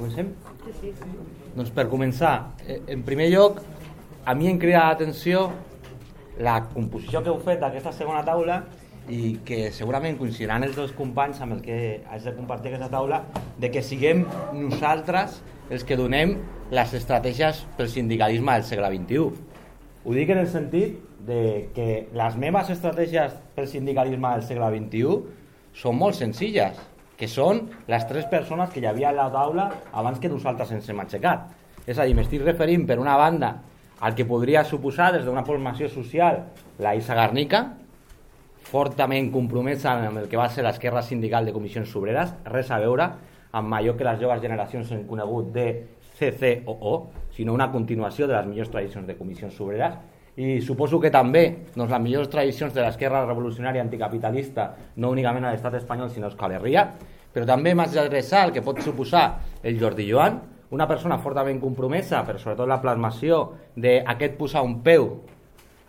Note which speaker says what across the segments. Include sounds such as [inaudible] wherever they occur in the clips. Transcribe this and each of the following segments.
Speaker 1: Comencem? Sí, sí. Doncs per començar, eh, en primer lloc, a mi em crida l'atenció la composició que heu fet d'aquesta segona taula i que segurament coincidiran els dos companys amb el que haig de compartir aquesta taula de que siguem nosaltres els que donem les estratègies pel sindicalisme del segle XXI. Ho dic en el sentit de que les meves estratègies pel sindicalisme del segle XXI són molt senzilles, que són les tres persones que hi havia a la taula abans que nosaltres ens hem aixecat. És a dir, m'estic referint per una banda al que podria suposar des d'una formació social la Isa Garnica, fortament compromesa amb el que va ser l'esquerra sindical de comissions obreres, res a veure amb allò que les joves generacions han conegut de CCOO, sinó una continuació de les millors tradicions de comissions obreres, i suposo que també doncs, les millors tradicions de l'esquerra revolucionària anticapitalista, no únicament a l'estat espanyol, sinó a Euskal Herria, però també m'has d'adreçar el que pot suposar el Jordi Joan, una persona fortament compromesa, però sobretot la plasmació d'aquest posar un peu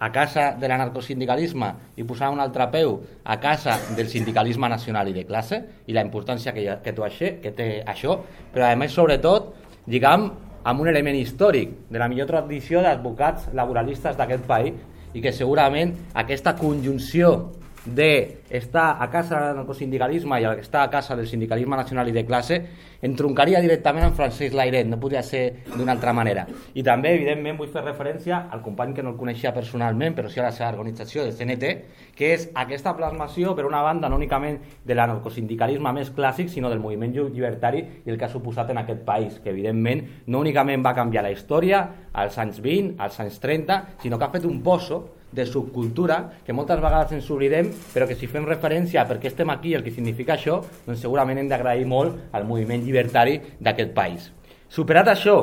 Speaker 1: a casa de l'anarcosindicalisme i posar un altre peu a casa del sindicalisme nacional i de classe i la importància que, que, tu, que té això, però a més sobretot lligam amb un element històric de la millor tradició d'advocats laboralistes d'aquest país i que segurament aquesta conjunció d'estar a casa del narcosindicalisme i estar a casa del sindicalisme nacional i de classe entroncaria directament amb Francesc Lairet, no podria ser d'una altra manera. I també, evidentment, vull fer referència al company que no el coneixia personalment, però sí a la seva organització, de CNT, que és aquesta plasmació, per una banda, no únicament de l'anarcosindicalisme més clàssic, sinó del moviment llibertari i el que ha suposat en aquest país, que evidentment no únicament va canviar la història als anys 20, als anys 30, sinó que ha fet un pozo de subcultura que moltes vegades ens oblidem però que si fem referència a per què estem aquí i el que significa això doncs segurament hem d'agrair molt al moviment llibertari d'aquest país. Superat això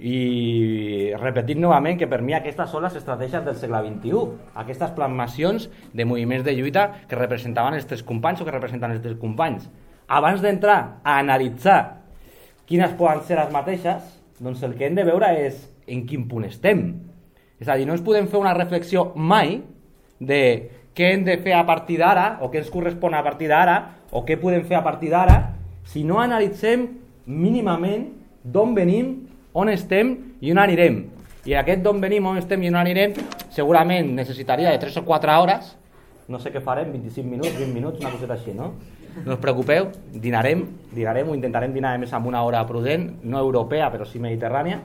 Speaker 1: i repetir novament que per mi aquestes són les estratègies del segle XXI aquestes plasmacions de moviments de lluita que representaven els tres companys o que representen els tres companys. Abans d'entrar a analitzar quines poden ser les mateixes doncs el que hem de veure és en quin punt estem és a dir, no ens podem fer una reflexió mai de què hem de fer a partir d'ara o què ens correspon a partir d'ara o què podem fer a partir d'ara si no analitzem mínimament d'on venim, on estem i on anirem. I aquest d'on venim, on estem i on anirem segurament necessitaria de 3 o 4 hores, no sé què farem, 25 minuts, 20 minuts, una coseta així, no? No us preocupeu, dinarem, dinarem o intentarem dinar més amb una hora prudent, no europea però sí mediterrània,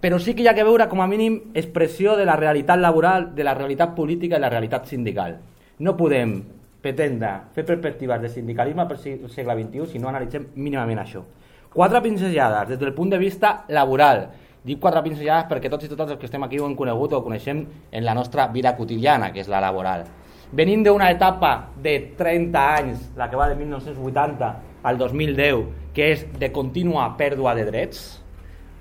Speaker 1: però sí que hi ha que veure com a mínim expressió de la realitat laboral, de la realitat política i la realitat sindical. No podem pretendre fer perspectives de sindicalisme per segle XXI si no analitzem mínimament això. Quatre pinzellades des del punt de vista laboral. Dic quatre pinzellades perquè tots i totes els que estem aquí ho hem conegut o ho coneixem en la nostra vida quotidiana, que és la laboral. Venim d'una etapa de 30 anys, la que va de 1980 al 2010, que és de contínua pèrdua de drets,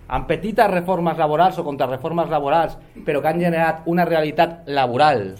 Speaker 1: amb petites reformes laborals o contrarreformes laborals, però que han generat una realitat laboral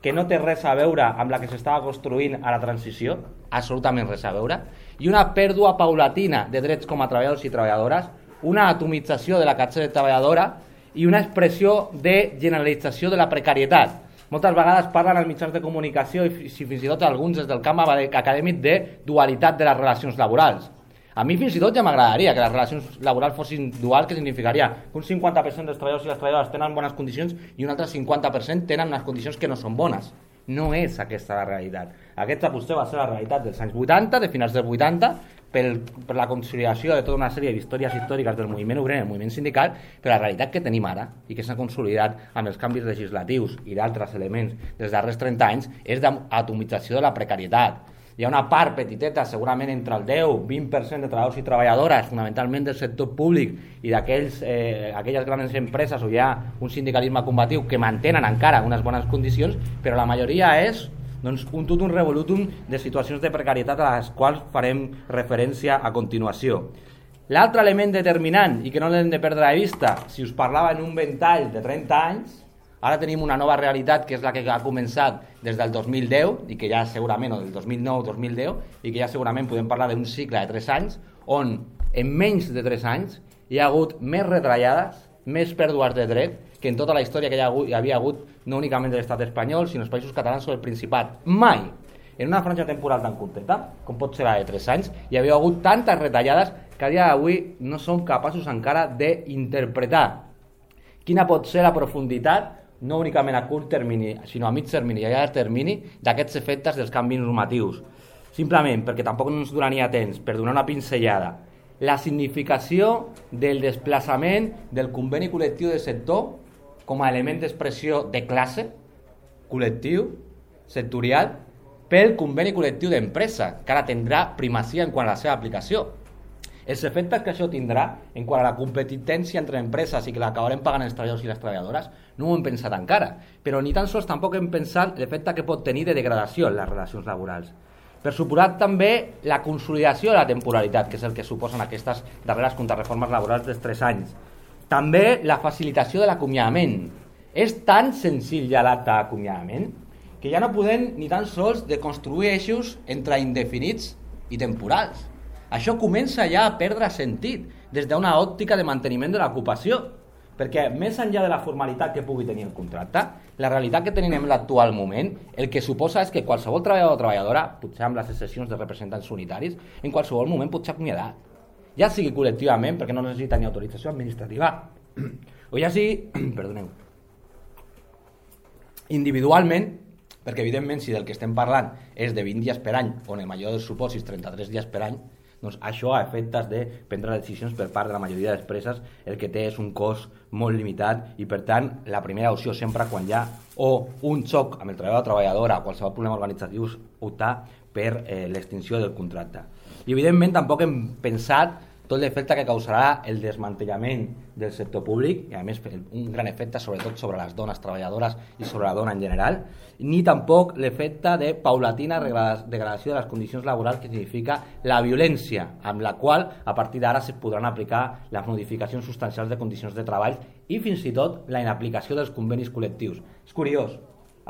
Speaker 1: que no té res a veure amb la que s'estava construint a la transició, absolutament res a veure, i una pèrdua paulatina de drets com a treballadors i treballadores, una atomització de la classe treballadora i una expressió de generalització de la precarietat. Moltes vegades parlen als mitjans de comunicació i fins i tot alguns des del camp acadèmic de dualitat de les relacions laborals a mi fins i tot ja m'agradaria que les relacions laborals fossin duals, que significaria que un 50% dels treballadors i les treballadores tenen bones condicions i un altre 50% tenen unes condicions que no són bones. No és aquesta la realitat. Aquesta potser va ser la realitat dels anys 80, de finals dels 80, pel, per la consolidació de tota una sèrie d'històries històriques del moviment obrer, el moviment sindical, però la realitat que tenim ara i que s'ha consolidat amb els canvis legislatius i d'altres elements dels darrers 30 anys és d'atomització de la precarietat, hi ha una part petiteta, segurament entre el 10-20% de treballadors i treballadores, fonamentalment del sector públic i d'aquelles eh, grans empreses on hi ha un sindicalisme combatiu que mantenen encara unes bones condicions, però la majoria és doncs, un tot un revolutum de situacions de precarietat a les quals farem referència a continuació. L'altre element determinant, i que no l'hem de perdre de vista, si us parlava en un ventall de 30 anys, Ara tenim una nova realitat que és la que ha començat des del 2010 i que ja segurament, o del 2009-2010, i que ja segurament podem parlar d'un cicle de 3 anys, on en menys de 3 anys hi ha hagut més retallades, més pèrdues de dret que en tota la història que hi, ha hagut, hi havia hagut no únicament de l'estat espanyol, sinó els països catalans o el Principat. Mai, en una franja temporal tan curteta, com pot ser la de 3 anys, hi havia hagut tantes retallades que a dia d'avui no som capaços encara d'interpretar quina pot ser la profunditat no únicament a curt termini, sinó a mig termini i a llarg termini d'aquests efectes dels canvis normatius. Simplement, perquè tampoc no ens donaria temps per donar una pinzellada, la significació del desplaçament del conveni col·lectiu de sector com a element d'expressió de classe, col·lectiu, sectorial, pel conveni col·lectiu d'empresa, que ara tindrà primacia en quant a la seva aplicació. Els efectes que això tindrà en quant a la competència entre empreses i que l'acabarem pagant els treballadors i les treballadores no ho hem pensat encara, però ni tan sols tampoc hem pensat l'efecte que pot tenir de degradació en les relacions laborals. Per suposat també la consolidació de la temporalitat, que és el que suposen aquestes darreres contrarreformes laborals dels 3 anys. També la facilitació de l'acomiadament. És tan senzill ja l'acte d'acomiadament que ja no podem ni tan sols de construir eixos entre indefinits i temporals. Això comença ja a perdre sentit des d'una òptica de manteniment de l'ocupació, perquè més enllà de la formalitat que pugui tenir el contracte, la realitat que tenim en l'actual moment, el que suposa és que qualsevol treballador o treballadora, potser amb les sessions de representants unitaris, en qualsevol moment pot ser acomiadat. Ja sigui col·lectivament, perquè no necessita ni autorització administrativa, [clears throat] o ja sigui, [clears throat] perdoneu, individualment, perquè evidentment si del que estem parlant és de 20 dies per any, on el major dels supòsits 33 dies per any, doncs això a efectes de prendre decisions per part de la majoria d'empreses el que té és un cost molt limitat i per tant la primera opció sempre quan hi ha o un xoc amb el treballador o treballadora o qualsevol problema organitzatiu optar per eh, l'extinció del contracte. I evidentment tampoc hem pensat tot l'efecte que causarà el desmantellament del sector públic, i a més un gran efecte sobretot sobre les dones treballadores i sobre la dona en general, ni tampoc l'efecte de paulatina degradació de les condicions laborals que significa la violència amb la qual a partir d'ara se podran aplicar les modificacions substancials de condicions de treball i fins i tot la inaplicació dels convenis col·lectius. És curiós,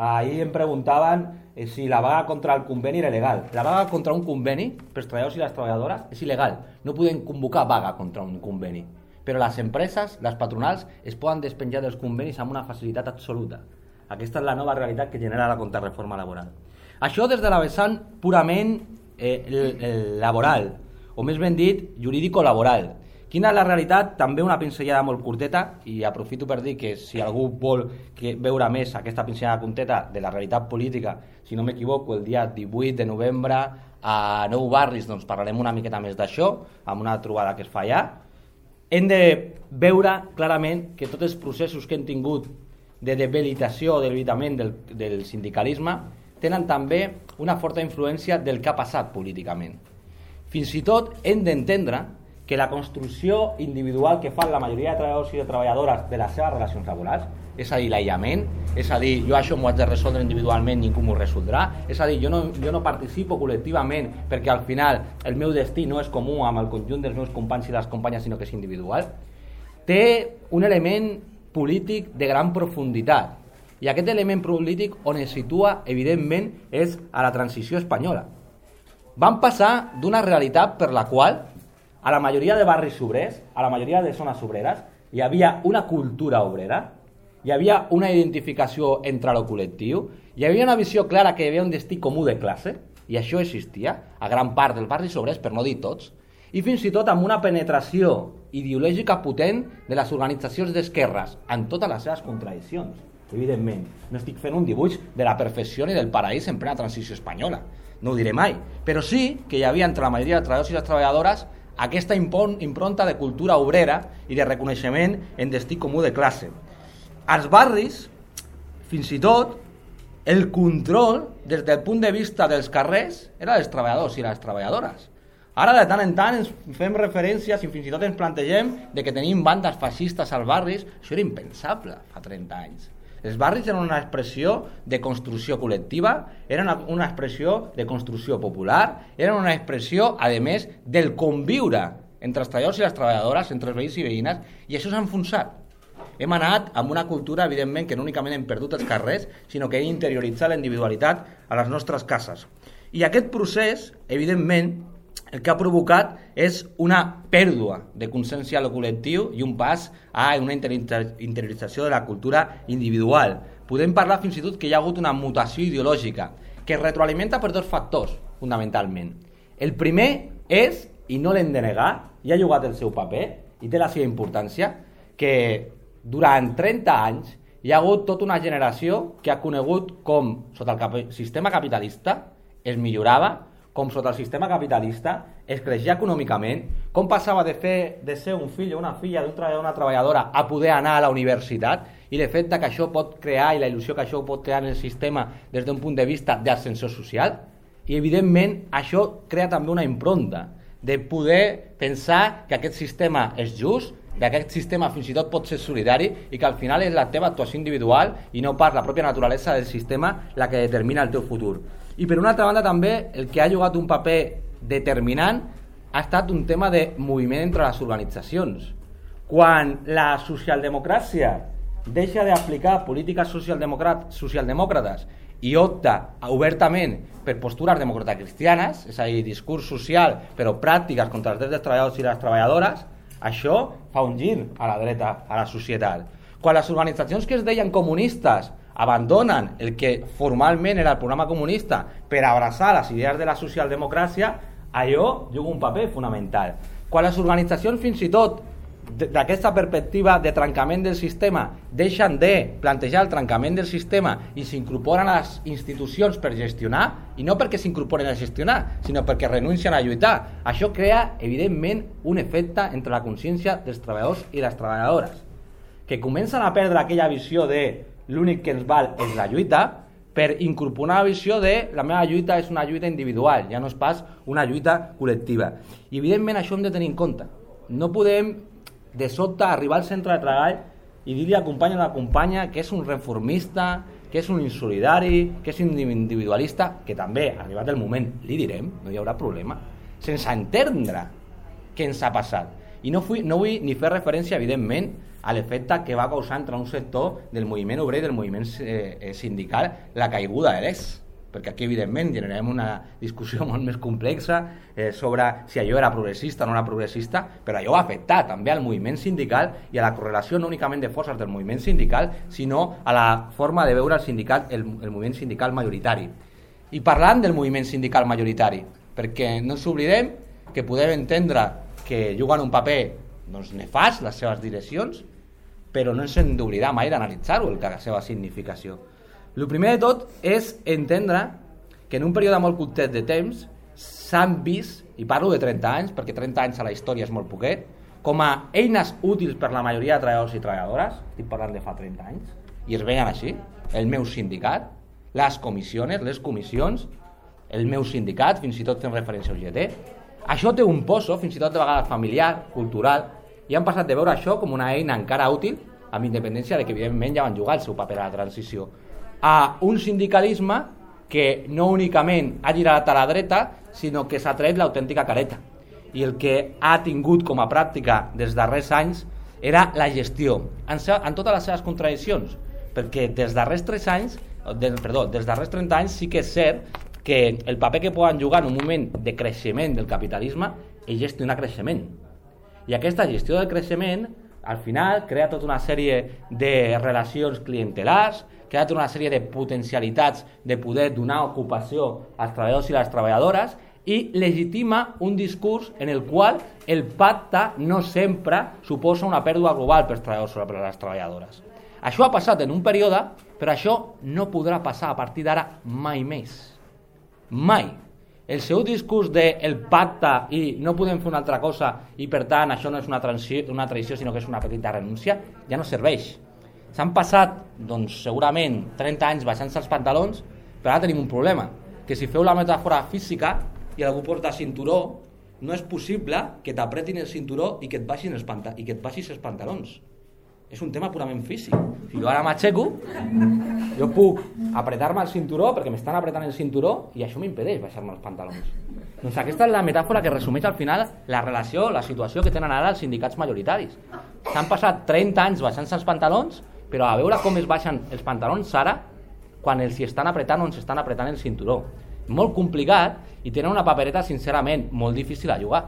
Speaker 1: Ahir em preguntaven si la vaga contra el conveni era legal. La vaga contra un conveni, per els treballadors i les treballadores, és il·legal. No podem convocar vaga contra un conveni. Però les empreses, les patronals, es poden despenjar dels convenis amb una facilitat absoluta. Aquesta és la nova realitat que genera la contrarreforma laboral. Això des de la vessant purament eh, el laboral, o més ben dit, jurídico-laboral. Quina és la realitat? També una pinzellada molt curteta i aprofito per dir que si algú vol que veure més aquesta pinzellada curteta de la realitat política, si no m'equivoco, el dia 18 de novembre a Nou Barris doncs parlarem una miqueta més d'això, amb una trobada que es fa allà. Hem de veure clarament que tots els processos que hem tingut de debilitació o debilitament del, del sindicalisme tenen també una forta influència del que ha passat políticament. Fins i tot hem d'entendre que la construcció individual que fan la majoria de treballadors i de treballadores de les seves relacions laborals, és a dir, l'aïllament, és a dir, jo això m'ho haig de resoldre individualment, ningú m'ho resoldrà, és a dir, jo no, jo no participo col·lectivament perquè al final el meu destí no és comú amb el conjunt dels meus companys i les companyes, sinó que és individual, té un element polític de gran profunditat. I aquest element polític on es situa, evidentment, és a la transició espanyola. Van passar d'una realitat per la qual a la majoria de barris obrers, a la majoria de zones obreres, hi havia una cultura obrera, hi havia una identificació entre el col·lectiu, hi havia una visió clara que hi havia un destí comú de classe, i això existia a gran part dels barris obrers, per no dir tots, i fins i tot amb una penetració ideològica potent de les organitzacions d'esquerres, en totes les seves contradiccions. Evidentment, no estic fent un dibuix de la perfecció ni del paraís en plena transició espanyola, no ho diré mai, però sí que hi havia entre la majoria de treballadors i les treballadores aquesta impronta de cultura obrera i de reconeixement en destí comú de classe. Als barris, fins i tot, el control des del punt de vista dels carrers era dels treballadors i les treballadores. Ara de tant en tant ens fem referències i fins i tot ens plantegem de que tenim bandes feixistes als barris, això era impensable fa 30 anys. Els barris eren una expressió de construcció col·lectiva, eren una, una expressió de construcció popular, eren una expressió, a més, del conviure entre els treballadors i les treballadores, entre els veïns i veïnes, i això s'ha enfonsat. Hem anat amb una cultura, evidentment, que no únicament hem perdut els carrers, sinó que hem interioritzat la individualitat a les nostres cases. I aquest procés, evidentment, el que ha provocat és una pèrdua de consciència a lo col·lectiu i un pas a una interiorització de la cultura individual. Podem parlar fins i tot que hi ha hagut una mutació ideològica que es retroalimenta per dos factors, fundamentalment. El primer és i no l'hem de negar, i ha jugat el seu paper i té la seva importància, que durant 30 anys hi ha hagut tota una generació que ha conegut com sota el sistema capitalista es millorava, com sota el sistema capitalista es creixia econòmicament, com passava de, fer, de ser un fill o una filla d'un treballador o una treballadora a poder anar a la universitat i el fet que això pot crear i la il·lusió que això pot crear en el sistema des d'un punt de vista d'ascensor social i evidentment això crea també una impronta de poder pensar que aquest sistema és just, que aquest sistema fins i tot pot ser solidari i que al final és la teva actuació individual i no pas la pròpia naturalesa del sistema la que determina el teu futur. I per una altra banda també el que ha jugat un paper determinant ha estat un tema de moviment entre les organitzacions. Quan la socialdemocràcia deixa d'aplicar polítiques socialdemòcrates i opta obertament per postures democratacristianes, és a dir, discurs social però pràctiques contra els drets dels treballadors i les treballadores, això fa un gir a la dreta, a la societat. Quan les organitzacions que es deien comunistes abandonen el que formalment era el programa comunista per abraçar les idees de la socialdemocràcia, allò juga un paper fonamental. Quan les organitzacions fins i tot d'aquesta perspectiva de trencament del sistema deixen de plantejar el trencament del sistema i s'incorporen a les institucions per gestionar i no perquè s'incorporen a gestionar sinó perquè renuncien a lluitar això crea evidentment un efecte entre la consciència dels treballadors i les treballadores que comencen a perdre aquella visió de l'únic que ens val és la lluita per incorporar la visió de la meva lluita és una lluita individual, ja no és pas una lluita col·lectiva. I evidentment això hem de tenir en compte. No podem de sobte arribar al centre de treball i dir-li al company o a la companya que és un reformista, que és un insolidari, que és un individualista, que també, arribat el moment, li direm, no hi haurà problema, sense entendre què ens ha passat. I no, fui, no vull ni fer referència, evidentment, a l'efecte que va causar entre un sector del moviment obrer i del moviment eh, eh sindical la caiguda de l'ES perquè aquí evidentment generem una discussió [laughs] molt més complexa eh, sobre si allò era progressista o no era progressista, però allò va afectar també al moviment sindical i a la correlació no únicament de forces del moviment sindical, sinó a la forma de veure el, sindicat, el, el moviment sindical majoritari. I parlant del moviment sindical majoritari, perquè no ens oblidem que podem entendre que juguen un paper doncs, nefast les seves direccions, però no ens hem d'oblidar mai d'analitzar-ho, la seva significació. El primer de tot és entendre que en un període molt curtet de temps s'han vist, i parlo de 30 anys, perquè 30 anys a la història és molt poquet, com a eines útils per la majoria de treballadors i treballadores, estic parlant de fa 30 anys, i es veien així, el meu sindicat, les comissions, les comissions, el meu sindicat, fins i tot fent referència a UGT, això té un poso, fins i tot de vegades familiar, cultural, i han passat de veure això com una eina encara útil, amb independència de que evidentment ja van jugar el seu paper a la transició a un sindicalisme que no únicament ha girat a la dreta, sinó que s'ha tret l'autèntica careta. I el que ha tingut com a pràctica dels darrers anys era la gestió, en, en totes les seves contradiccions, perquè dels darrers 3 anys, de, perdó, dels darrers 30 anys sí que és cert que el paper que poden jugar en un moment de creixement del capitalisme és gestionar creixement. I aquesta gestió del creixement al final crea tota una sèrie de relacions clientelars, que ha una sèrie de potencialitats de poder donar ocupació als treballadors i les treballadores i legitima un discurs en el qual el pacte no sempre suposa una pèrdua global per als treballadors o per les treballadores. Això ha passat en un període, però això no podrà passar a partir d'ara mai més. Mai. El seu discurs de el pacte i no podem fer una altra cosa i per tant això no és una, una traïció sinó que és una petita renúncia, ja no serveix S'han passat, doncs, segurament 30 anys baixant-se els pantalons, però ara tenim un problema, que si feu la metàfora física i algú porta cinturó, no és possible que t'apretin el cinturó i que et baixin els, panta i que et baixis els pantalons. És un tema purament físic. Si jo ara m'aixeco, jo puc apretar-me el cinturó perquè m'estan apretant el cinturó i això m'impedeix baixar-me els pantalons. Doncs aquesta és la metàfora que resumeix al final la relació, la situació que tenen ara els sindicats majoritaris. S'han passat 30 anys baixant-se els pantalons però a veure com es baixen els pantalons ara quan els hi estan apretant o ens estan apretant el cinturó. Molt complicat i tenen una papereta, sincerament, molt difícil a jugar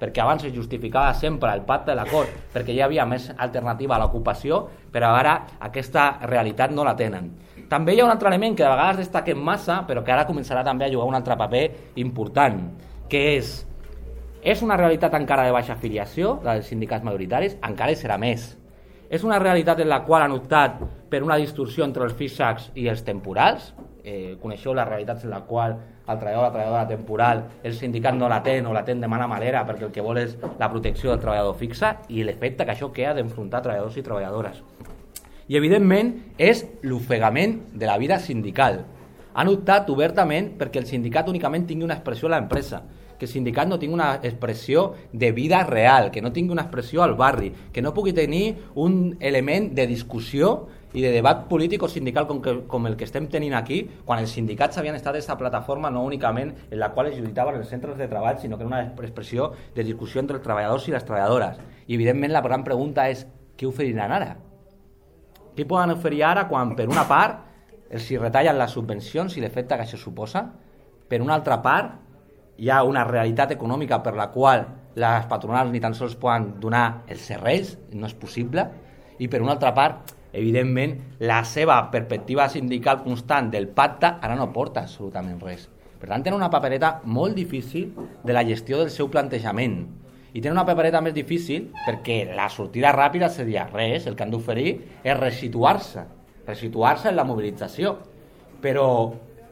Speaker 1: perquè abans es justificava sempre el pacte de l'acord perquè hi havia més alternativa a l'ocupació, però ara aquesta realitat no la tenen. També hi ha un altre element que de vegades destaquem massa, però que ara començarà també a jugar un altre paper important, que és És una realitat encara de baixa afiliació, dels sindicats majoritaris, encara serà més. És una realitat en la qual han optat per una distorsió entre els físics i els temporals. Eh, coneixeu les realitats en la qual el treballador la treballadora temporal, el sindicat no l'atén o l'atén de mala manera perquè el que vol és la protecció del treballador fixa i l'efecte que això queda d'enfrontar treballadors i treballadores. I evidentment és l'ofegament de la vida sindical. Han optat obertament perquè el sindicat únicament tingui una expressió a l'empresa, que el sindicat no tingui una expressió de vida real, que no tingui una expressió al barri, que no pugui tenir un element de discussió i de debat polític o sindical com, que, com el que estem tenint aquí, quan els sindicats havien estat aquesta plataforma no únicament en la qual es lluitaven els centres de treball, sinó que era una expressió de discussió entre els treballadors i les treballadores. I evidentment la gran pregunta és què oferiran ara? Què poden oferir ara quan per una part els hi retallen les subvencions i l'efecte que això suposa, per una altra part hi ha una realitat econòmica per la qual les patronals ni tan sols poden donar els serveis, no és possible, i per una altra part evidentment, la seva perspectiva sindical constant del pacte ara no porta absolutament res. Per tant, tenen una papereta molt difícil de la gestió del seu plantejament. I tenen una papereta més difícil perquè la sortida ràpida seria res, el que han d'oferir és resituar-se, resituar-se en la mobilització. Però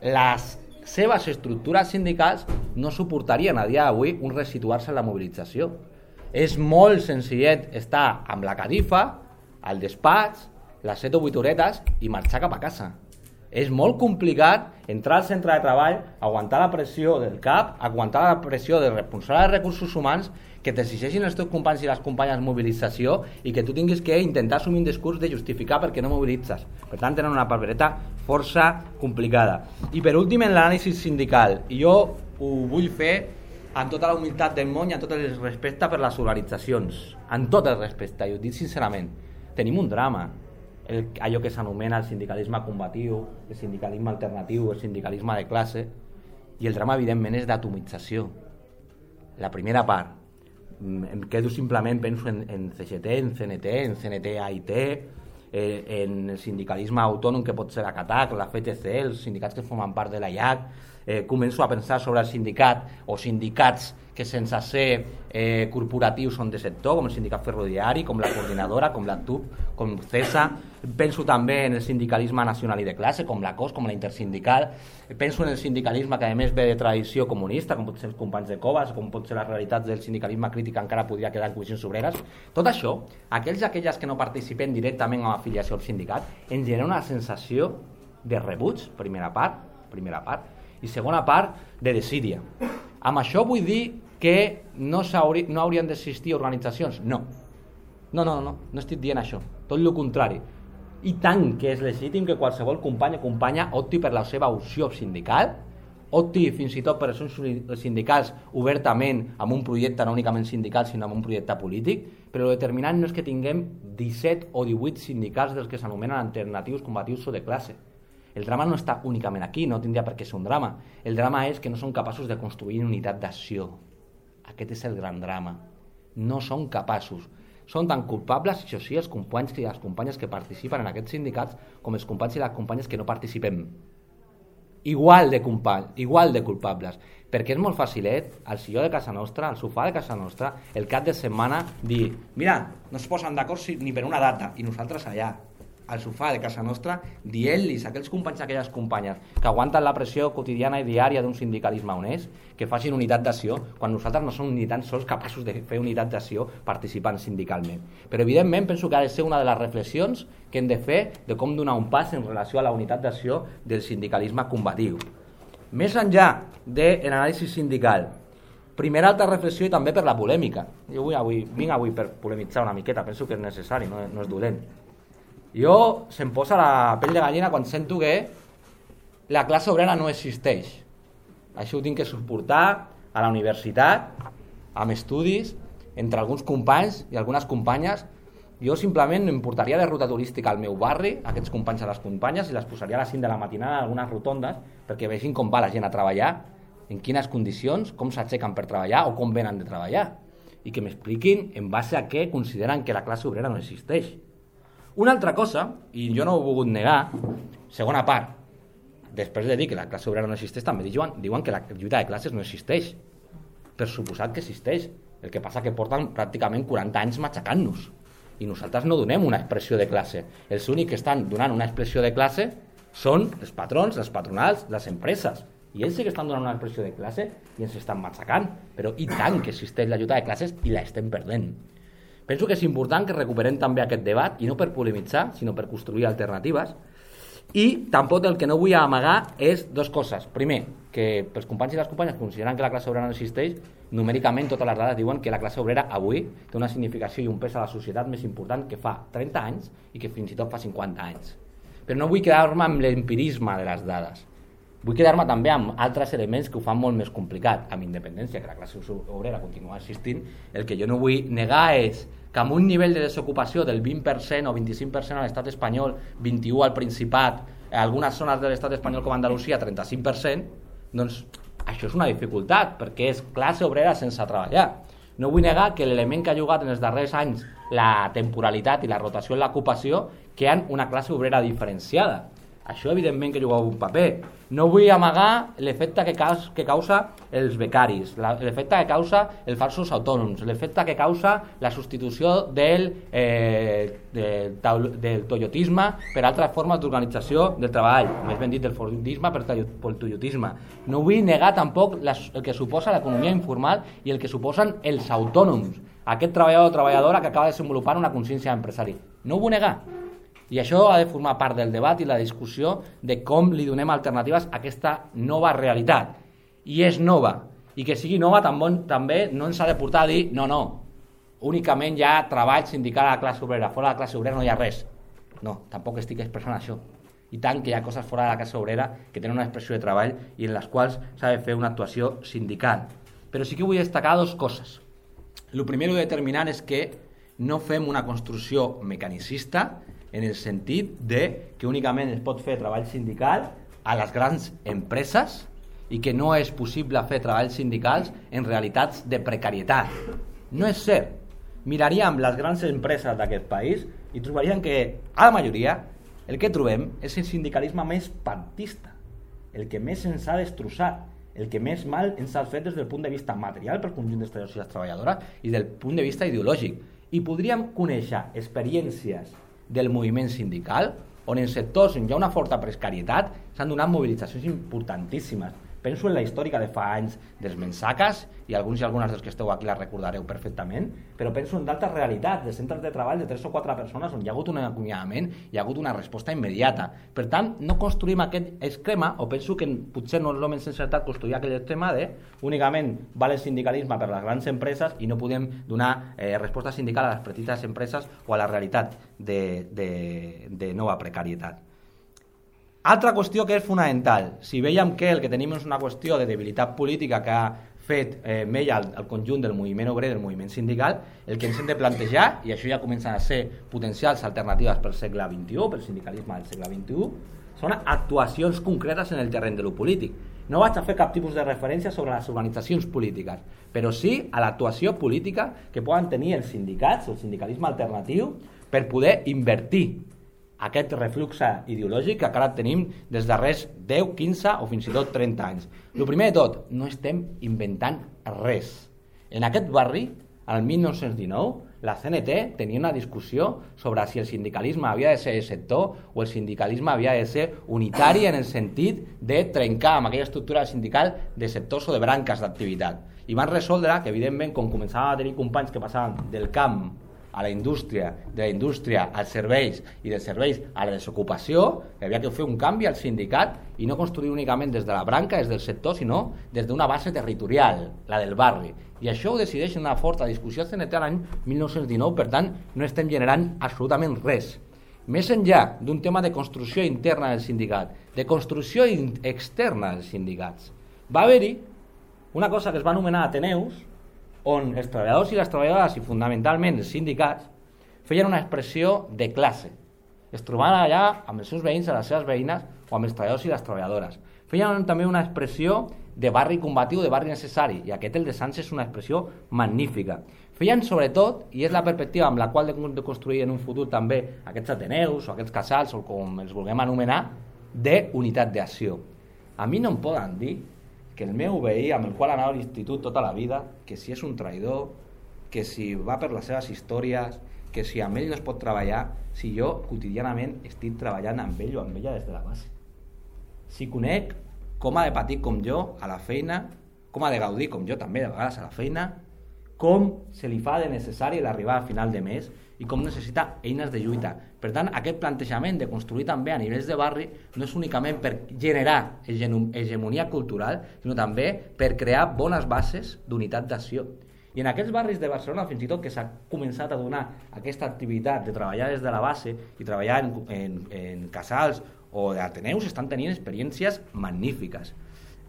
Speaker 1: les seves estructures sindicals no suportarien a dia d'avui un resituar-se en la mobilització. És molt senzillet estar amb la catifa, al despatx, les 7 o 8 horetes i marxar cap a casa. És molt complicat entrar al centre de treball, aguantar la pressió del CAP, aguantar la pressió del responsable de recursos humans, que t'exigeixin els teus companys i les companyes mobilització i que tu tinguis que intentar assumir un discurs de justificar perquè no mobilitzes. Per tant, tenen una papereta força complicada. I per últim, en l'anàlisi sindical. I jo ho vull fer amb tota la humilitat del món i amb tot el respecte per les organitzacions. Amb tot el respecte, i ho dic sincerament. Tenim un drama el, allò que s'anomena el sindicalisme combatiu, el sindicalisme alternatiu, el sindicalisme de classe, i el drama, evidentment, és d'atomització. La primera part, mm, em quedo simplement, penso en, en CGT, en CNT, en CNT-AIT, eh, en el sindicalisme autònom que pot ser la CATAC, la FTC, els sindicats que formen part de la IAC, eh, començo a pensar sobre el sindicat o sindicats que sense ser eh, corporatius són de sector, com el sindicat ferroviari, com la coordinadora, com la TUP, com CESA. Penso també en el sindicalisme nacional i de classe, com la COS, com la intersindical. Penso en el sindicalisme que a més ve de tradició comunista, com pot ser els companys de Covas, com pot ser les realitats del sindicalisme crític que encara podria quedar en comissions obreres. Tot això, aquells i aquelles que no participen directament a l'afiliació al sindicat, ens genera una sensació de rebuig, primera part, primera part, i segona part, de desídia. Amb això vull dir que no, hauri, no haurien d'existir organitzacions? No. No, no, no, no estic dient això. Tot el contrari. I tant que és legítim que qualsevol company o companya opti per la seva opció sindical, opti fins i tot per els sindicals obertament amb un projecte no únicament sindical sinó amb un projecte polític, però el determinant no és que tinguem 17 o 18 sindicals dels que s'anomenen alternatius combatius o de classe el drama no està únicament aquí, no tindria per què ser un drama. El drama és que no són capaços de construir unitat d'acció. Aquest és el gran drama. No són capaços. Són tan culpables, això sí, els companys i les companyes que participen en aquests sindicats com els companys i les companyes que no participem. Igual de company, igual de culpables. Perquè és molt facilet, al silló de casa nostra, al sofà de casa nostra, el cap de setmana, dir mira, no es posen d'acord ni per una data, i nosaltres allà al sofà de casa nostra dient-los a aquells companys i aquelles companyes que aguanten la pressió quotidiana i diària d'un sindicalisme honest que facin unitat d'acció quan nosaltres no som ni tan sols capaços de fer unitat d'acció participant sindicalment. Però evidentment penso que ha de ser una de les reflexions que hem de fer de com donar un pas en relació a la unitat d'acció del sindicalisme combatiu. Més enllà de l'anàlisi sindical, primera altra reflexió i també per la polèmica. Jo vull avui, vinc avui per polemitzar una miqueta, penso que és necessari, no, no és dolent. Jo se'm posa la pell de gallina quan sento que la classe obrera no existeix. Això ho tinc que suportar a la universitat, amb estudis, entre alguns companys i algunes companyes. Jo simplement em portaria de ruta turística al meu barri, aquests companys a les companyes, i les posaria a les 5 de la matinada en algunes rotondes perquè vegin com va la gent a treballar, en quines condicions, com s'aixequen per treballar o com venen de treballar. I que m'expliquin en base a què consideren que la classe obrera no existeix. Una altra cosa, i jo no ho he volgut negar, segona part, després de dir que la classe obrera no existeix, també diuen, diuen que la lluita de classes no existeix. per suposat que existeix. El que passa que porten pràcticament 40 anys matxacant-nos. I nosaltres no donem una expressió de classe. Els únics que estan donant una expressió de classe són els patrons, els patronals, les empreses. I ells sí que estan donant una expressió de classe i ens estan matxacant. Però i tant que existeix la lluita de classes i la estem perdent. Penso que és important que recuperem també aquest debat, i no per polemitzar, sinó per construir alternatives, i tampoc el que no vull amagar és dues coses. Primer, que pels companys i les companyes consideren que la classe obrera no existeix, numèricament totes les dades diuen que la classe obrera avui té una significació i un pes a la societat més important que fa 30 anys i que fins i tot fa 50 anys. Però no vull quedar-me amb l'empirisme de les dades. Vull quedar-me també amb altres elements que ho fan molt més complicat, amb independència que la classe obrera continua existint. El que jo no vull negar és que amb un nivell de desocupació del 20% o 25% a l'estat espanyol, 21% al Principat, a algunes zones de l'estat espanyol com Andalusia, 35%, doncs això és una dificultat, perquè és classe obrera sense treballar. No vull negar que l'element que ha jugat en els darrers anys la temporalitat i la rotació en l'ocupació han una classe obrera diferenciada això, evidentment, que juga un paper. No vull amagar l'efecte que, que causa els becaris, l'efecte que causa els falsos autònoms, l'efecte que causa la substitució del, eh, del, del toyotisme per altres formes d'organització del treball, més ben dit del fordisme per, pel toyotisme. No vull negar tampoc les, el que suposa l'economia informal i el que suposen els autònoms, aquest treballador o treballadora que acaba desenvolupant una consciència empresari. No ho vull negar, i això ha de formar part del debat i la discussió de com li donem alternatives a aquesta nova realitat. I és nova. I que sigui nova també no ens ha de portar a dir no, no, únicament hi ha treball sindical a la classe obrera, fora de la classe obrera no hi ha res. No, tampoc estic expressant això. I tant que hi ha coses fora de la classe obrera que tenen una expressió de treball i en les quals s'ha de fer una actuació sindical. Però sí que vull destacar dues coses. El primer determinant és que no fem una construcció mecanicista en el sentit de que únicament es pot fer treball sindical a les grans empreses i que no és possible fer treballs sindicals en realitats de precarietat. No és cert. Miraríem les grans empreses d'aquest país i trobaríem que, a la majoria, el que trobem és el sindicalisme més partista, el que més ens ha destrossat, el que més mal ens ha fet des del punt de vista material per conjunt dels treballadors i les treballadores i del punt de vista ideològic. I podríem conèixer experiències del moviment sindical, on en sectors on hi ha una forta precarietat s'han donat mobilitzacions importantíssimes. Penso en la històrica de fa anys dels mensaques, i alguns i algunes dels que esteu aquí la recordareu perfectament, però penso en d'altres realitats, de centres de treball de 3 o 4 persones on hi ha hagut un acomiadament, hi ha hagut una resposta immediata. Per tant, no construïm aquest esquema, o penso que potser no més encertat construir aquell esquema de únicament val el sindicalisme per les grans empreses i no podem donar eh, resposta sindical a les petites empreses o a la realitat de, de, de nova precarietat. Altra qüestió que és fonamental. Si veiem que el que tenim és una qüestió de debilitat política que ha fet eh, mella al, al conjunt del moviment obrer, del moviment sindical, el que ens hem de plantejar, i això ja comencen a ser potencials alternatives pel segle XXI, pel sindicalisme del segle XXI, són actuacions concretes en el terreny de lo polític. No vaig a fer cap tipus de referència sobre les organitzacions polítiques, però sí a l'actuació política que poden tenir els sindicats, el sindicalisme alternatiu, per poder invertir aquest reflux ideològic que encara tenim des darrers 10, 15 o fins i tot 30 anys. El primer de tot, no estem inventant res. En aquest barri, al 1919, la CNT tenia una discussió sobre si el sindicalisme havia de ser de sector o el sindicalisme havia de ser unitari en el sentit de trencar amb aquella estructura sindical de sectors o de branques d'activitat. I van resoldre que, evidentment, com començaven a tenir companys que passaven del camp a la indústria, de la indústria als serveis i dels serveis a la desocupació, que havia que fer un canvi al sindicat i no construir únicament des de la branca, des del sector, sinó des d'una base territorial, la del barri. I això ho decideix una forta discussió CNT l'any 1919, per tant, no estem generant absolutament res. Més enllà d'un tema de construcció interna del sindicat, de construcció externa dels sindicats, va haver-hi una cosa que es va anomenar Ateneus, on els treballadors i les treballadores, i fonamentalment els sindicats, feien una expressió de classe. Es trobaven allà amb els seus veïns, a les seves veïnes, o amb els treballadors i les treballadores. Feien també una expressió de barri combatiu, de barri necessari, i aquest el de Sants és una expressió magnífica. Feien sobretot, i és la perspectiva amb la qual de construir en un futur també aquests ateneus o aquests casals, o com els vulguem anomenar, de unitat d'acció. A mi no em poden dir que el meu veí, amb el qual anava a l'institut tota la vida, que si és un traïdor, que si va per les seves històries, que si amb ell no es pot treballar, si jo quotidianament estic treballant amb ell o amb ella des de la base. Si conec com ha de patir com jo a la feina, com ha de gaudir com jo també de vegades a la feina, com se li fa de necessari l'arribar a final de mes i com necessita eines de lluita. Per tant, aquest plantejament de construir també a nivells de barri no és únicament per generar hegemonia cultural, sinó també per crear bones bases d'unitat d'acció. I en aquests barris de Barcelona, fins i tot que s'ha començat a donar aquesta activitat de treballar des de la base i treballar en, en, en casals o d'Ateneus, estan tenint experiències magnífiques.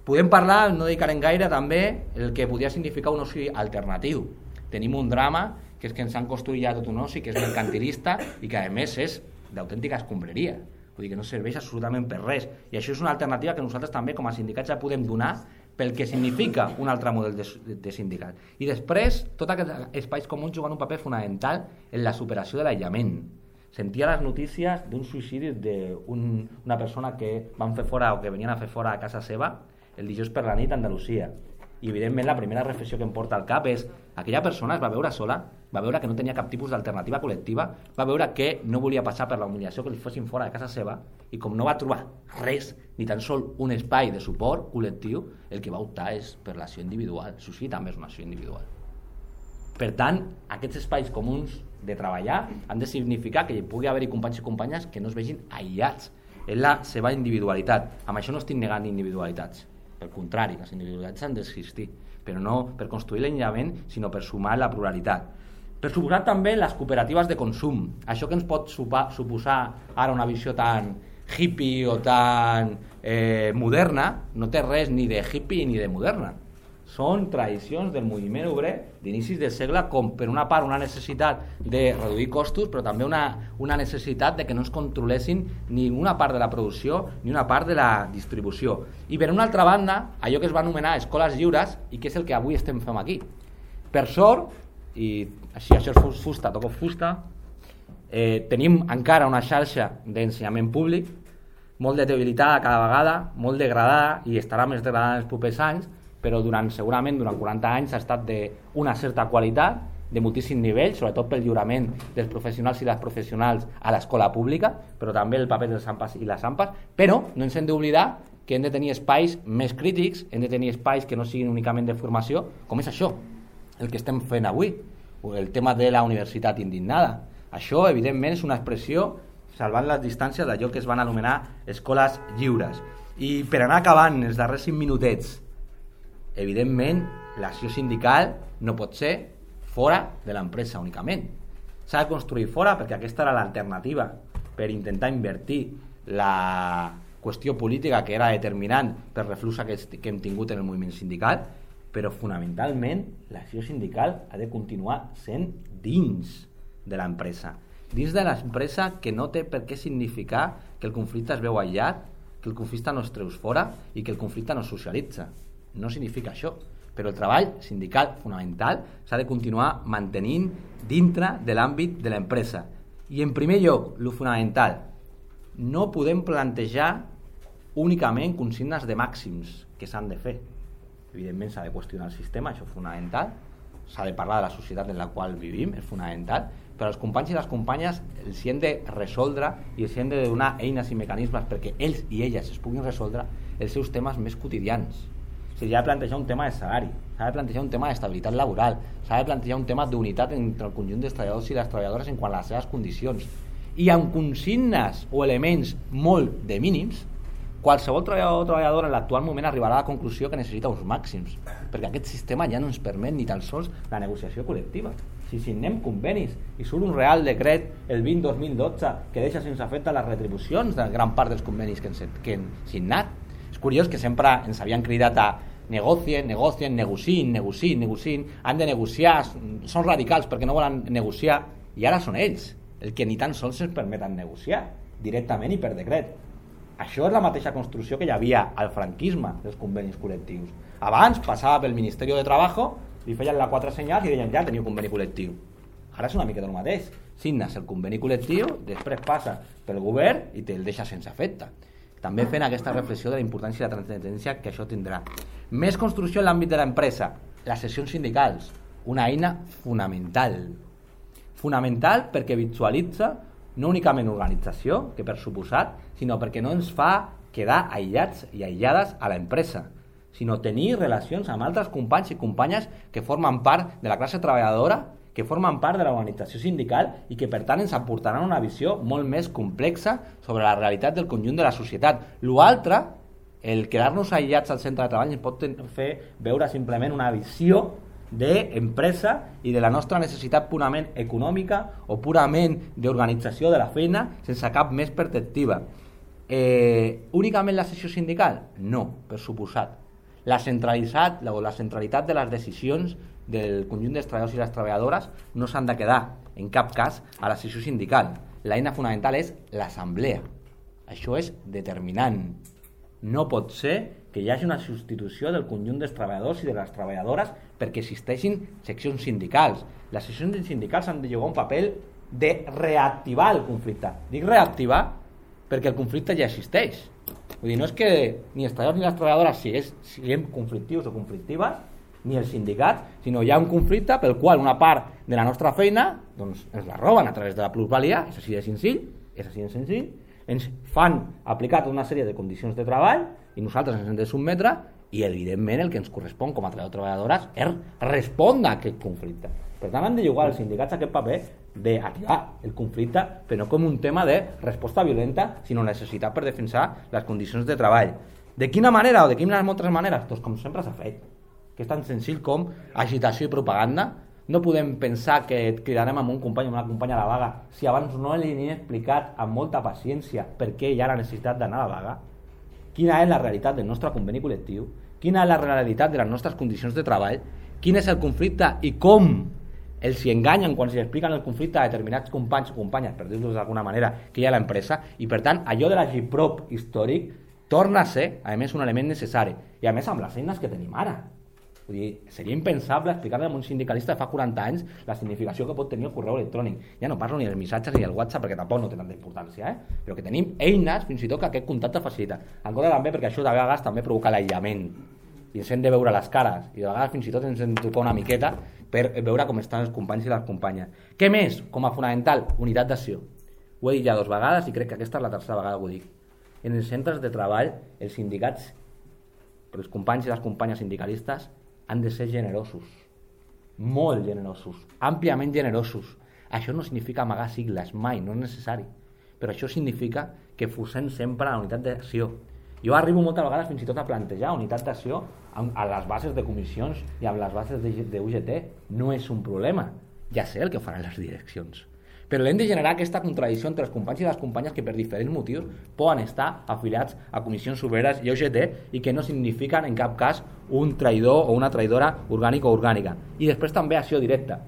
Speaker 1: Podem parlar, no dedicarem gaire, també el que podria significar un oci alternatiu. Tenim un drama que és que ens han construït ja tot un oci que és mercantilista i que a més és d'autèntica escombraria. Vull dir que no serveix absolutament per res. I això és una alternativa que nosaltres també com a sindicats ja podem donar pel que significa un altre model de, de sindicat. I després, tots aquests espais comuns juguen un paper fonamental en la superació de l'aïllament. Sentia les notícies d'un suïcidi d'una un, persona que van fer fora o que venien a fer fora a casa seva el dijous per la nit a Andalusia. I evidentment la primera reflexió que em porta al cap és aquella persona es va veure sola, va veure que no tenia cap tipus d'alternativa col·lectiva, va veure que no volia passar per la humiliació que li fossin fora de casa seva i com no va trobar res, ni tan sol un espai de suport col·lectiu, el que va optar és per l'acció individual. Sí, també és una acció individual. Per tant, aquests espais comuns de treballar han de significar que hi pugui haver-hi companys i companyes que no es vegin aïllats en la seva individualitat. Amb això no estic negant individualitats, al contrari, les individualitats han d'existir, però no per construir l'aïllament, sinó per sumar la pluralitat. Per suposar també les cooperatives de consum, això que ens pot suposar ara una visió tan hippie o tan eh, moderna, no té res ni de hippie ni de moderna són tradicions del moviment obrer d'inicis del segle com per una part una necessitat de reduir costos però també una, una necessitat de que no ens controlessin ni una part de la producció ni una part de la distribució. I per una altra banda allò que es va anomenar escoles lliures i que és el que avui estem fent aquí. Per sort i així això és fusta, toco fusta eh, tenim encara una xarxa d'ensenyament públic molt de debilitada cada vegada, molt degradada i estarà més degradada en els propers anys però durant, segurament durant 40 anys ha estat d'una certa qualitat, de moltíssim nivell, sobretot pel lliurament dels professionals i les professionals a l'escola pública, però també el paper dels AMPAs i les AMPAs, però no ens hem d'oblidar que hem de tenir espais més crítics, hem de tenir espais que no siguin únicament de formació, com és això, el que estem fent avui, el tema de la universitat indignada. Això, evidentment, és una expressió salvant les distàncies d'allò que es van anomenar escoles lliures. I per anar acabant els darrers 5 minutets evidentment, l'acció sindical no pot ser fora de l'empresa únicament. S'ha de construir fora perquè aquesta era l'alternativa per intentar invertir la qüestió política que era determinant per reflux que, hem tingut en el moviment sindical, però fonamentalment l'acció sindical ha de continuar sent dins de l'empresa. Dins de l'empresa que no té per què significar que el conflicte es veu aïllat, que el conflicte no es treus fora i que el conflicte no es socialitza no significa això però el treball sindical fonamental s'ha de continuar mantenint dintre de l'àmbit de l'empresa. I en primer lloc, el fonamental. No podem plantejar únicament consignes de màxims que s'han de fer. Evidentment s'ha de qüestionar el sistema, això és fonamental. S'ha de parlar de la societat en la qual vivim, és fonamental. Però els companys i les companyes els hi hem de resoldre i els hi hem de donar eines i mecanismes perquè ells i elles es puguin resoldre els seus temes més quotidians s'ha de plantejar un tema de salari, s'ha de plantejar un tema d'estabilitat laboral, s'ha de plantejar un tema d'unitat entre el conjunt dels treballadors i les treballadores en quant a les seves condicions. I amb consignes o elements molt de mínims, qualsevol treballador o treballadora en l'actual moment arribarà a la conclusió que necessita uns màxims, perquè aquest sistema ja no ens permet ni tan sols la negociació col·lectiva. Si signem convenis i surt un real decret el 20-2012 que deixa sense efecte les retribucions de gran part dels convenis que hem, que hem signat, és curiós que sempre ens havien cridat a negocien, negocien, negocien, negocien, negocien, han de negociar, són radicals perquè no volen negociar, i ara són ells el que ni tan sols es permeten negociar directament i per decret. Això és la mateixa construcció que hi havia al franquisme dels convenis col·lectius. Abans passava pel Ministeri de Treball, li feien la quatre senyals i deien ja teniu conveni col·lectiu. Ara és una mica del mateix. Signes el conveni col·lectiu, després passa pel govern i te'l deixa sense efecte. També fent aquesta reflexió de la importància i la transcendència que això tindrà. Més construcció en l'àmbit de l'empresa, les sessions sindicals, una eina fonamental. Fonamental perquè visualitza no únicament organització, que per suposat, sinó perquè no ens fa quedar aïllats i aïllades a l'empresa, sinó tenir relacions amb altres companys i companyes que formen part de la classe treballadora, que formen part de l'organització sindical i que per tant ens aportaran una visió molt més complexa sobre la realitat del conjunt de la societat. L'altre, el quedar-nos aïllats al centre de treball ens pot fer veure simplement una visió d'empresa i de la nostra necessitat purament econòmica o purament d'organització de la feina sense cap més perspectiva. Eh, únicament la sessió sindical? No, per suposat. La centralitat, la, la centralitat de les decisions del conjunt dels treballadors i les treballadores no s'han de quedar en cap cas a la sessió sindical. L'eina fonamental és l'assemblea. Això és determinant. No pot ser que hi hagi una substitució del conjunt dels treballadors i de les treballadores perquè existeixin seccions sindicals. Les seccions sindicals han de jugar un paper de reactivar el conflicte. Dic reactivar perquè el conflicte ja existeix. Vull dir, no és que ni els treballadors ni les treballadores si és, siguem conflictius o conflictives, ni els sindicats, sinó hi ha un conflicte pel qual una part de la nostra feina doncs, ens la roben a través de la plusvalia, és així de senzill, és així de senzill, ens fan aplicar tota una sèrie de condicions de treball i nosaltres ens hem de submetre i evidentment el que ens correspon com a treballadores és respondre a aquest conflicte. Per tant, han de jugar els sindicats aquest paper d'ativar el conflicte, però no com un tema de resposta violenta, sinó necessitat per defensar les condicions de treball. De quina manera o de quines moltes maneres? Doncs com sempre s'ha fet, que és tan senzill com agitació i propaganda. No podem pensar que cridarem amb un company o una companya a la vaga si abans no li hem explicat amb molta paciència per què hi ha la necessitat d'anar a la vaga quina és la realitat del nostre conveni col·lectiu, quina és la realitat de les nostres condicions de treball, quin és el conflicte i com els hi enganyen quan s'hi expliquen el conflicte a determinats companys o companyes, per dir-los d'alguna manera, que hi ha l'empresa, i per tant allò de l'agiprop històric torna a ser, a més, un element necessari, i a més amb les eines que tenim ara. Vull dir, seria impensable explicar-li a un sindicalista de fa 40 anys la significació que pot tenir el correu electrònic. Ja no parlo ni dels missatges ni del WhatsApp perquè tampoc no té tanta importància, eh? però que tenim eines fins i tot que aquest contacte facilita. Encara també perquè això de vegades també provoca l'aïllament i ens hem de veure les cares i de vegades fins i tot ens hem de tocar una miqueta per veure com estan els companys i les companyes. Què més? Com a fonamental, unitat d'acció. Ho he dit ja dues vegades i crec que aquesta és la tercera vegada que ho dic. En els centres de treball, els sindicats, els companys i les companyes sindicalistes han de ser generosos, molt generosos, àmpliament generosos. Això no significa amagar sigles, mai, no és necessari. Però això significa que fosem sempre a la unitat d'acció. Jo arribo moltes vegades fins i tot a plantejar unitat d'acció a les bases de comissions i amb les bases de UGT. No és un problema. Ja sé el que faran les direccions però hem de generar aquesta contradicció entre els companys i les companyes que per diferents motius poden estar afiliats a comissions obreres i OGT i que no signifiquen en cap cas un traïdor o una traïdora orgànica o orgànica. I després també acció directa.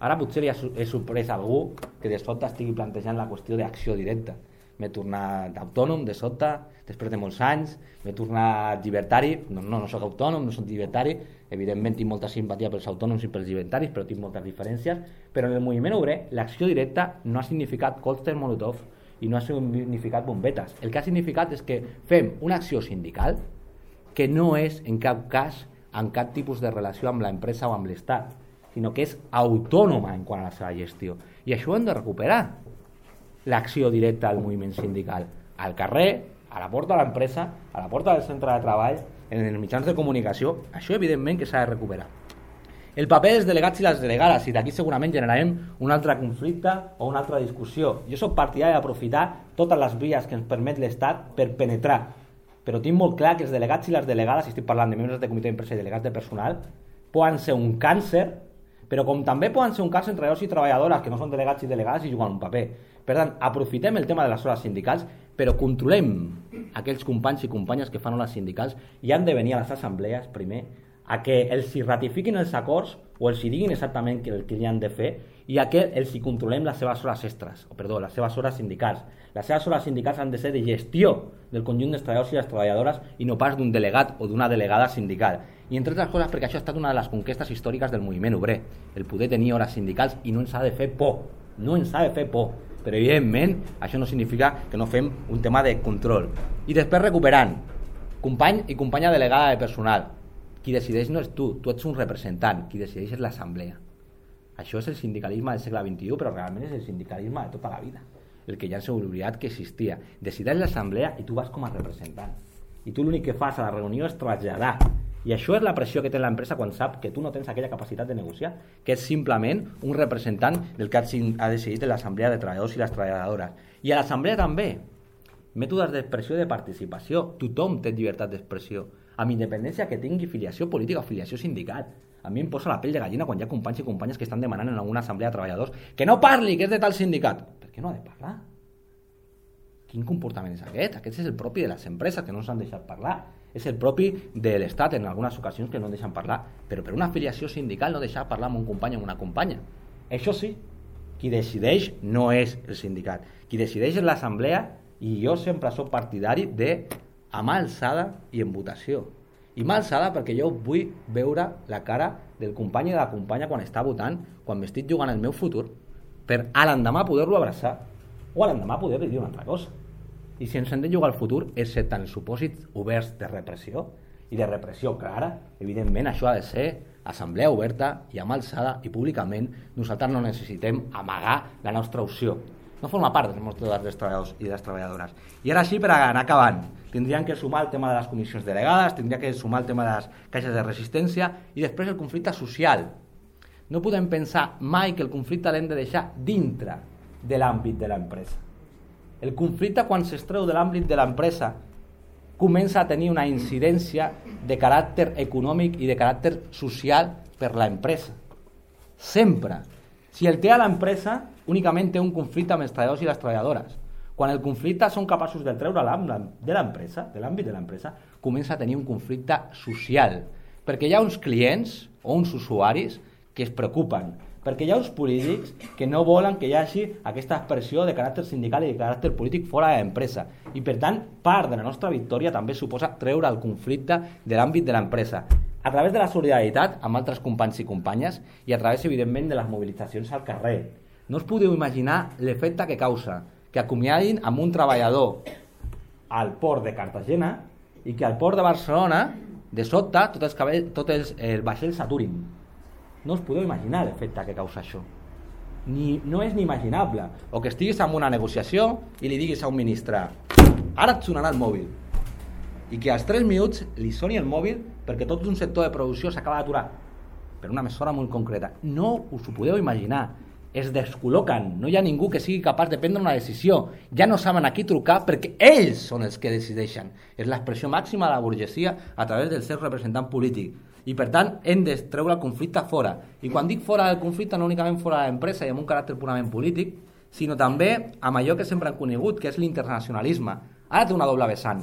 Speaker 1: Ara potser li he sorprès algú que de sobte estigui plantejant la qüestió d'acció directa. M'he tornat autònom de sobte, després de molts anys, m'he tornat llibertari, no, no, no sóc autònom, no sóc llibertari, evidentment tinc molta simpatia pels autònoms i pels llibertaris, però tinc moltes diferències, però en el moviment obrer l'acció directa no ha significat còctel molotov i no ha significat bombetes. El que ha significat és que fem una acció sindical que no és en cap cas en cap tipus de relació amb l'empresa o amb l'Estat, sinó que és autònoma en quant a la seva gestió. I això ho hem de recuperar, l'acció directa al moviment sindical, al carrer, a la porta de l'empresa, a la porta del centre de treball, en els mitjans de comunicació, això evidentment que s'ha de recuperar. El paper dels delegats i les delegades, i d'aquí segurament generarem un altre conflicte o una altra discussió. Jo sóc partidari d'aprofitar totes les vies que ens permet l'Estat per penetrar, però tinc molt clar que els delegats i les delegades, si estic parlant de membres de comitè d'empresa i delegats de personal, poden ser un càncer, però com també poden ser un càncer entre treballadors i treballadores que no són delegats i delegades i juguen un paper. Per tant, aprofitem el tema de les hores sindicals, però controlem aquells companys i companyes que fan hores sindicals i han de venir a les assemblees primer a que els hi ratifiquin els acords o els hi diguin exactament el que hi han de fer i a que els hi controlem les seves hores extres, o perdó, les seves hores sindicals. Les seves hores sindicals han de ser de gestió del conjunt dels treballadors i les treballadores i no pas d'un delegat o d'una delegada sindical. I entre altres coses perquè això ha estat una de les conquestes històriques del moviment obrer, el poder tenir hores sindicals i no ens ha de fer por, no ens ha de fer por però evidentment això no significa que no fem un tema de control. I després recuperant, company i companya delegada de personal, qui decideix no és tu, tu ets un representant, qui decideix és l'assemblea. Això és el sindicalisme del segle XXI, però realment és el sindicalisme de tota la vida, el que ja s'ha oblidat que existia. Decideix l'assemblea i tu vas com a representant. I tu l'únic que fas a la reunió és traslladar i això és la pressió que té l'empresa quan sap que tu no tens aquella capacitat de negociar, que és simplement un representant del que ha decidit l'assemblea de treballadors i les treballadores. I a l'assemblea també, mètodes d'expressió i de participació. Tothom té llibertat d'expressió, amb independència que tingui filiació política o filiació sindical. A mi em posa la pell de gallina quan hi ha companys i companyes que estan demanant en alguna assemblea de treballadors que no parli, que és de tal sindicat. Per què no ha de parlar? Quin comportament és aquest? Aquest és el propi de les empreses que no s'han deixat parlar és el propi de l'Estat en algunes ocasions que no deixen parlar, però per una afiliació sindical no deixar parlar amb un company o una companya. Això sí, qui decideix no és el sindicat, qui decideix és l'assemblea i jo sempre sóc partidari de a mà alçada i en votació. I mà alçada perquè jo vull veure la cara del company i de la companya quan està votant, quan m'estic jugant el meu futur, per a l'endemà poder-lo abraçar o a l'endemà poder-li dir una altra cosa. I si ens hem de jugar al futur, excepte en supòsits oberts de repressió, i de repressió clara, evidentment això ha de ser assemblea oberta i amb alçada i públicament nosaltres no necessitem amagar la nostra opció. No forma part dels nostres dels treballadors i de les treballadores. I ara sí, per anar acabant, tindrien que sumar el tema de les comissions delegades, tindria que sumar el tema de les caixes de resistència i després el conflicte social. No podem pensar mai que el conflicte l'hem de deixar dintre de l'àmbit de l'empresa el conflicte, quan s'estreu de l'àmbit de l'empresa, comença a tenir una incidència de caràcter econòmic i de caràcter social per l'empresa. Sempre. Si el té a l'empresa, únicament té un conflicte amb els treballadors i les treballadores. Quan el conflicte són capaços de treure de l'empresa, de l'àmbit de l'empresa, comença a tenir un conflicte social. Perquè hi ha uns clients o uns usuaris que es preocupen, perquè hi ha uns polítics que no volen que hi hagi aquesta expressió de caràcter sindical i de caràcter polític fora de l'empresa. I per tant, part de la nostra victòria també suposa treure el conflicte de l'àmbit de l'empresa a través de la solidaritat amb altres companys i companyes i a través, evidentment, de les mobilitzacions al carrer. No us podeu imaginar l'efecte que causa que acomiadin amb un treballador al port de Cartagena i que al port de Barcelona, de sobte, tots els, cabells, tots els, els vaixells s'aturin no us podeu imaginar l'efecte que causa això. Ni, no és ni imaginable. O que estiguis en una negociació i li diguis a un ministre ara et sonarà el mòbil i que als 3 minuts li soni el mòbil perquè tot un sector de producció s'acaba d'aturar per una mesura molt concreta. No us ho podeu imaginar. Es descol·loquen. No hi ha ningú que sigui capaç de prendre una decisió. Ja no saben a qui trucar perquè ells són els que decideixen. És l'expressió màxima de la burgesia a través del seu representant polític i per tant hem de treure el conflicte fora. I quan dic fora del conflicte no únicament fora de l'empresa i amb un caràcter purament polític sinó també amb allò que sempre han conegut que és l'internacionalisme. Ara té una doble vessant.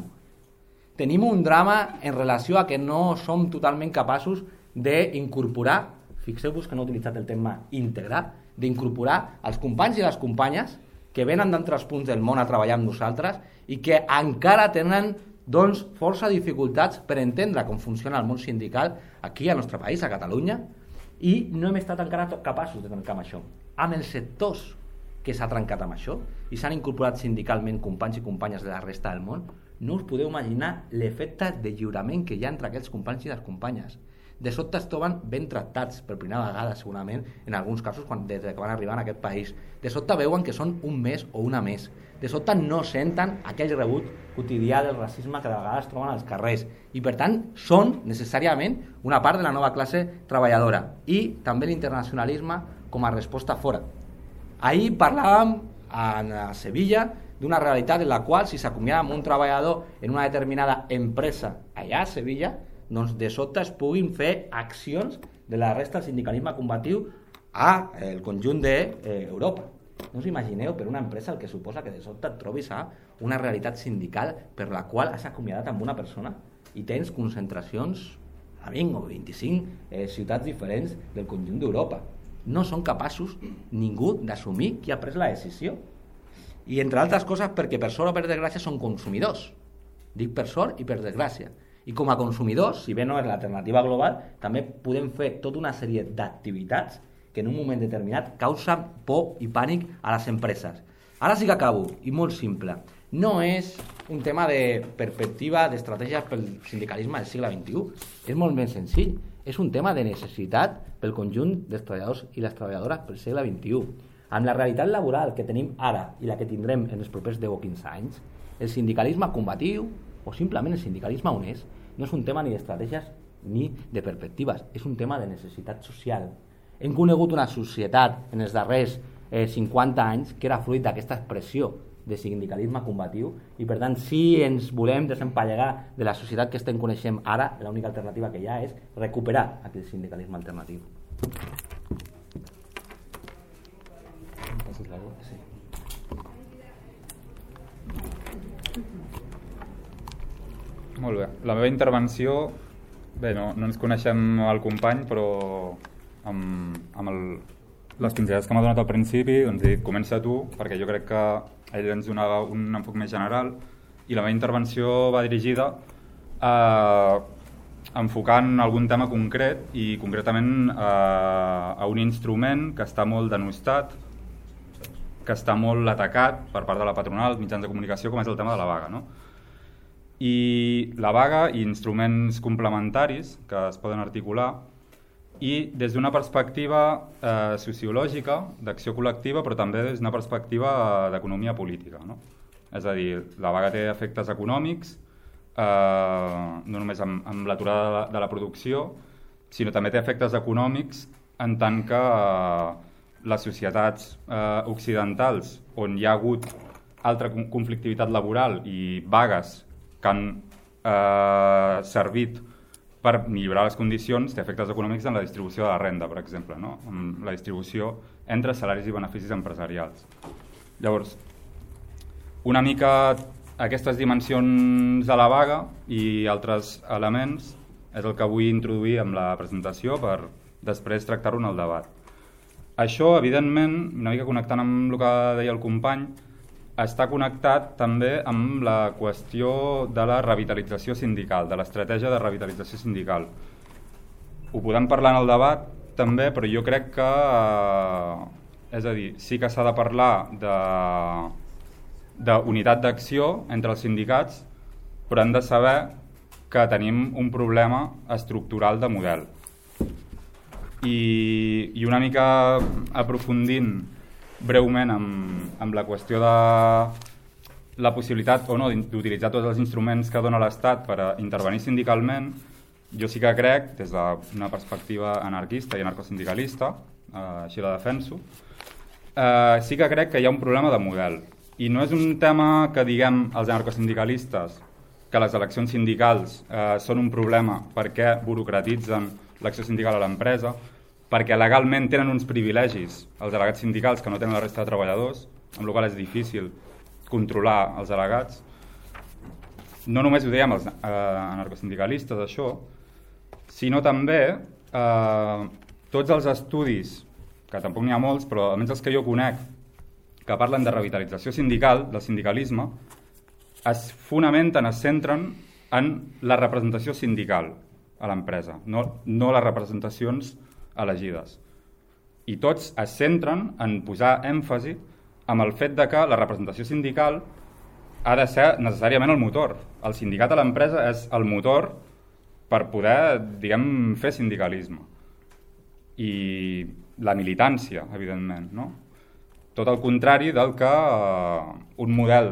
Speaker 1: Tenim un drama en relació a que no som totalment capaços d'incorporar fixeu-vos que no he utilitzat el terme integrar d'incorporar els companys i les companyes que venen d'altres punts del món a treballar amb nosaltres i que encara tenen doncs, força dificultats per entendre com funciona el món sindical aquí al nostre país, a Catalunya, i no hem estat encara capaços de trencar amb això. Amb els sectors que s'ha trencat amb això i s'han incorporat sindicalment companys i companyes de la resta del món, no us podeu imaginar l'efecte de lliurament que hi ha entre aquests companys i les companyes. De sobte es troben ben tractats per primera vegada, segurament, en alguns casos, quan, des que van arribar a aquest país. De sobte veuen que són un mes o una més de sobte no senten aquell rebut quotidià del racisme que de vegades troben als carrers i per tant són necessàriament una part de la nova classe treballadora i també l'internacionalisme com a resposta fora. Ahir parlàvem a Sevilla d'una realitat en la qual si s'acomiada amb un treballador en una determinada empresa allà a Sevilla, doncs de sobte es puguin fer accions de la resta del sindicalisme combatiu a el conjunt d'Europa. De, eh, no us imagineu per una empresa el que suposa que de sobte et trobis a una realitat sindical per la qual has acomiadat amb una persona i tens concentracions a 20 o 25 eh, ciutats diferents del conjunt d'Europa. No són capaços ningú d'assumir qui ha pres la decisió. I entre altres coses perquè per sort o per desgràcia són consumidors. Dic per sort i per desgràcia. I com a consumidors, si bé no és l'alternativa global, també podem fer tota una sèrie d'activitats que en un moment determinat causa por i pànic a les empreses. Ara sí que acabo, i molt simple. No és un tema de perspectiva, d'estratègia pel sindicalisme del segle XXI. És molt més senzill. És un tema de necessitat pel conjunt dels treballadors i les treballadores pel segle XXI. Amb la realitat laboral que tenim ara i la que tindrem en els propers 10 o 15 anys, el sindicalisme combatiu o simplement el sindicalisme honest no és un tema ni d'estratègies ni de perspectives, és un tema de necessitat social. Hem conegut una societat en els darrers eh, 50 anys que era fruit d'aquesta expressió de sindicalisme combatiu i per tant si ens volem desempallegar de la societat que estem coneixent ara l'única alternativa que hi ha és recuperar aquell sindicalisme alternatiu sí.
Speaker 2: Molt bé. La meva intervenció bé, no, no ens coneixem el company però amb, amb el, les pinzellades que m'ha donat al principi, doncs dit, comença tu, perquè jo crec que ell ens donava un enfoc més general i la meva intervenció va dirigida a enfocant algun tema concret i concretament a, a un instrument que està molt denostat, que està molt atacat per part de la patronal, mitjans de comunicació, com és el tema de la vaga. No? I la vaga i instruments complementaris que es poden articular i des d'una perspectiva eh, sociològica, d'acció col·lectiva, però també des d'una perspectiva d'economia política. No? És a dir, la vaga té efectes econòmics, eh, no només amb, amb l'aturada de, de la producció, sinó també té efectes econòmics en tant que eh, les societats eh, occidentals on hi ha hagut altra conflictivitat laboral i vagues que han eh, servit per millorar les condicions té efectes econòmics en la distribució de la renda, per exemple, no? en la distribució entre salaris i beneficis empresarials. Llavors, una mica aquestes dimensions de la vaga i altres elements és el que vull introduir amb la presentació per després tractar-ho en el debat. Això, evidentment, una mica connectant amb el que deia el company, està connectat també amb la qüestió de la revitalització sindical, de l'estratègia de revitalització sindical. Ho podem parlar en el debat també, però jo crec que, eh, és a dir, sí que s'ha de parlar d'unitat d'acció entre els sindicats, però hem de saber que tenim un problema estructural de model. I, i una mica aprofundint breument amb, amb la qüestió de la possibilitat o no d'utilitzar tots els instruments que dona l'Estat per a intervenir sindicalment, jo sí que crec, des d'una perspectiva anarquista i anarcosindicalista, eh, així la defenso, eh, sí que crec que hi ha un problema de model. I no és un tema que diguem els anarcosindicalistes que les eleccions sindicals eh, són un problema perquè burocratitzen l'acció sindical a l'empresa, perquè legalment tenen uns privilegis els delegats sindicals que no tenen la resta de treballadors, amb la qual és difícil controlar els delegats. No només ho dèiem els eh, anarcosindicalistes, això, sinó també eh, tots els estudis, que tampoc n'hi ha molts, però almenys els que jo conec, que parlen de revitalització sindical, del sindicalisme, es fonamenten, es centren en la representació sindical a l'empresa, no, no les representacions elegides. I tots es centren en posar èmfasi amb el fet de que la representació sindical ha de ser necessàriament el motor. El sindicat a l'empresa és el motor per poder, diguem, fer sindicalisme. I la militància, evidentment, no? Tot el contrari del que eh, un model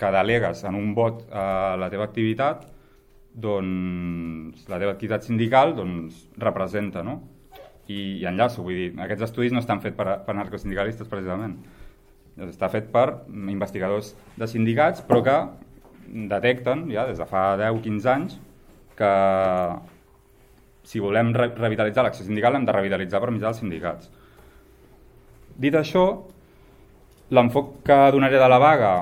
Speaker 2: que delegues en un vot a la teva activitat, doncs la teva activitat sindical doncs, representa, no? I, i enllaço, vull dir, aquests estudis no estan fets per, per narcosindicalistes precisament, està fet per investigadors de sindicats però que detecten ja des de fa 10-15 anys que si volem re revitalitzar l'acció sindical hem de revitalitzar per mitjà dels sindicats. Dit això, l'enfoc que donaré de la vaga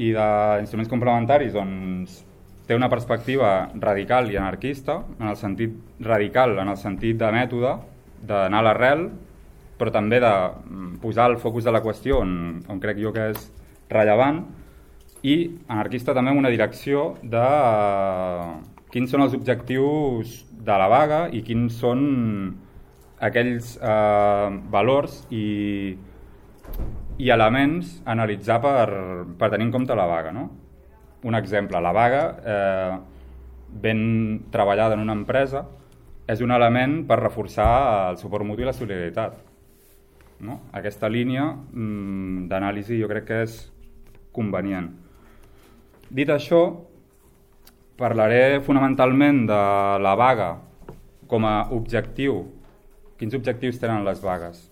Speaker 2: i d'instruments complementaris doncs, té una perspectiva radical i anarquista, en el sentit radical, en el sentit de mètode, d'anar a l'arrel, però també de mm, posar el focus de la qüestió on, on crec jo que és rellevant, i anarquista també amb una direcció de uh, quins són els objectius de la vaga i quins són aquells uh, valors i i elements a analitzar per, per tenir en compte la vaga. No? Un exemple, la vaga, eh, ben treballada en una empresa, és un element per reforçar el suport mutu i la solidaritat. No? Aquesta línia mm, d'anàlisi jo crec que és convenient. Dit això, parlaré fonamentalment de la vaga com a objectiu. Quins objectius tenen les vagues?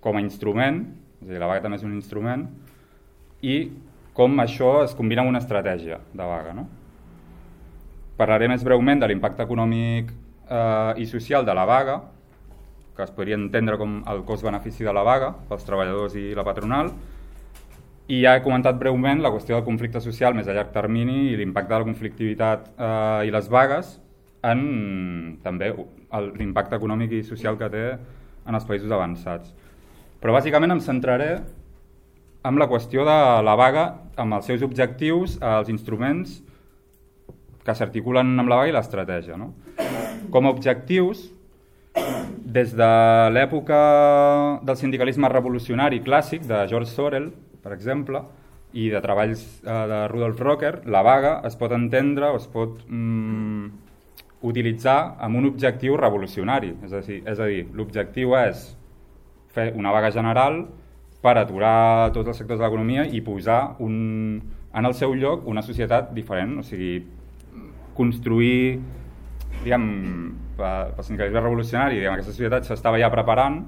Speaker 2: Com a instrument, és a dir, la vaga també és un instrument, i com això es combina amb una estratègia de vaga. No? Parlaré més breument de l'impacte econòmic eh, i social de la vaga, que es podria entendre com el cost-benefici de la vaga pels treballadors i la patronal, i ja he comentat breument la qüestió del conflicte social més a llarg termini i l'impacte de la conflictivitat eh, i les vagues en també l'impacte econòmic i social que té en els països avançats. Però bàsicament em centraré amb la qüestió de la vaga, amb els seus objectius, els instruments que s'articulen amb la vaga i l'estratègia. No? Com a objectius, des de l'època del sindicalisme revolucionari clàssic de George Sorel, per exemple, i de treballs eh, de Rudolf Rocker, la vaga es pot entendre o es pot mm, utilitzar amb un objectiu revolucionari. És a dir, és a dir l'objectiu és fer una vaga general per aturar tots els sectors de l'economia i posar un, en el seu lloc una societat diferent, o sigui, construir diguem, pel sindicalisme revolucionari, diguem, aquesta societat s'estava ja preparant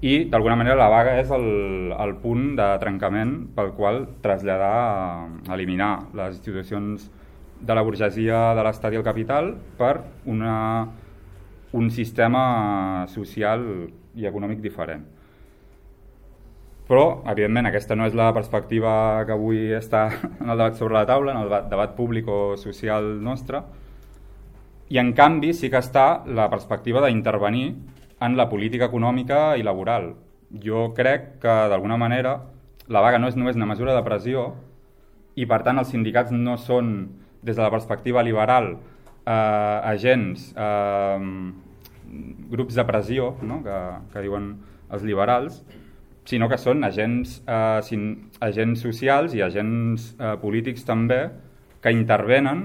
Speaker 2: i d'alguna manera la vaga és el, el punt de trencament pel qual traslladar, eliminar les institucions de la burgesia de l'Estat i el capital per una, un sistema social i econòmic diferent. Però, evidentment, aquesta no és la perspectiva que avui està [laughs] en el debat sobre la taula, en el debat públic o social nostre, i en canvi sí que està la perspectiva d'intervenir en la política econòmica i laboral. Jo crec que, d'alguna manera, la vaga no és només una mesura de pressió i, per tant, els sindicats no són, des de la perspectiva liberal, eh, agents, eh, grups de pressió, no? que, que diuen els liberals, sinó que són agents, eh, sin, agents socials i agents eh, polítics també que intervenen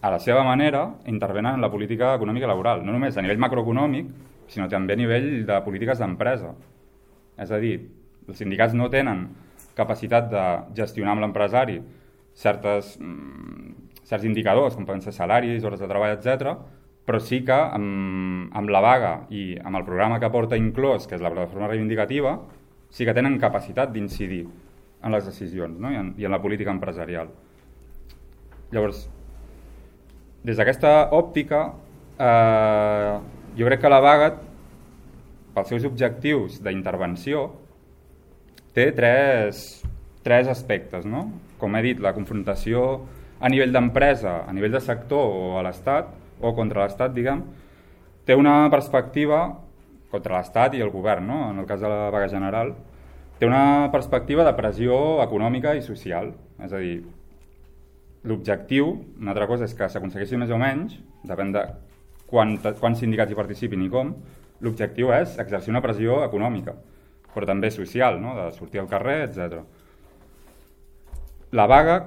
Speaker 2: a la seva manera, intervenen en la política econòmica laboral, no només a nivell macroeconòmic, sinó també a nivell de polítiques d'empresa. És a dir, els sindicats no tenen capacitat de gestionar amb l'empresari certes, mm, certs indicadors, com poden ser salaris, hores de treball, etc, però sí que amb, amb la vaga i amb el programa que porta inclòs, que és la plataforma reivindicativa, sí que tenen capacitat d'incidir en les decisions no? I, en, i en la política empresarial. Llavors, des d'aquesta òptica, eh, jo crec que la vaga, pels seus objectius d'intervenció, té tres, tres aspectes. No? Com he dit, la confrontació a nivell d'empresa, a nivell de sector o a l'Estat, o contra l'Estat, diguem, té una perspectiva contra l'Estat i el govern, no? en el cas de la vaga general, té una perspectiva de pressió econòmica i social. És a dir, l'objectiu, una altra cosa és que s'aconsegueixi més o menys, depèn de quant, quants sindicats hi participin i com, l'objectiu és exercir una pressió econòmica, però també social, no? de sortir al carrer, etc. La vaga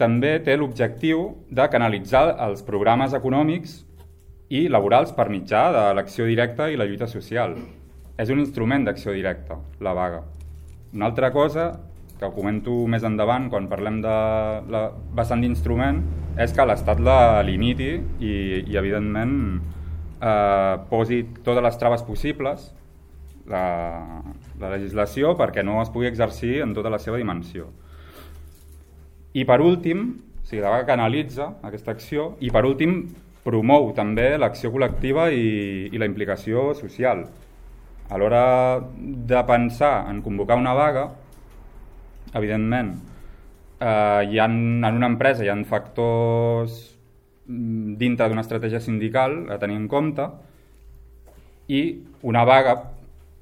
Speaker 2: també té l'objectiu de canalitzar els programes econòmics i laborals per mitjà de l'acció directa i la lluita social. És un instrument d'acció directa, la vaga. Una altra cosa que ho comento més endavant quan parlem de la vessant d'instrument, és que l'Estat la limiti i, i evidentment, eh, posi totes les traves possibles la, la legislació perquè no es pugui exercir en tota la seva dimensió. I per últim, o sigui, la vaga canalitza aquesta acció i per últim promou també l'acció col·lectiva i, i la implicació social. A l'hora de pensar en convocar una vaga, evidentment, eh, hi ha, en una empresa hi ha factors mm, dintre d'una estratègia sindical a tenir en compte i una vaga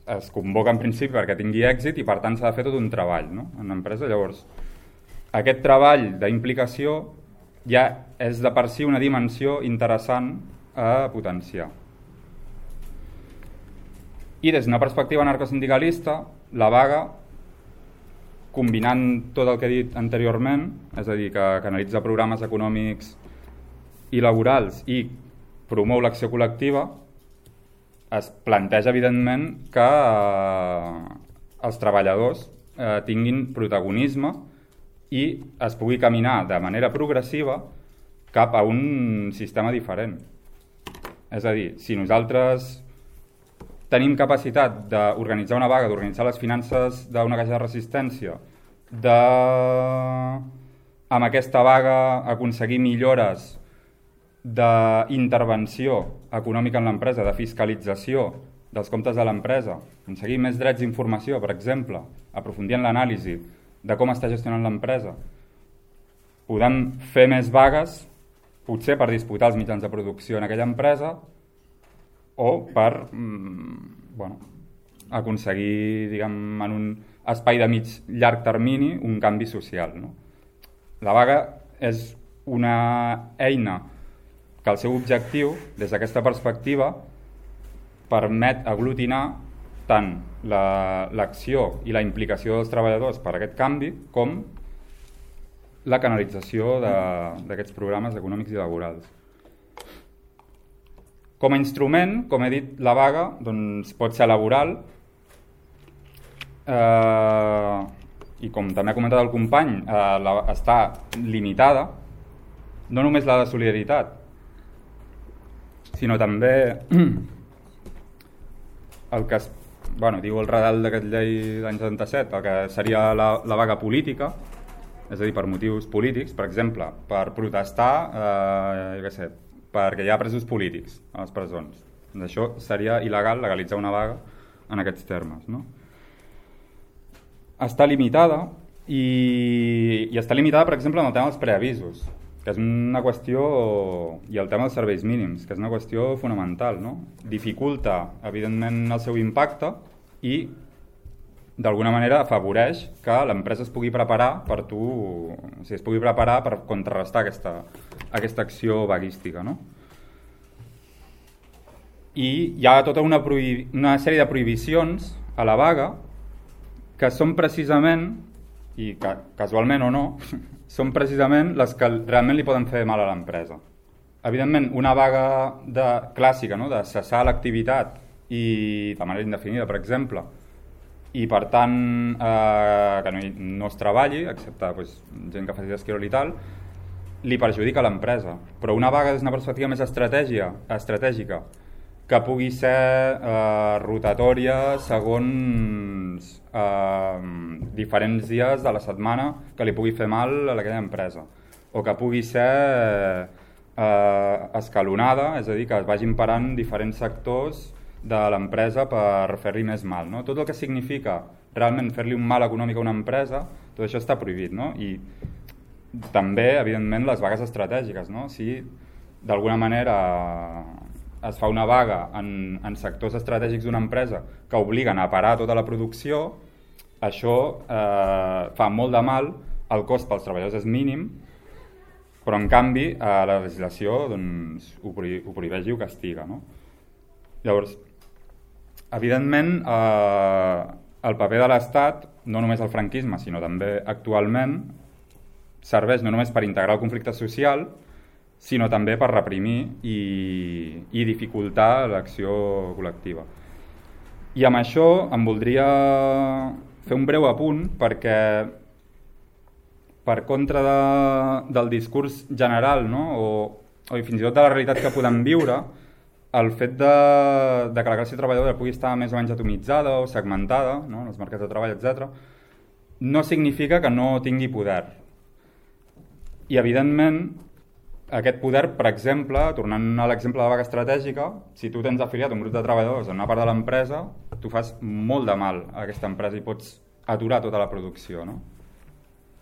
Speaker 2: es convoca en principi perquè tingui èxit i per tant s'ha de fer tot un treball no? en l'empresa. Llavors, aquest treball d'implicació ja és de per si una dimensió interessant a potenciar. I des d'una perspectiva anarcosindicalista, la vaga, combinant tot el que he dit anteriorment, és a dir, que, que analitza programes econòmics i laborals i promou l'acció col·lectiva, es planteja evidentment que eh, els treballadors eh, tinguin protagonisme i es pugui caminar de manera progressiva cap a un sistema diferent. És a dir, si nosaltres tenim capacitat d'organitzar una vaga, d'organitzar les finances d'una caixa de resistència, de amb aquesta vaga aconseguir millores d'intervenció econòmica en l'empresa, de fiscalització dels comptes de l'empresa, aconseguir més drets d'informació, per exemple, aprofundir en l'anàlisi de com està gestionant l'empresa, podem fer més vagues, potser per disputar els mitjans de producció en aquella empresa o per mm, bueno, aconseguir, diguem, en un espai de mig llarg termini un canvi social. No? La vaga és una eina que el seu objectiu, des d'aquesta perspectiva, permet aglutinar tant l'acció la, i la implicació dels treballadors per a aquest canvi com la canalització d'aquests programes econòmics i laborals. Com a instrument, com he dit, la vaga doncs, pot ser laboral. Eh, i com també ha comentat el company, eh, la, està limitada, no només la de solidaritat, sinó també [clears throat] el que es, bueno, diu el redal d'aquest llei d'any 77, el que seria la, la vaga política, és a dir, per motius polítics, per exemple, per protestar, eh, jo què sé, perquè hi ha presos polítics a les presons. Doncs això seria il·legal legalitzar una vaga en aquests termes. No? Està limitada i, i està limitada, per exemple, en el tema dels preavisos, que és una qüestió, i el tema dels serveis mínims, que és una qüestió fonamental. No? Dificulta, evidentment, el seu impacte i d'alguna manera afavoreix que l'empresa es pugui preparar per tu, o sigui, es pugui preparar per contrarrestar aquesta, aquesta acció vaguística. No? I hi ha tota una, una sèrie de prohibicions a la vaga que són precisament, i que, casualment o no, [laughs] són precisament les que realment li poden fer mal a l'empresa. Evidentment, una vaga de, clàssica, no? de cessar l'activitat i de manera indefinida, per exemple, i per tant eh, que no, no es treballi, excepte pues, gent que faci d'esquirol i tal, li perjudica l'empresa. Però una vaga des d'una perspectiva més estratègia, estratègica, que pugui ser eh, rotatòria segons eh, diferents dies de la setmana que li pugui fer mal a aquella empresa. O que pugui ser eh, escalonada, és a dir, que es vagin parant diferents sectors de l'empresa per fer-li més mal. No? Tot el que significa realment fer-li un mal econòmic a una empresa, tot això està prohibit. No? I també, evidentment, les vagues estratègiques. No? Si d'alguna manera es fa una vaga en, en sectors estratègics d'una empresa que obliguen a parar tota la producció, això eh, fa molt de mal, el cost pels treballadors és mínim, però en canvi eh, la legislació doncs, ho, ho prohibeix i ho castiga. No? Llavors, Evidentment, eh, el paper de l'Estat, no només el franquisme, sinó també actualment, serveix no només per integrar el conflicte social, sinó també per reprimir i, i dificultar l'acció col·lectiva. I amb això em voldria fer un breu apunt perquè per contra de, del discurs general no? o, o fins i tot de la realitat que podem viure, el fet de, de que la classe treballadora pugui estar més o menys atomitzada o segmentada, no? els mercats de treball, etc., no significa que no tingui poder. I, evidentment, aquest poder, per exemple, tornant a l'exemple de vaga estratègica, si tu tens afiliat un grup de treballadors en una part de l'empresa, tu fas molt de mal a aquesta empresa i pots aturar tota la producció. No?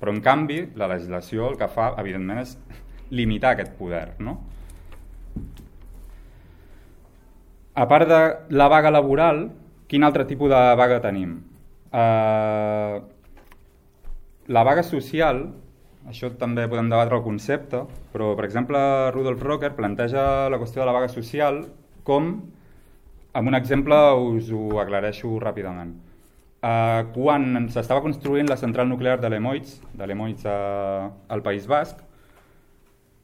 Speaker 2: Però, en canvi, la legislació el que fa, evidentment, és limitar aquest poder. No? A part de la vaga laboral, quin altre tipus de vaga tenim? Uh, la vaga social, això també podem debatre el concepte, però per exemple Rudolf Rocker planteja la qüestió de la vaga social com, amb un exemple us ho aclareixo ràpidament. eh, quan s'estava construint la central nuclear de Lemoitz, de Lemoitz a, al País Basc,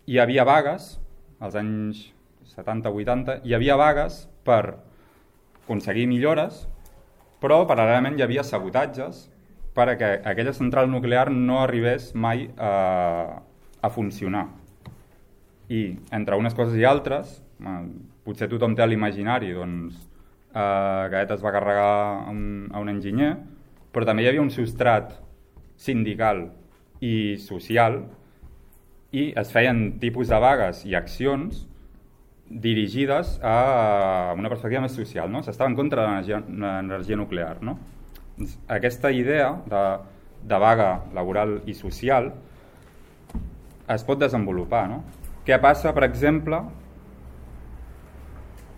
Speaker 2: hi havia vagues, als anys 70-80, hi havia vagues per aconseguir millores, però paral·lelament hi havia sabotatges perquè aquella central nuclear no arribés mai a, a funcionar. I entre unes coses i altres, eh, potser tothom té l'imaginari, doncs, eh, aquest es va carregar un, a un enginyer, però també hi havia un substrat sindical i social i es feien tipus de vagues i accions dirigides a una perspectiva més social, no? S'estava en contra de l'energia nuclear, no? Doncs aquesta idea de, de vaga laboral i social es pot desenvolupar, no? Què passa, per exemple,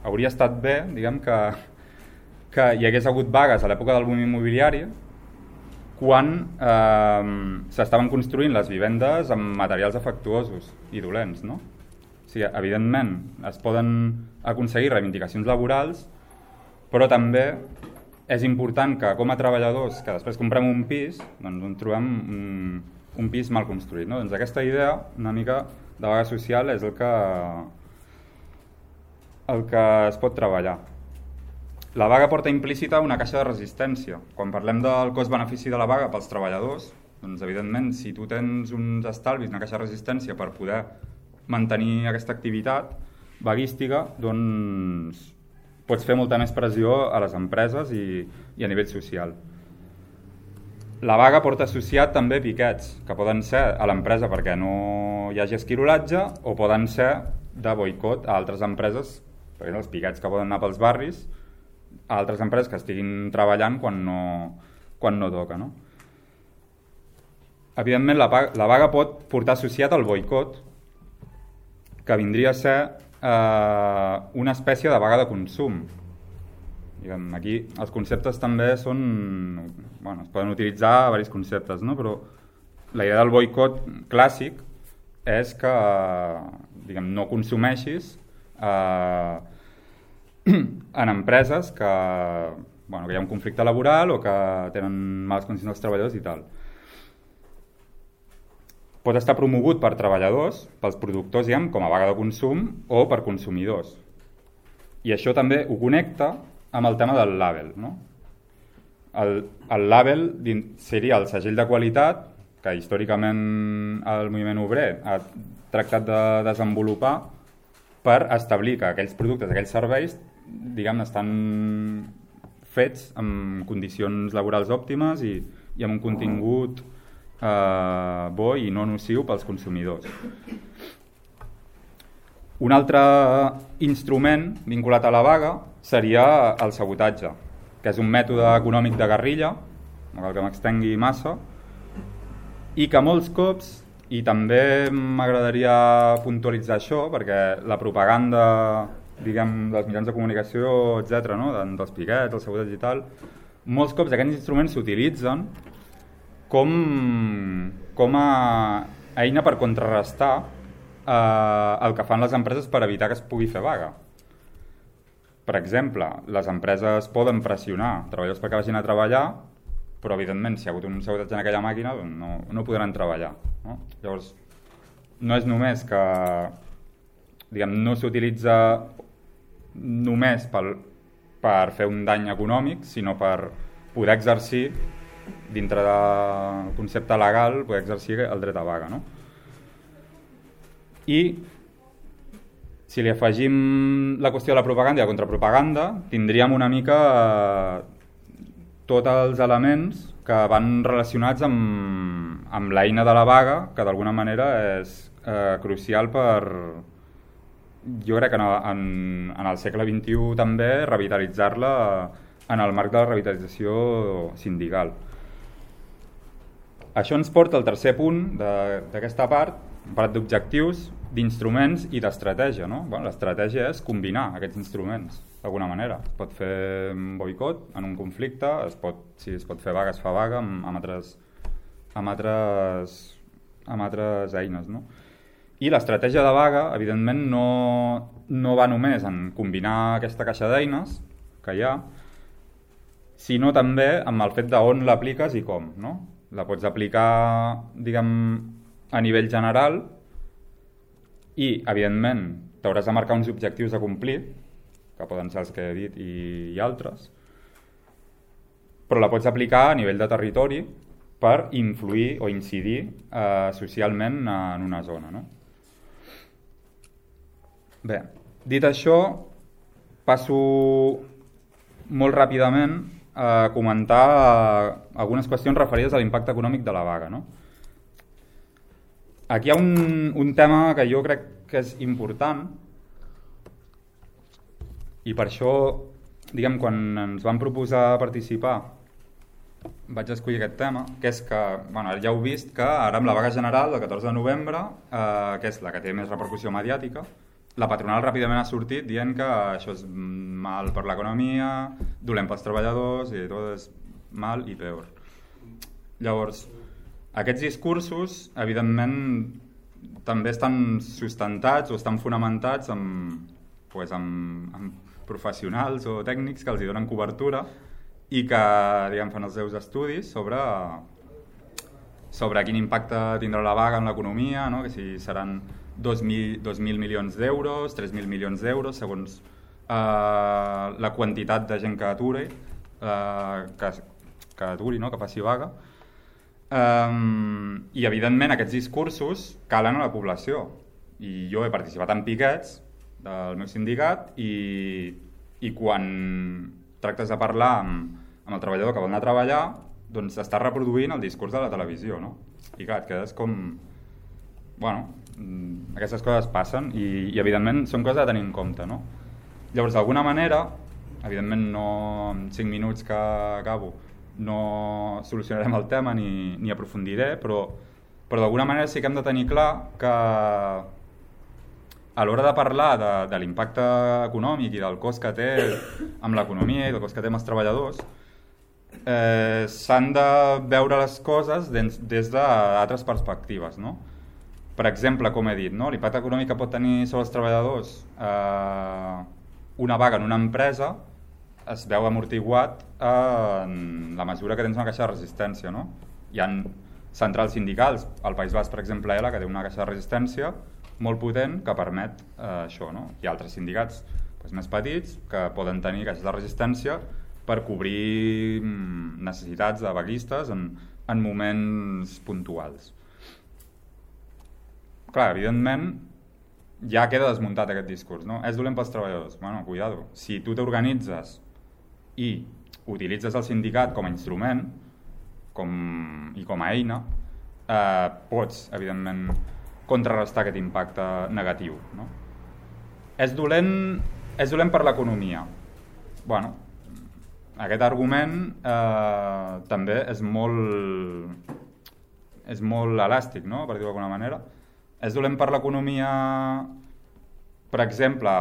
Speaker 2: hauria estat bé, diguem, que, que hi hagués hagut vagues a l'època del boom immobiliari quan eh, s'estaven construint les vivendes amb materials afectuosos i dolents, no? Sigui, evidentment, es poden aconseguir reivindicacions laborals, però també és important que com a treballadors que després comprem un pis, doncs en trobem un, un pis mal construït. No? Doncs aquesta idea, una mica de vaga social, és el que, el que es pot treballar. La vaga porta implícita una caixa de resistència. Quan parlem del cost-benefici de la vaga pels treballadors, doncs evidentment si tu tens uns estalvis, una caixa de resistència per poder mantenir aquesta activitat vaguística, doncs pots fer molta més pressió a les empreses i, i a nivell social. La vaga porta associat també piquets, que poden ser a l'empresa perquè no hi hagi esquirolatge o poden ser de boicot a altres empreses, perquè els piquets que poden anar pels barris, a altres empreses que estiguin treballant quan no, quan no toca. No? Evidentment, la, la vaga pot portar associat al boicot, que vindria a ser eh, una espècie de vaga de consum. Diguem, aquí els conceptes també són... Bueno, es poden utilitzar diversos conceptes, no? però la idea del boicot clàssic és que diguem, no consumeixis eh, [clears throat] en empreses que, bueno, que hi ha un conflicte laboral o que tenen males condicions dels treballadors i tal pot estar promogut per treballadors, pels productors, diguem, com a vaga de consum, o per consumidors. I això també ho connecta amb el tema del label. No? El, el label seria el segell de qualitat que històricament el moviment obrer ha tractat de desenvolupar per establir que aquells productes, aquells serveis, diguem, estan fets amb condicions laborals òptimes i, i amb un contingut eh, bo i no nociu pels consumidors. Un altre instrument vinculat a la vaga seria el sabotatge, que és un mètode econòmic de guerrilla, no cal que m'extengui massa, i que molts cops, i també m'agradaria puntualitzar això, perquè la propaganda diguem, dels mitjans de comunicació, etc, no? dels piquets, el sabotatge i tal, molts cops aquests instruments s'utilitzen com, com a eina per contrarrestar eh, el que fan les empreses per evitar que es pugui fer vaga. Per exemple, les empreses poden pressionar treballadors perquè vagin a treballar, però evidentment si hi ha hagut un sabotatge en aquella màquina doncs no, no podran treballar. No? Llavors, no és només que diguem, no s'utilitza només pel, per fer un dany econòmic, sinó per poder exercir dintre del concepte legal poder exercir el dret a vaga. No? I si li afegim la qüestió de la propaganda i la contrapropaganda, tindríem una mica eh, tots els elements que van relacionats amb, amb l'eina de la vaga, que d'alguna manera és eh, crucial per, jo crec que en, en, en el segle XXI també revitalitzar-la en el marc de la revitalització sindical. Això ens porta al tercer punt d'aquesta part, un parat d'objectius, d'instruments i d'estratègia. No? Bueno, L'estratègia és combinar aquests instruments d'alguna manera. Es pot fer un boicot en un conflicte, es pot, si es pot fer vaga, es fa vaga amb, amb, altres, amb, altres, amb altres eines. No? I l'estratègia de vaga, evidentment, no, no va només en combinar aquesta caixa d'eines que hi ha, sinó també amb el fet d'on l'apliques i com, no? La pots aplicar, diguem, a nivell general i, evidentment, t'hauràs de marcar uns objectius a complir, que poden ser els que he dit i, i altres, però la pots aplicar a nivell de territori per influir o incidir eh, socialment en una zona. No? Bé, dit això, passo molt ràpidament a comentar eh, algunes qüestions referides a l'impacte econòmic de la vaga. No? Aquí hi ha un, un tema que jo crec que és important i per això, diguem, quan ens van proposar participar vaig escollir aquest tema, que és que, bueno, ja heu vist que ara amb la vaga general del 14 de novembre, eh, que és la que té més repercussió mediàtica, la patronal ràpidament ha sortit dient que això és mal per l'economia, dolent pels treballadors i tot és mal i peor. Llavors, aquests discursos, evidentment, també estan sustentats o estan fonamentats amb, pues, amb, amb professionals o tècnics que els hi donen cobertura i que diguem, fan els seus estudis sobre, sobre quin impacte tindrà la vaga en l'economia, no? que si seran 2.000, 2.000 milions d'euros, 3.000 milions d'euros, segons eh, la quantitat de gent que aturi, eh, que, que aturi, no? que faci vaga. Um, I, evidentment, aquests discursos calen a la població. I jo he participat en piquets del meu sindicat i, i quan tractes de parlar amb, amb el treballador que vol anar a treballar, doncs està reproduint el discurs de la televisió, no? I clar, et quedes com... Bueno, aquestes coses passen i, i evidentment són coses a tenir en compte, no? Llavors, d'alguna manera, evidentment no en 5 minuts que acabo no solucionarem el tema ni, ni aprofundiré, però, però d'alguna manera sí que hem de tenir clar que a l'hora de parlar de, de l'impacte econòmic i del cost que té amb l'economia i del cost que té amb els treballadors, eh, s'han de veure les coses des, des d'altres perspectives. No? Per exemple, com he dit, no? l'impacte econòmic que pot tenir sobre els treballadors eh, una vaga en una empresa es veu amortiguat en la mesura que tens una caixa de resistència. No? Hi ha centrals sindicals, al País Basc, per exemple, ELA, que té una caixa de resistència molt potent que permet eh, això. No? Hi ha altres sindicats doncs, més petits que poden tenir caixes de resistència per cobrir mm, necessitats de vaguistes en, en moments puntuals clar, evidentment, ja queda desmuntat aquest discurs, no? És dolent pels treballadors. Bueno, cuidado. Si tu t'organitzes i utilitzes el sindicat com a instrument com, i com a eina, eh, pots, evidentment, contrarrestar aquest impacte negatiu. No? És dolent, és dolent per l'economia. Bueno, aquest argument eh, també és molt, és molt elàstic, no? per dir-ho d'alguna manera és dolent per l'economia, per exemple,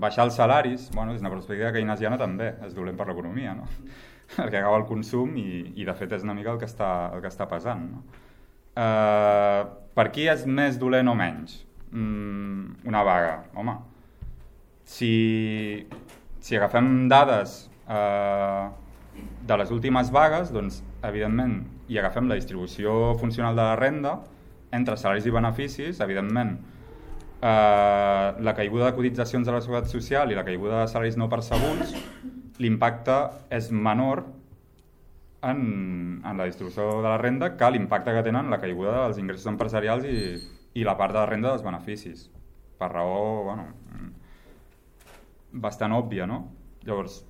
Speaker 2: baixar els salaris, bueno, des d'una perspectiva keynesiana també és dolent per l'economia, no? [laughs] perquè acaba el consum i, i de fet és una mica el que està, el que està pesant. No? Eh, per qui és més dolent o menys? Mm, una vaga, home. Si, si agafem dades eh, de les últimes vagues, doncs, evidentment, i agafem la distribució funcional de la renda, entre salaris i beneficis, evidentment, eh, la caiguda de cotitzacions de la Seguretat Social i la caiguda de salaris no percebuts, l'impacte és menor en, en la distribució de la renda que l'impacte que tenen la caiguda dels ingressos empresarials i, i la part de la renda dels beneficis. Per raó, bueno, bastant òbvia, no? Llavors,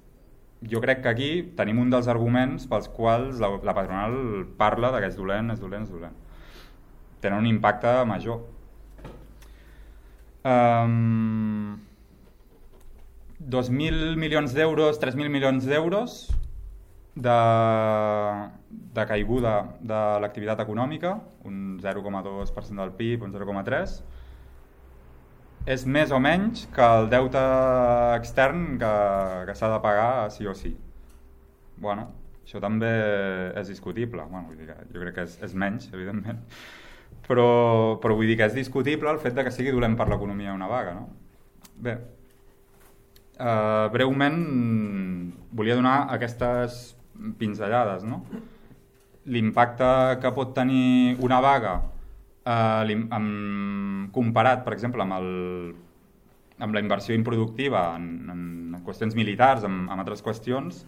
Speaker 2: jo crec que aquí tenim un dels arguments pels quals la, la patronal parla de que és dolent, és dolent, és dolent tenen un impacte major. Um, 2.000 milions d'euros, 3.000 milions d'euros de, de caiguda de l'activitat econòmica, un 0,2% del PIB, un 0,3%, és més o menys que el deute extern que, que s'ha de pagar sí o sí. Bueno, això també és discutible. Bueno, vull dir que jo crec que és, és menys, evidentment però, però vull dir que és discutible el fet de que sigui dolent per l'economia una vaga, no? Bé, Uh, breument, volia donar aquestes pinzellades, no? L'impacte que pot tenir una vaga eh, amb, comparat, per exemple, amb, el, amb la inversió improductiva en, en qüestions militars, amb, amb altres qüestions,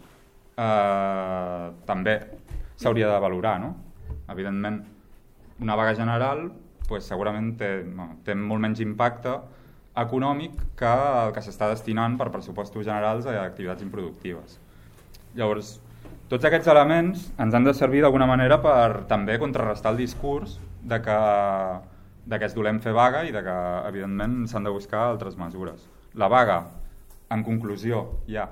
Speaker 2: eh, també s'hauria de valorar, no? Evidentment, una vaga general pues, segurament té, no, té molt menys impacte econòmic que el que s'està destinant per pressupostos generals a activitats improductives. Llavors, tots aquests elements ens han de servir d'alguna manera per també contrarrestar el discurs de que, de que es dolem fer vaga i de que, evidentment, s'han de buscar altres mesures. La vaga, en conclusió, ja,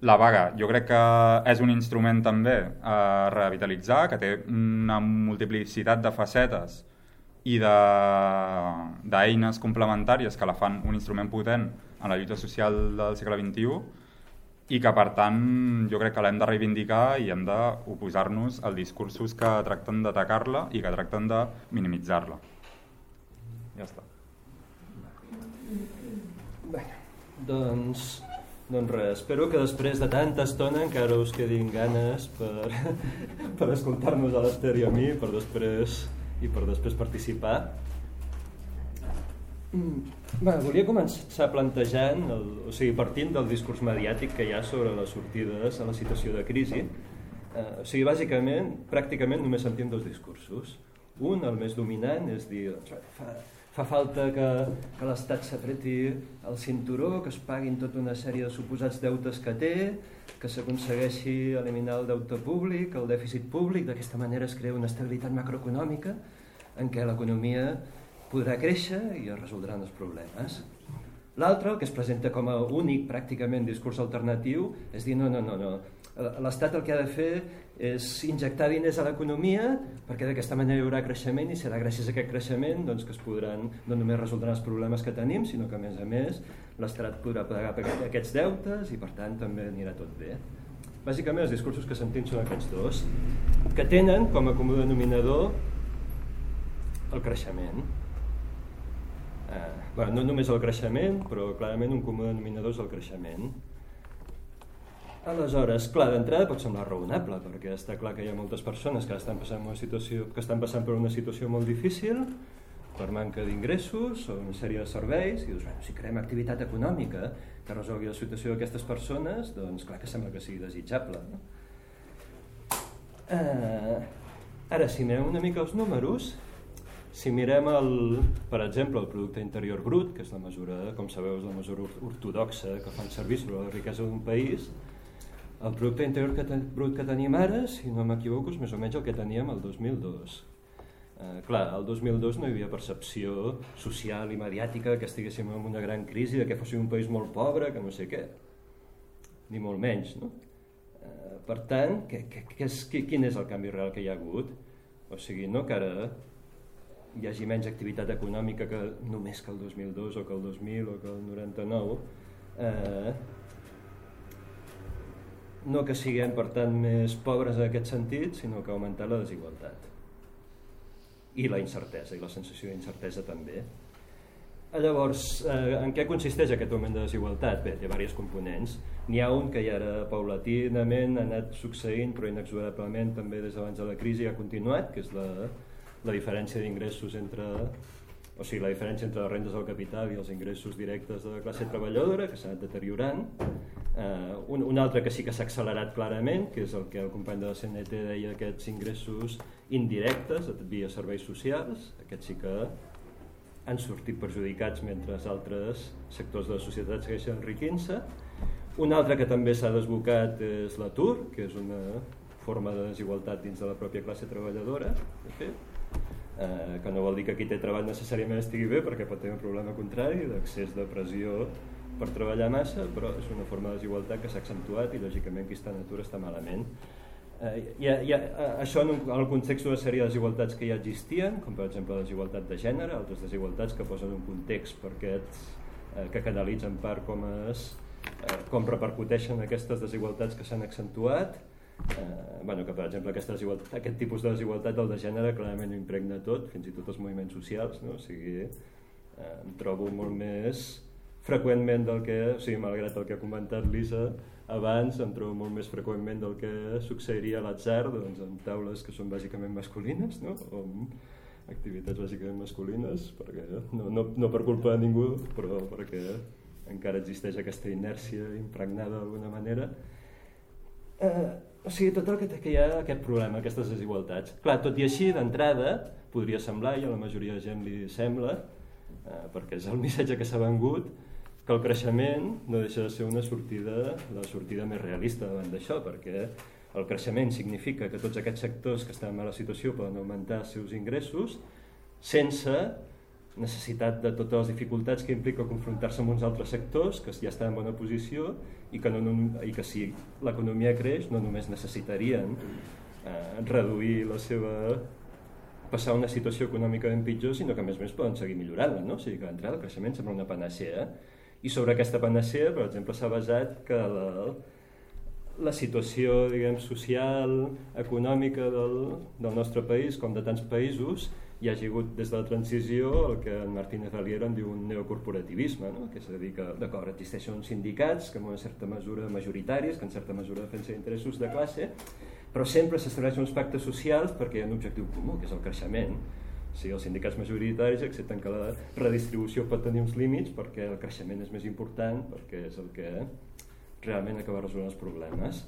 Speaker 2: la vaga jo crec que és un instrument també a revitalitzar, que té una multiplicitat de facetes i d'eines complementàries que la fan un instrument potent en la lluita social del segle XXI i que per tant jo crec que l'hem de reivindicar i hem d'oposar-nos als discursos que tracten d'atacar-la i que tracten de minimitzar-la. Ja està.
Speaker 3: Bé, doncs, doncs res, espero que després de tanta estona encara us quedin ganes per, [laughs] per escoltar-nos a l'Ester i a mi, per després i per després participar. Mm, bé, volia començar plantejant, el, o sigui, partint del discurs mediàtic que hi ha sobre les sortides a la situació de crisi. Eh, o sigui, bàsicament, pràcticament només sentim dos discursos. Un, el més dominant, és dir, doncs, fa, fa falta que, que l'Estat s'apreti el cinturó, que es paguin tota una sèrie de suposats deutes que té, que s'aconsegueixi eliminar el deute públic, el dèficit públic, d'aquesta manera es crea una estabilitat macroeconòmica en què l'economia podrà créixer i es resoldran els problemes. L'altre, que es presenta com a únic pràcticament discurs alternatiu, és dir, no, no, no, no. l'Estat el que ha de fer és injectar diners a l'economia perquè d'aquesta manera hi haurà creixement i serà gràcies a aquest creixement doncs, que es podran, no només resoldran els problemes que tenim, sinó que a més a més l'Estat podrà pagar aquests deutes i per tant també anirà tot bé. Bàsicament els discursos que sentim són aquests dos, que tenen com a comú denominador el creixement. Eh, bueno, no només el creixement, però clarament un comú denominador és el creixement. Aleshores, clar, d'entrada pot semblar raonable, perquè està clar que hi ha moltes persones que estan passant, una situació, que estan passant per una situació molt difícil, per manca d'ingressos o una sèrie de serveis, i dius, bueno, si creem activitat econòmica que resolgui la situació d'aquestes persones, doncs clar que sembla que sigui desitjable. No? Eh, ara, si mirem una mica els números, si mirem, el, per exemple, el producte interior brut, que és la mesura, com sabeu, és la mesura ortodoxa que fan servir sobre la riquesa d'un país, el producte interior que ten, brut que tenim ara, si no m'equivoco, és més o menys el que teníem el 2002. Eh, clar, el 2002 no hi havia percepció social i mediàtica que estiguéssim en una gran crisi, de que fóssim un país molt pobre, que no sé què. Ni molt menys, no? Eh, per tant, que, que, que és, que, quin és el canvi real que hi ha hagut? O sigui, no que ara hi hagi menys activitat econòmica que només que el 2002 o que el 2000 o que el 99, eh, no que siguem per tant més pobres en aquest sentit, sinó que ha augmentat la desigualtat i la incertesa, i la sensació d'incertesa també. Eh, llavors, eh, en què consisteix aquest augment de desigualtat? Bé, té diversos components. N'hi ha un que ja era paulatinament ha anat succeint, però inexorablement també des d'abans de la crisi ha continuat, que és la, la diferència d'ingressos entre o sigui, la diferència entre les rendes del capital i els ingressos directes de la classe treballadora, que s'ha anat deteriorant. Eh, un, un altre que sí que s'ha accelerat clarament, que és el que el company de la CNT deia, aquests ingressos indirectes via serveis socials, aquests sí que han sortit perjudicats mentre altres sectors de la societat segueixen enriquint-se. Un altre que també s'ha desbocat és l'atur, que és una forma de desigualtat dins de la pròpia classe treballadora, de fet eh, que no vol dir que qui té treball necessàriament estigui bé perquè pot tenir un problema contrari d'accés de pressió per treballar massa, però és una forma de desigualtat que s'ha accentuat i lògicament qui està en atur està malament. Eh, hi ha, eh, això en, un, en el context d'una sèrie de desigualtats que ja existien, com per exemple la desigualtat de gènere, altres desigualtats que posen un context per aquests, eh, que canalitzen part com, es, eh, com repercuteixen aquestes desigualtats que s'han accentuat, eh, bueno, que per exemple aquesta aquest tipus de desigualtat del de gènere clarament impregna tot, fins i tot els moviments socials, no? o sigui, eh, em trobo molt més freqüentment del que, o sigui, malgrat el que ha comentat Lisa, abans em trobo molt més freqüentment del que succeiria a l'atzar doncs, en taules que són bàsicament masculines, no? o activitats bàsicament masculines, perquè no, no, no per culpa de ningú, però perquè encara existeix aquesta inèrcia impregnada d'alguna manera. Eh, o sigui, tot el que, que hi ha aquest problema, aquestes desigualtats. Clar, tot i així, d'entrada, podria semblar, i a la majoria de gent li sembla, eh, perquè és el [laughs] missatge que s'ha vengut, que el creixement no deixa de ser una sortida, la sortida més realista davant d'això, perquè el creixement significa que tots aquests sectors que estan en mala situació poden augmentar els seus ingressos sense necessitat de totes les dificultats que implica confrontar-se amb uns altres sectors que ja estan en bona posició i que, no, i que si l'economia creix no només necessitarien eh, reduir la seva passar una situació econòmica ben pitjor, sinó que a més a més poden seguir millorant-la, no? O sigui que d'entrada el creixement sembla una panacea i sobre aquesta panacea, per exemple, s'ha basat que la, la situació diguem, social, econòmica del, del nostre país, com de tants països, hi ha hagut des de la transició el que en Martínez Alier en diu un neocorporativisme, no? que és a dir que d'acord existeixen sindicats que en una certa mesura majoritaris, que en certa mesura defensen interessos de classe, però sempre s'estableixen uns pactes socials perquè hi ha un objectiu comú, que és el creixement. O sigui, els sindicats majoritaris accepten que la redistribució pot tenir uns límits perquè el creixement és més important, perquè és el que realment acaba resolent els problemes.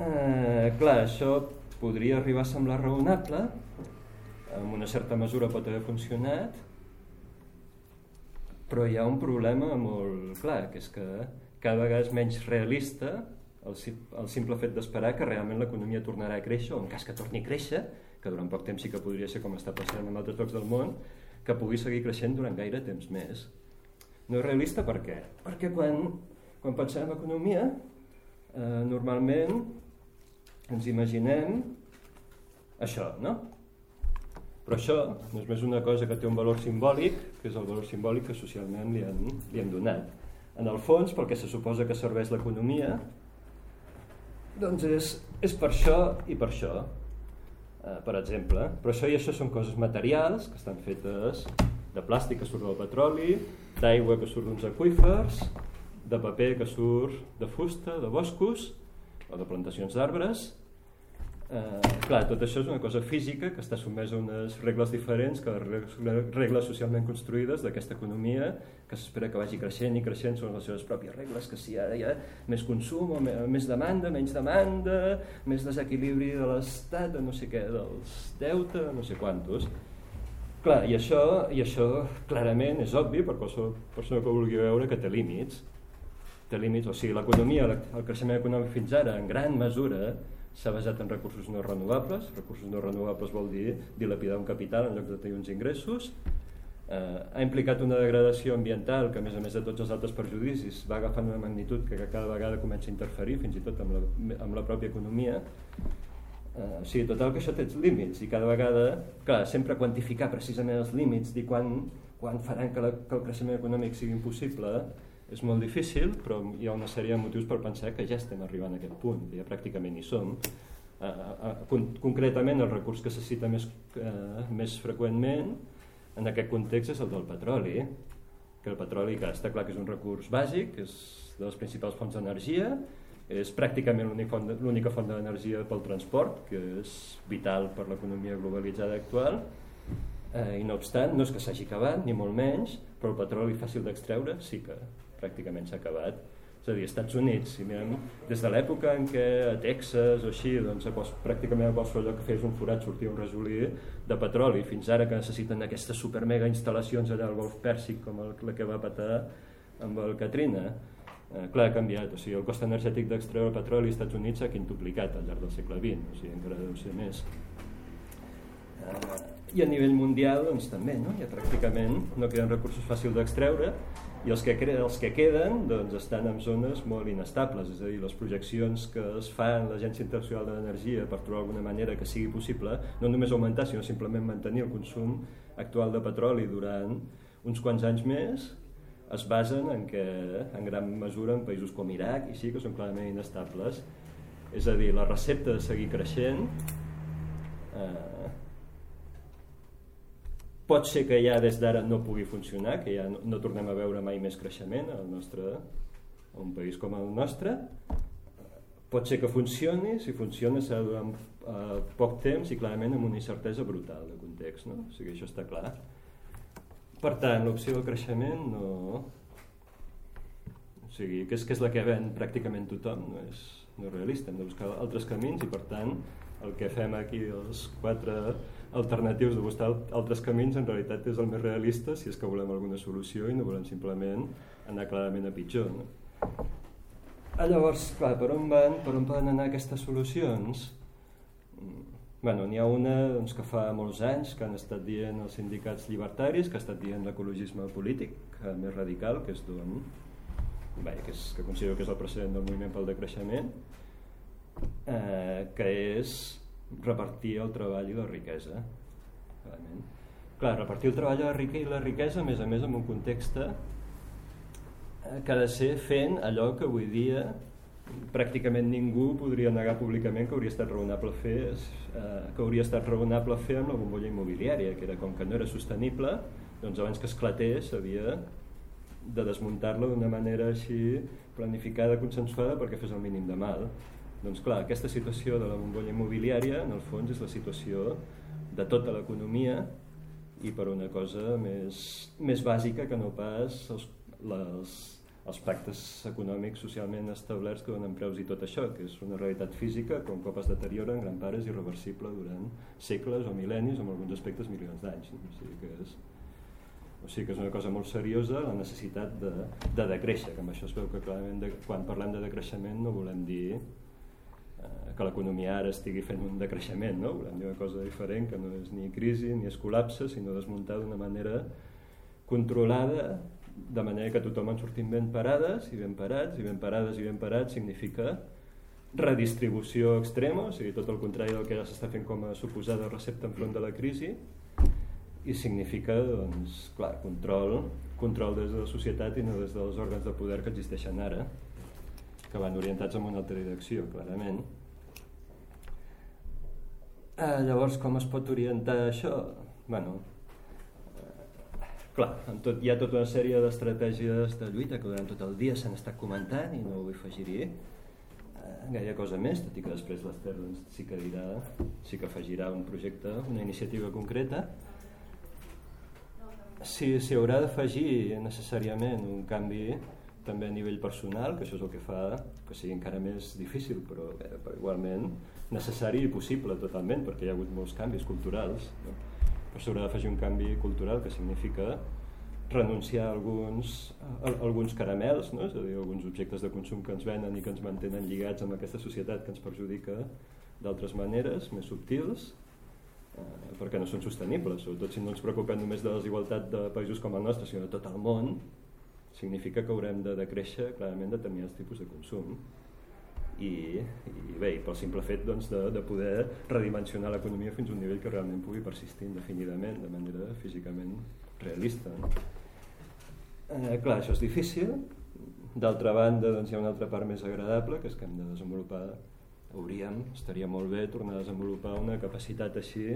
Speaker 3: Eh, clar, això podria arribar a semblar raonable, en una certa mesura pot haver funcionat, però hi ha un problema molt clar, que és que cada vegada és menys realista el, el simple fet d'esperar que realment l'economia tornarà a créixer, o en cas que torni a créixer, que durant poc temps sí que podria ser com està passant en altres llocs del món, que pugui seguir creixent durant gaire temps més. No és realista per què? Perquè quan, quan pensem en economia, eh, normalment ens imaginem això, no? Però això no és més una cosa que té un valor simbòlic, que és el valor simbòlic que socialment li han, li han donat. En el fons, pel que se suposa que serveix l'economia, doncs és, és per això i per això, eh, per exemple. Però això i això són coses materials, que estan fetes de plàstic que surt del petroli, d'aigua que surt d'uns aqüífers, de paper que surt de fusta, de boscos, o de plantacions d'arbres, Eh, clar, tot això és una cosa física que està sotmesa a unes regles diferents que les regles socialment construïdes d'aquesta economia que s'espera que vagi creixent i creixent són les seves pròpies regles, que si ara hi ha més consum o més demanda, menys demanda, més desequilibri de l'estat, de no sé què, dels deute, no sé quantos. Clar, i això, i això clarament és obvi per qualsevol persona que vulgui veure que té límits. Té límits, o sigui, l'economia, el creixement econòmic fins ara, en gran mesura, s'ha basat en recursos no renovables. Recursos no renovables vol dir dilapidar un capital en lloc de tenir uns ingressos. Eh, ha implicat una degradació ambiental que, a més a més de tots els altres perjudicis, va agafant una magnitud que cada vegada comença a interferir, fins i tot amb la, amb la pròpia economia. Eh, o sigui, total que això té límits i cada vegada, clar, sempre quantificar precisament els límits, dir quan, quan faran que, la, que el creixement econòmic sigui impossible, és molt difícil, però hi ha una sèrie de motius per pensar que ja estem arribant a aquest punt, ja pràcticament hi som. Uh, uh, con concretament, el recurs que se cita més, uh, més freqüentment en aquest context és el del petroli, que el petroli que està clar que és un recurs bàsic, és de les principals fonts d'energia, és pràcticament l'única font d'energia pel transport, que és vital per l'economia globalitzada actual, eh, i no obstant, no és que s'hagi acabat, ni molt menys, però el petroli fàcil d'extreure sí que pràcticament s'ha acabat. És a dir, Estats Units, si mirem, des de l'època en què a Texas o així, doncs a quals, pràcticament a qualsevol lloc que fes un forat sortia un resolí de petroli, fins ara que necessiten aquestes super mega instal·lacions allà al Golf Pèrsic com el, la que va patar amb el Katrina, eh, clar, ha canviat. O sigui, el cost energètic d'extreure petroli als Estats Units s'ha quintuplicat al llarg del segle XX, o sigui, encara deu ser més. Eh, I a nivell mundial, doncs també, no? Ja pràcticament no queden recursos fàcils d'extreure, i els que, els que queden doncs, estan en zones molt inestables, és a dir, les projeccions que es fan l'Agència Internacional de l'Energia per trobar alguna manera que sigui possible, no només augmentar, sinó simplement mantenir el consum actual de petroli durant uns quants anys més, es basen en que, en gran mesura, en països com Iraq i sí que són clarament inestables. És a dir, la recepta de seguir creixent eh, pot ser que ja des d'ara no pugui funcionar, que ja no, no tornem a veure mai més creixement al nostre, a un país com el nostre, pot ser que funcioni, si funciona serà durant uh, poc temps i clarament amb una incertesa brutal de context, no? o sigui, això està clar. Per tant, l'opció del creixement no... O sigui, que és, que és la que ven pràcticament tothom, no és, no és realista, hem de buscar altres camins i per tant el que fem aquí els quatre alternatius de buscar altres camins en realitat és el més realista si és que volem alguna solució i no volem simplement anar clarament a pitjor. No? Ah, llavors, clar, per on van, per on poden anar aquestes solucions? Bueno, n'hi ha una doncs, que fa molts anys que han estat dient els sindicats llibertaris, que ha estat dient l'ecologisme polític més radical, que és d'on bé, que, és, que considero que és el precedent del moviment pel decreixement, eh, que és repartir el treball i la riquesa. Clarament. Clar, repartir el treball i la riquesa, a més a més, en un context Eh, que ha de ser fent allò que avui dia pràcticament ningú podria negar públicament que hauria estat raonable fer eh, que hauria estat raonable fer amb la bombolla immobiliària, que era com que no era sostenible, doncs abans que esclatés s'havia de desmuntar-la d'una manera així planificada, consensuada perquè fes el mínim de mal. Doncs clar, aquesta situació de la bombolla immobiliària en el fons és la situació de tota l'economia i per una cosa més, més bàsica que no pas els, les, els pactes econòmics socialment establerts que donen preus i tot això, que és una realitat física que un cop es deteriora en gran part és irreversible durant segles o mil·lennis o en alguns aspectes milions d'anys. O, sigui que és, o sigui que és una cosa molt seriosa la necessitat de, de decréixer, que amb això es veu que clarament de, quan parlem de decreixement no volem dir que l'economia ara estigui fent un decreixement, no? volem dir una cosa diferent que no és ni crisi ni es col·lapse, sinó desmuntar d'una manera controlada de manera que tothom en sortim ben parades i ben parats, i ben parades i ben parats significa redistribució extrema, o sigui, tot el contrari del que ja s'està fent com a suposada recepta enfront de la crisi, i significa, doncs, clar, control, control des de la societat i no des dels òrgans de poder que existeixen ara, que van orientats en una altra direcció, clarament. Eh, llavors, com es pot orientar això? Bueno, Clar, en tot, hi ha tota una sèrie d'estratègies de lluita que durant tot el dia s'han estat comentant i no vull afegir eh, gaire cosa més, tot i que després l'Ester doncs, sí que dirà, sí que afegirà un projecte, una iniciativa concreta. Si s'hi haurà d'afegir necessàriament un canvi també a nivell personal, que això és el que fa que sigui encara més difícil, però, bé, però igualment necessari i possible totalment, perquè hi ha hagut molts canvis culturals. No? però s'haurà d'afegir un canvi cultural que significa renunciar a alguns, a, a alguns caramels, no? és a dir, alguns objectes de consum que ens venen i que ens mantenen lligats amb aquesta societat que ens perjudica d'altres maneres, més subtils, eh, perquè no són sostenibles, sobretot si no ens preocupem només de la desigualtat de països com el nostre, sinó de tot el món, significa que haurem de decréixer clarament determinats tipus de consum i, i bé, i pel simple fet doncs, de, de poder redimensionar l'economia fins a un nivell que realment pugui persistir indefinidament de manera físicament realista. Eh, clar, això és difícil. D'altra banda, doncs, hi ha una altra part més agradable, que és que hem de desenvolupar, hauríem, estaria molt bé tornar a desenvolupar una capacitat així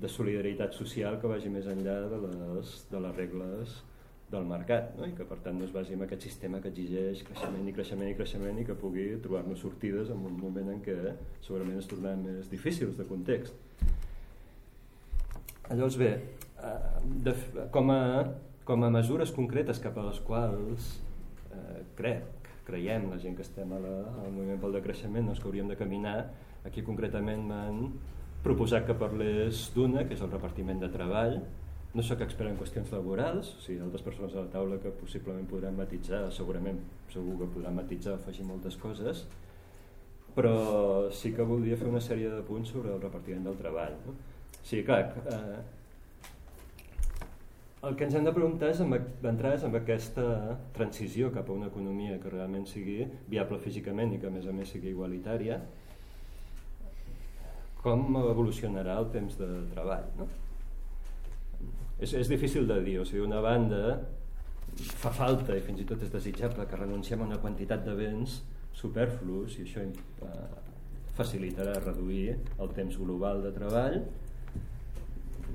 Speaker 3: de solidaritat social que vagi més enllà de les, de les regles del mercat no? i que per tant no es basi en aquest sistema que exigeix creixement i creixement i creixement i que pugui trobar-nos sortides en un moment en què segurament es tornaran més difícils de context. Llavors bé, eh, de, com, a, com a mesures concretes cap a les quals eh, crec, creiem la gent que estem a la, al moviment pel decreixement doncs que hauríem de caminar, aquí concretament m'han proposat que parlés d'una, que és el repartiment de treball, no sóc expert en qüestions laborals, o sigui, altres persones a la taula que possiblement podran matitzar, segurament segur que podran matitzar, afegir moltes coses, però sí que voldria fer una sèrie de punts sobre el repartiment del treball. No? Sí, clar, eh, el que ens hem de preguntar és d'entrada és amb aquesta transició cap a una economia que realment sigui viable físicament i que a més a més sigui igualitària, com evolucionarà el temps de treball. No? És, és difícil de dir, o sigui, una banda fa falta i fins i tot és desitjable que renunciem a una quantitat de béns superflus i això eh, facilitarà reduir el temps global de treball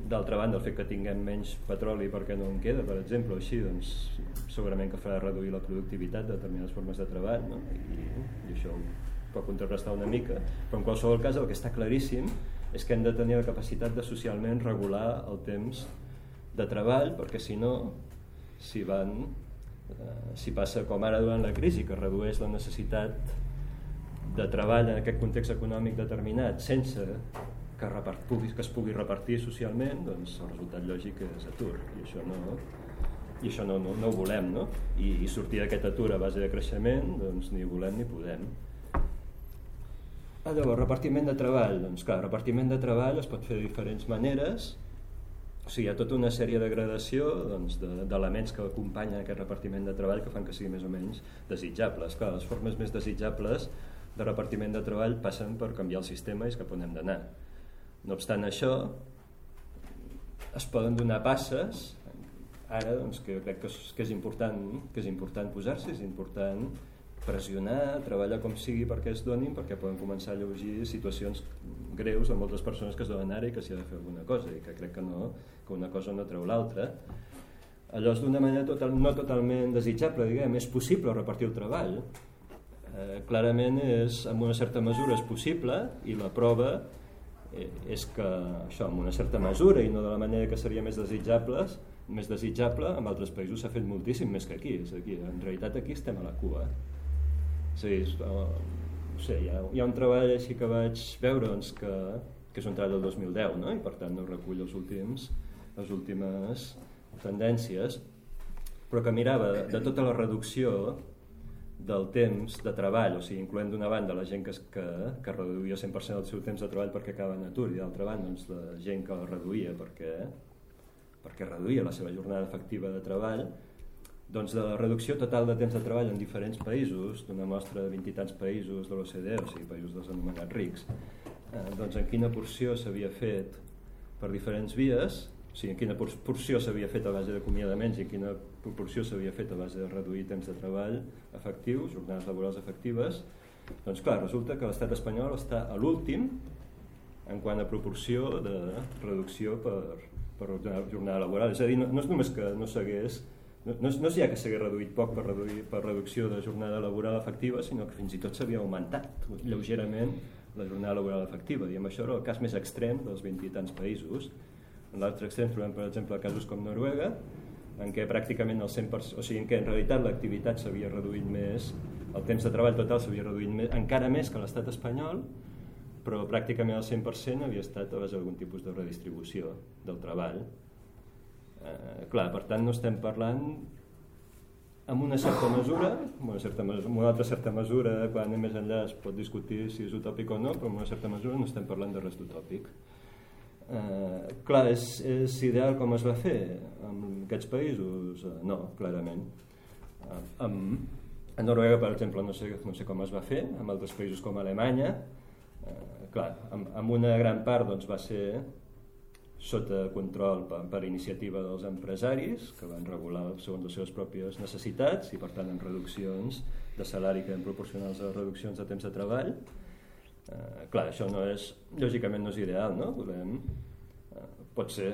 Speaker 3: d'altra banda, el fet que tinguem menys petroli perquè no en queda, per exemple, així, doncs segurament que farà reduir la productivitat de determinades formes de treball, no? I, i això ho pot contrarrestar una mica, però en qualsevol cas el que està claríssim és que hem de tenir la capacitat de socialment regular el temps de treball, perquè si no, si van, eh, si passa com ara durant la crisi, que redueix la necessitat de treball en aquest context econòmic determinat sense que, repart, que es pugui repartir socialment, doncs el resultat lògic és atur. I això no, i això no, no, no ho volem, no? I, i sortir d'aquest atur a base de creixement, doncs ni volem ni podem. Ah, llavors, repartiment de treball. Doncs clar, repartiment de treball es pot fer de diferents maneres, o sigui, hi ha tota una sèrie de gradació doncs, d'elements de, que acompanyen aquest repartiment de treball que fan que sigui més o menys desitjables. Clar, les formes més desitjables de repartiment de treball passen per canviar el sistema i és cap on hem d'anar. No obstant això, es poden donar passes ara doncs, que crec que és, que és important, que és important posar-se, és important pressionar, treballar com sigui perquè es donin, perquè poden començar a lleugir situacions greus de moltes persones que es donen ara i que s'hi ha de fer alguna cosa i que crec que, no, que una cosa no treu l'altra. Allò és d'una manera total, no totalment desitjable, diguem, és possible repartir el treball. Eh, clarament és, en una certa mesura és possible i la prova Eh, és que això en una certa mesura i no de la manera que seria més desitjables més desitjable, en altres països s'ha fet moltíssim més que aquí, és aquí en realitat aquí estem a la cua és a dir, no sé, hi ha, hi ha un treball així que vaig veure doncs, que, que és un treball del 2010 no? i per tant no recull els últims les últimes tendències però que mirava de tota la reducció del temps de treball, o sigui, incloent d'una banda la gent que, que, que reduïa 100% del seu temps de treball perquè acaba en atur i d'altra banda doncs, la gent que el reduïa perquè, perquè reduïa la seva jornada efectiva de treball doncs de la reducció total de temps de treball en diferents països, d'una mostra de 20 i tants països de l'OCDE, o sigui, països dels anomenats rics, eh, doncs en quina porció s'havia fet per diferents vies o sigui, en quina porció s'havia fet a base d'acomiadaments i en quina proporció s'havia fet a base de reduir temps de treball efectius, jornades laborals efectives, doncs clar, resulta que l'estat espanyol està a l'últim en quant a proporció de reducció per, per jornada laboral. És a dir, no, no és només que no s'hagués no, no, és ja que s'hagués reduït poc per, reduir, per reducció de jornada laboral efectiva, sinó que fins i tot s'havia augmentat lleugerament la jornada laboral efectiva. Amb això era el cas més extrem dels 20 i tants països en l'altre extrem trobem, per exemple, casos com Noruega, en què pràcticament el 100%, o sigui, en què en realitat l'activitat s'havia reduït més, el temps de treball total s'havia reduït més, encara més que l'estat espanyol, però pràcticament el 100% havia estat a base d'algun tipus de redistribució del treball. Eh, clar, per tant, no estem parlant amb una certa mesura, amb una, certa mesura, amb una altra certa mesura, quan anem més enllà es pot discutir si és utòpic o no, però amb una certa mesura no estem parlant de res d'utòpic. Eh, clar, és, és ideal com es va fer en aquests països? Eh, no, clarament. Eh, amb, a Noruega, per exemple, no sé, no sé com es va fer, amb altres països com Alemanya, eh, clar, amb, amb una gran part doncs, va ser sota control per, per iniciativa dels empresaris, que van regular segons les seves pròpies necessitats i per tant amb reduccions de salari que van proporcionar les reduccions de temps de treball, Eh, clar, això no és, lògicament no és ideal, no? Volem, eh, pot ser,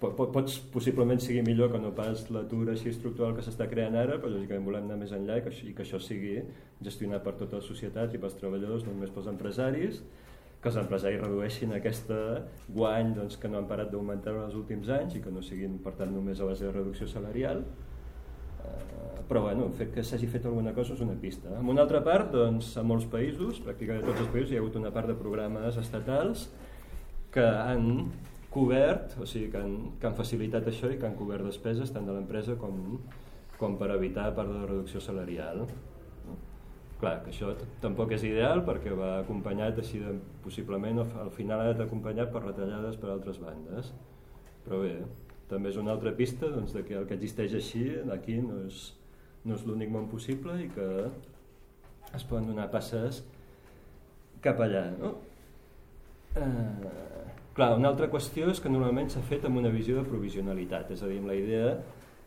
Speaker 3: pot, pot, pots possiblement sigui millor que no pas l'atur així estructural que s'està creant ara, però lògicament volem anar més enllà i que, i que això sigui gestionat per tota la societat i pels treballadors, no només pels empresaris, que els empresaris redueixin aquesta guany doncs, que no han parat d'augmentar en els últims anys i que no siguin, per tant, només a base de reducció salarial, Eh, però bueno, el fet que s'hagi fet alguna cosa és una pista. En una altra part, doncs, a molts països, pràcticament a tots els països, hi ha hagut una part de programes estatals que han cobert, o sigui, que han, que han facilitat això i que han cobert despeses tant de l'empresa com, com per evitar part de la reducció salarial. Clar, que això tampoc és ideal perquè va acompanyat així de, possiblement al final ha d'être acompanyat per retallades per altres bandes. Però bé, també és una altra pista doncs, de que el que existeix així aquí no és, no és l'únic món possible i que es poden donar passes cap allà. No? Eh, clar, una altra qüestió és que normalment s'ha fet amb una visió de provisionalitat, és a dir, amb la idea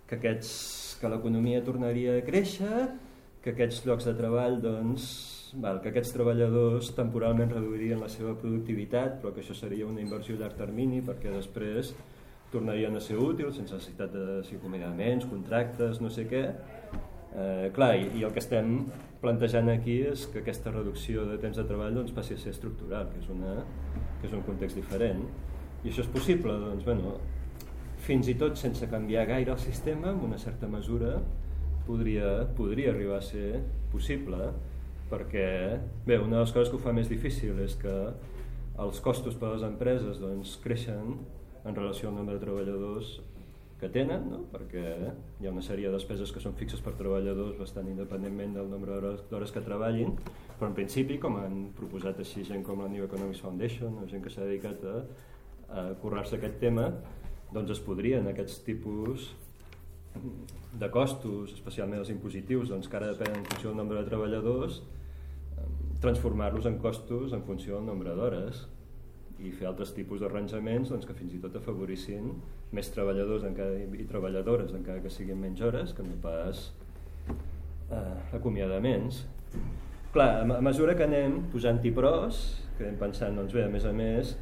Speaker 3: que, aquests, que l'economia tornaria a créixer, que aquests llocs de treball doncs, val, que aquests treballadors temporalment reduirien la seva productivitat però que això seria una inversió a llarg termini perquè després tornarien a ser útils sense necessitat de acomiadaments, contractes, no sé què. Eh, clar, i, i el que estem plantejant aquí és que aquesta reducció de temps de treball doncs, passi a ser estructural, que és, una, que és un context diferent. I això és possible? Doncs, bueno, fins i tot sense canviar gaire el sistema, en una certa mesura, podria, podria arribar a ser possible, perquè, bé, una de les coses que ho fa més difícil és que els costos per a les empreses doncs, creixen en relació al nombre de treballadors que tenen, no? perquè hi ha una sèrie de despeses que són fixes per treballadors bastant independentment del nombre d'hores que treballin, però en principi, com han proposat així gent com la New Economics Foundation o gent que s'ha dedicat a, a currar-se aquest tema, doncs es podrien aquests tipus de costos, especialment els impositius, doncs que ara depenen en funció del nombre de treballadors, transformar-los en costos en funció del nombre d'hores i fer altres tipus d'arranjaments doncs, que fins i tot afavorissin més treballadors encara, i treballadores encara que siguin menys hores que no pas eh, acomiadaments. Clar, a, mesura que anem posant-hi pros que anem pensant, doncs bé, a més a més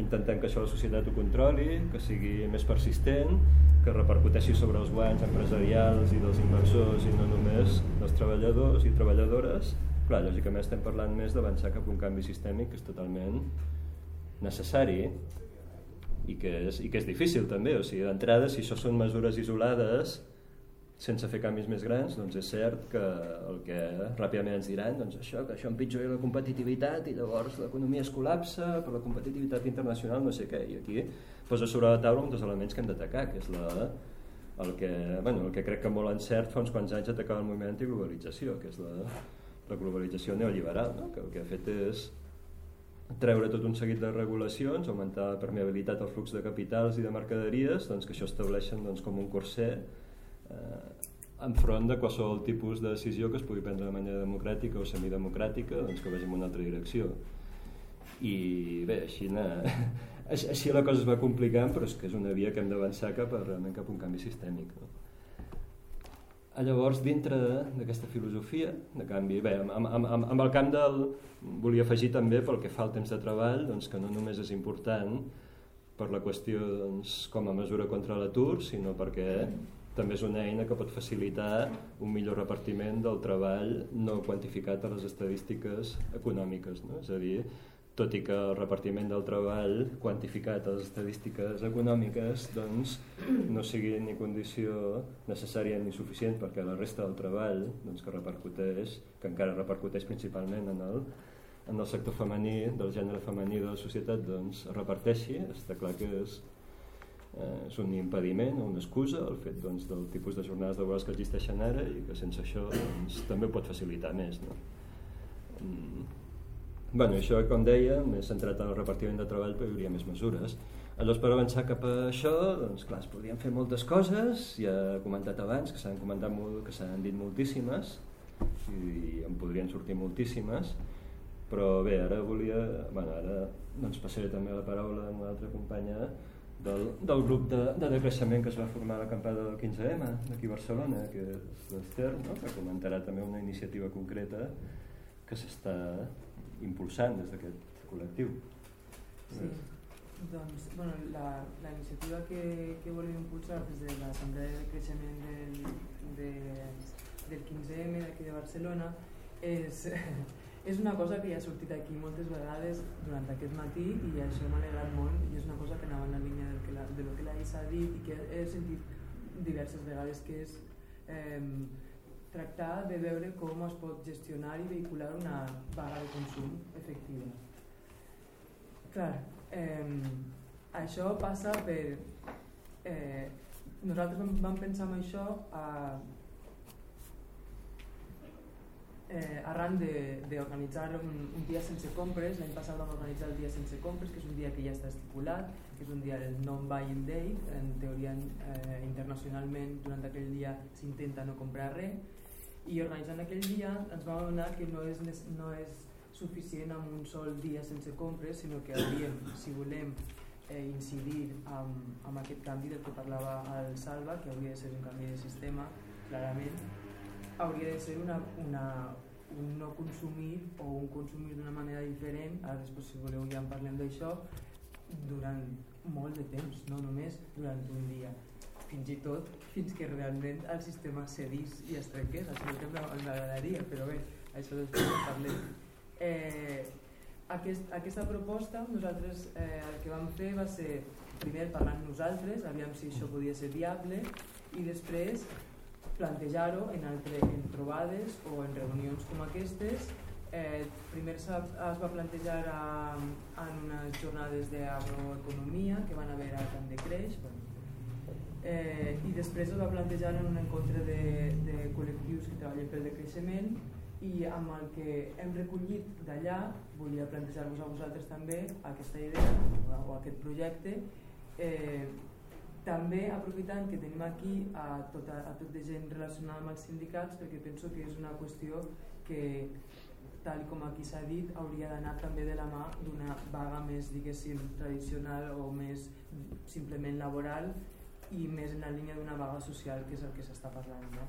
Speaker 3: intentant que això la societat ho controli que sigui més persistent que repercuteixi sobre els guanys empresarials i dels inversors i no només dels treballadors i treballadores. Clar, lògicament estem parlant més d'avançar cap a un canvi sistèmic que és totalment necessari i que és, i que és difícil també, o sigui, d'entrada si això són mesures isolades sense fer canvis més grans, doncs és cert que el que ràpidament ens diran doncs això, que això empitjora la competitivitat i llavors l'economia es col·lapsa per la competitivitat internacional, no sé què, i aquí posa sobre la taula un dels elements que hem d'atacar, que és la, el, que, bueno, el que crec que molt encert fa uns quants anys atacava el moviment antiglobalització, que és la, la globalització neoliberal, no? que el que ha fet és treure tot un seguit de regulacions, augmentar la permeabilitat al flux de capitals i de mercaderies, doncs que això estableixen doncs, com un corset enfront de qualsevol tipus de decisió que es pugui prendre de manera democràtica o semidemocràtica doncs, que vagi en una altra direcció. I bé, així, na... [laughs] així la cosa es va complicant, però és que és una via que hem d'avançar cap, a, cap a un canvi sistèmic. No? Llavors, dintre d'aquesta filosofia de canvi, bé, amb, amb, amb, amb el camp del... volia afegir també pel que fa al temps de treball, doncs, que no només és important per la qüestió doncs, com a mesura contra l'atur, sinó perquè també és una eina que pot facilitar un millor repartiment del treball no quantificat a les estadístiques econòmiques. No? És a dir, tot i que el repartiment del treball quantificat a les estadístiques econòmiques doncs, no sigui ni condició necessària ni suficient perquè la resta del treball doncs, que repercuteix, que encara repercuteix principalment en el, en el sector femení, del gènere femení de la societat, doncs, reparteixi, està clar que és, eh, és un impediment o una excusa el fet doncs, del tipus de jornades laborals que existeixen ara i que sense això doncs, també ho pot facilitar més. No? Mm bueno, això, com deia, més centrat en el repartiment de treball, però hi hauria més mesures. Llavors, per avançar cap a això, doncs, clar, es podrien fer moltes coses, ja he comentat abans que s'han comentat molt, que s'han dit moltíssimes, i en podrien sortir moltíssimes, però bé, ara volia, bueno, ara doncs passaré també la paraula a una altra companya del, del grup de, de decreixement que es va formar a l'acampada del 15M d'aquí a Barcelona, que és l'Ester, no? que comentarà també una iniciativa concreta que s'està impulsant des d'aquest col·lectiu.
Speaker 4: Sí, doncs bueno, la, la iniciativa que, que volem impulsar des de l'Assemblea de Creixement del, de, del 15M d'aquí de Barcelona és, és una cosa que ja ha sortit aquí moltes vegades durant aquest matí i això m'ha alegrat molt i és una cosa que anava en la línia del que la, de lo que la ha dit i que he sentit diverses vegades que és eh, tractar de veure com es pot gestionar i vehicular una vaga de consum efectiva. Clar, eh, això passa per... Eh, nosaltres vam, vam pensar en això a, eh, arran d'organitzar un, un dia sense compres, l'any passat vam organitzar el dia sense compres, que és un dia que ja està estipulat, que és un dia del non-buying day, en teoria eh, internacionalment durant aquell dia s'intenta no comprar res, i organitzant aquell dia ens vam adonar que no és, no és suficient amb un sol dia sense compres, sinó que hauríem, si volem eh, incidir amb, amb aquest canvi del que parlava el Salva, que hauria de ser un canvi de sistema, clarament, hauria de ser una, una, un no consumir o un consumir d'una manera diferent, ara després si voleu ja en parlem d'això, durant molt de temps, no només durant un dia. Fins i tot fins que realment el sistema cedís i es trenqués. Això que m'agradaria, però bé això després ho parlem. Eh, aquest, aquesta proposta nosaltres eh, el que vam fer va ser primer parlar amb nosaltres aviam si això podia ser viable i després plantejar-ho en, en trobades o en reunions com aquestes Eh, primer es va plantejar a, en unes jornades d'agroeconomia que van haver a Camp de Creix bueno. eh, i després es va plantejar en un encontre de, de col·lectius que treballen pel decreixement i amb el que hem recollit d'allà volia plantejar-vos a vosaltres també aquesta idea o aquest projecte eh, també aprofitant que tenim aquí a tota, a tot de gent relacionada amb els sindicats perquè penso que és una qüestió que tal com aquí s'ha dit, hauria d'anar també de la mà d'una vaga més, diguéssim, tradicional o més simplement laboral i més en la línia d'una vaga social, que és el que s'està parlant. No?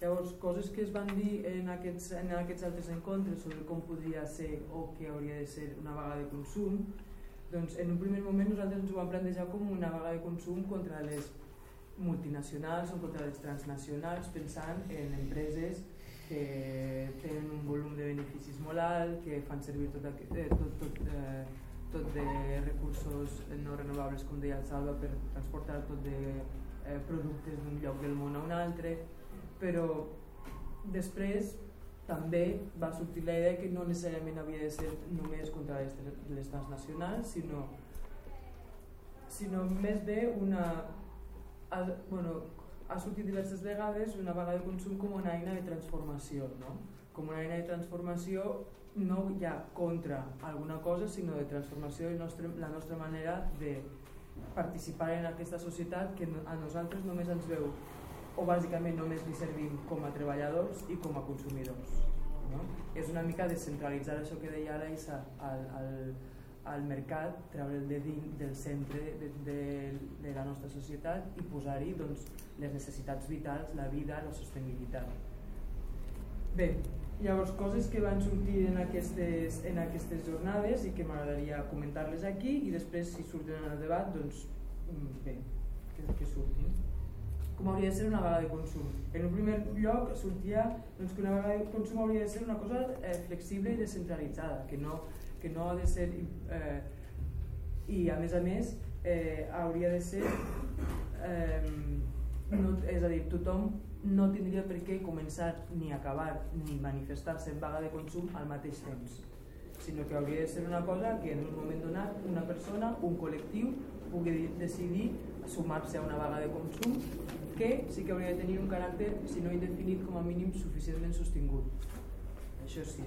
Speaker 4: Llavors, coses que es van dir en aquests, en aquests altres encontres sobre com podria ser o que hauria de ser una vaga de consum, doncs en un primer moment nosaltres ens ho vam plantejar com una vaga de consum contra les multinacionals o contra les transnacionals pensant en empreses que tenen un volum de beneficis molt alt, que fan servir tot, eh, tot, tot, eh, tot de recursos no renovables, com deia el Salva, per transportar tot de eh, productes d'un lloc del món a un altre, però després també va sortir la idea que no necessàriament havia de ser només contra les, les transnacionals, sinó, sinó més bé una... Bueno, ha sortit diverses vegades una vaga de consum com una eina de transformació, no? com una eina de transformació no ja contra alguna cosa, sinó de transformació de nostre, la nostra manera de participar en aquesta societat que a nosaltres només ens veu o bàsicament només li servim com a treballadors i com a consumidors. No? És una mica descentralitzar això que deia l'Aissa al, al, al mercat, treure el de dins del centre de, de, de la nostra societat i posar-hi doncs, les necessitats vitals, la vida, la sostenibilitat. Bé, llavors coses que van sortir en aquestes, en aquestes jornades i que m'agradaria comentar-les aquí i després si surten en el debat doncs mm, bé, que, que surtin com hauria de ser una vaga de consum. En un primer lloc sortia doncs, que una vaga de consum hauria de ser una cosa eh, flexible i descentralitzada, que no que no ha de ser eh, i a més a més eh, hauria de ser eh, no, és a dir, tothom no tindria per què començar ni acabar ni manifestar-se en vaga de consum al mateix temps sinó que hauria de ser una cosa que en un moment donat una persona, un col·lectiu pugui decidir sumar-se a una vaga de consum que sí que hauria de tenir un caràcter, si no indefinit, com a mínim suficientment sostingut. Això sí.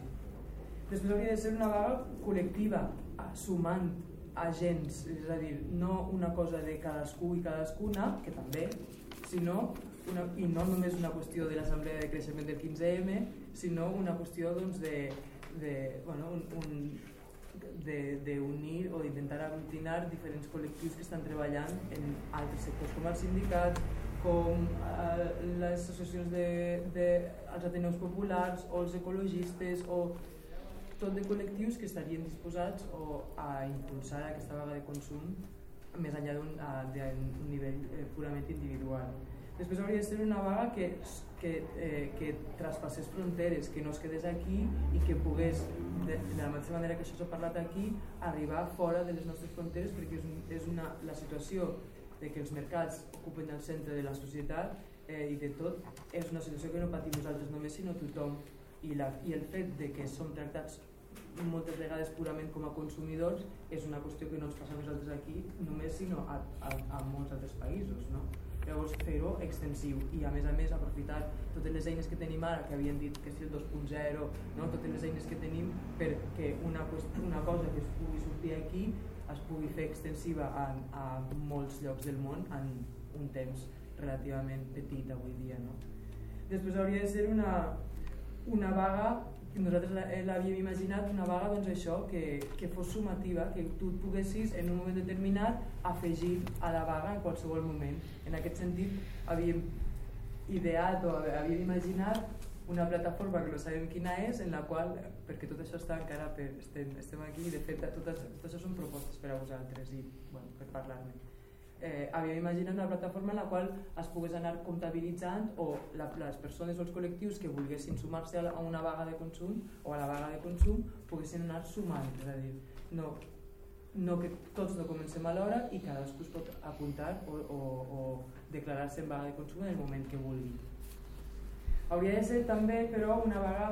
Speaker 4: Després hauria de ser una vaga col·lectiva, sumant agents, és a dir, no una cosa de cadascú i cadascuna, que també, sinó una, i no només una qüestió de l'assemblea de creixement del 15M, sinó una qüestió doncs, de, de, bueno, un, un, d'unir o d'intentar aglutinar diferents col·lectius que estan treballant en altres sectors com els sindicats, com eh, les associacions de, de, els ateneus populars o els ecologistes o tot de col·lectius que estarien disposats o a impulsar aquesta vaga de consum més enllà d'un nivell eh, purament individual. Després hauria de ser una vaga que, que, eh, que traspassés fronteres, que no es quedés aquí i que pogués, de, de la mateixa manera que això s'ha parlat aquí, arribar fora de les nostres fronteres perquè és, un, és una, la situació de que els mercats ocupen el centre de la societat eh, i de tot és una situació que no patim nosaltres només sinó tothom i, la, i el fet de que som tractats moltes vegades purament com a consumidors és una qüestió que no ens passa a nosaltres aquí només sinó a, a, a molts altres països no? llavors fer-ho extensiu i a més a més aprofitar totes les eines que tenim ara que havien dit que si el 2.0 no? totes les eines que tenim perquè una, una cosa que es pugui sortir aquí es pugui fer extensiva a, a molts llocs del món en un temps relativament petit avui dia no? després hauria de ser una, una vaga nosaltres eh, l'havíem imaginat una vaga doncs això, que, que fos sumativa, que tu poguessis en un moment determinat afegir a la vaga en qualsevol moment. En aquest sentit havíem ideat o havíem imaginat una plataforma que no sabem quina és, en la qual, perquè tot això està encara per, estem, estem aquí, de fet totes, tot això són propostes per a vosaltres i bueno, per parlar-ne. Eh, havíem imaginat una plataforma en la qual es pogués anar comptabilitzant o la, les persones o els col·lectius que volguessin sumar-se a, a una vaga de consum o a la vaga de consum poguessin anar sumant, és a dir, no, no que tots no comencem a l'hora i cadascú es pot apuntar o, o, o declarar-se en vaga de consum en el moment que vulgui. Hauria de ser també, però, una vaga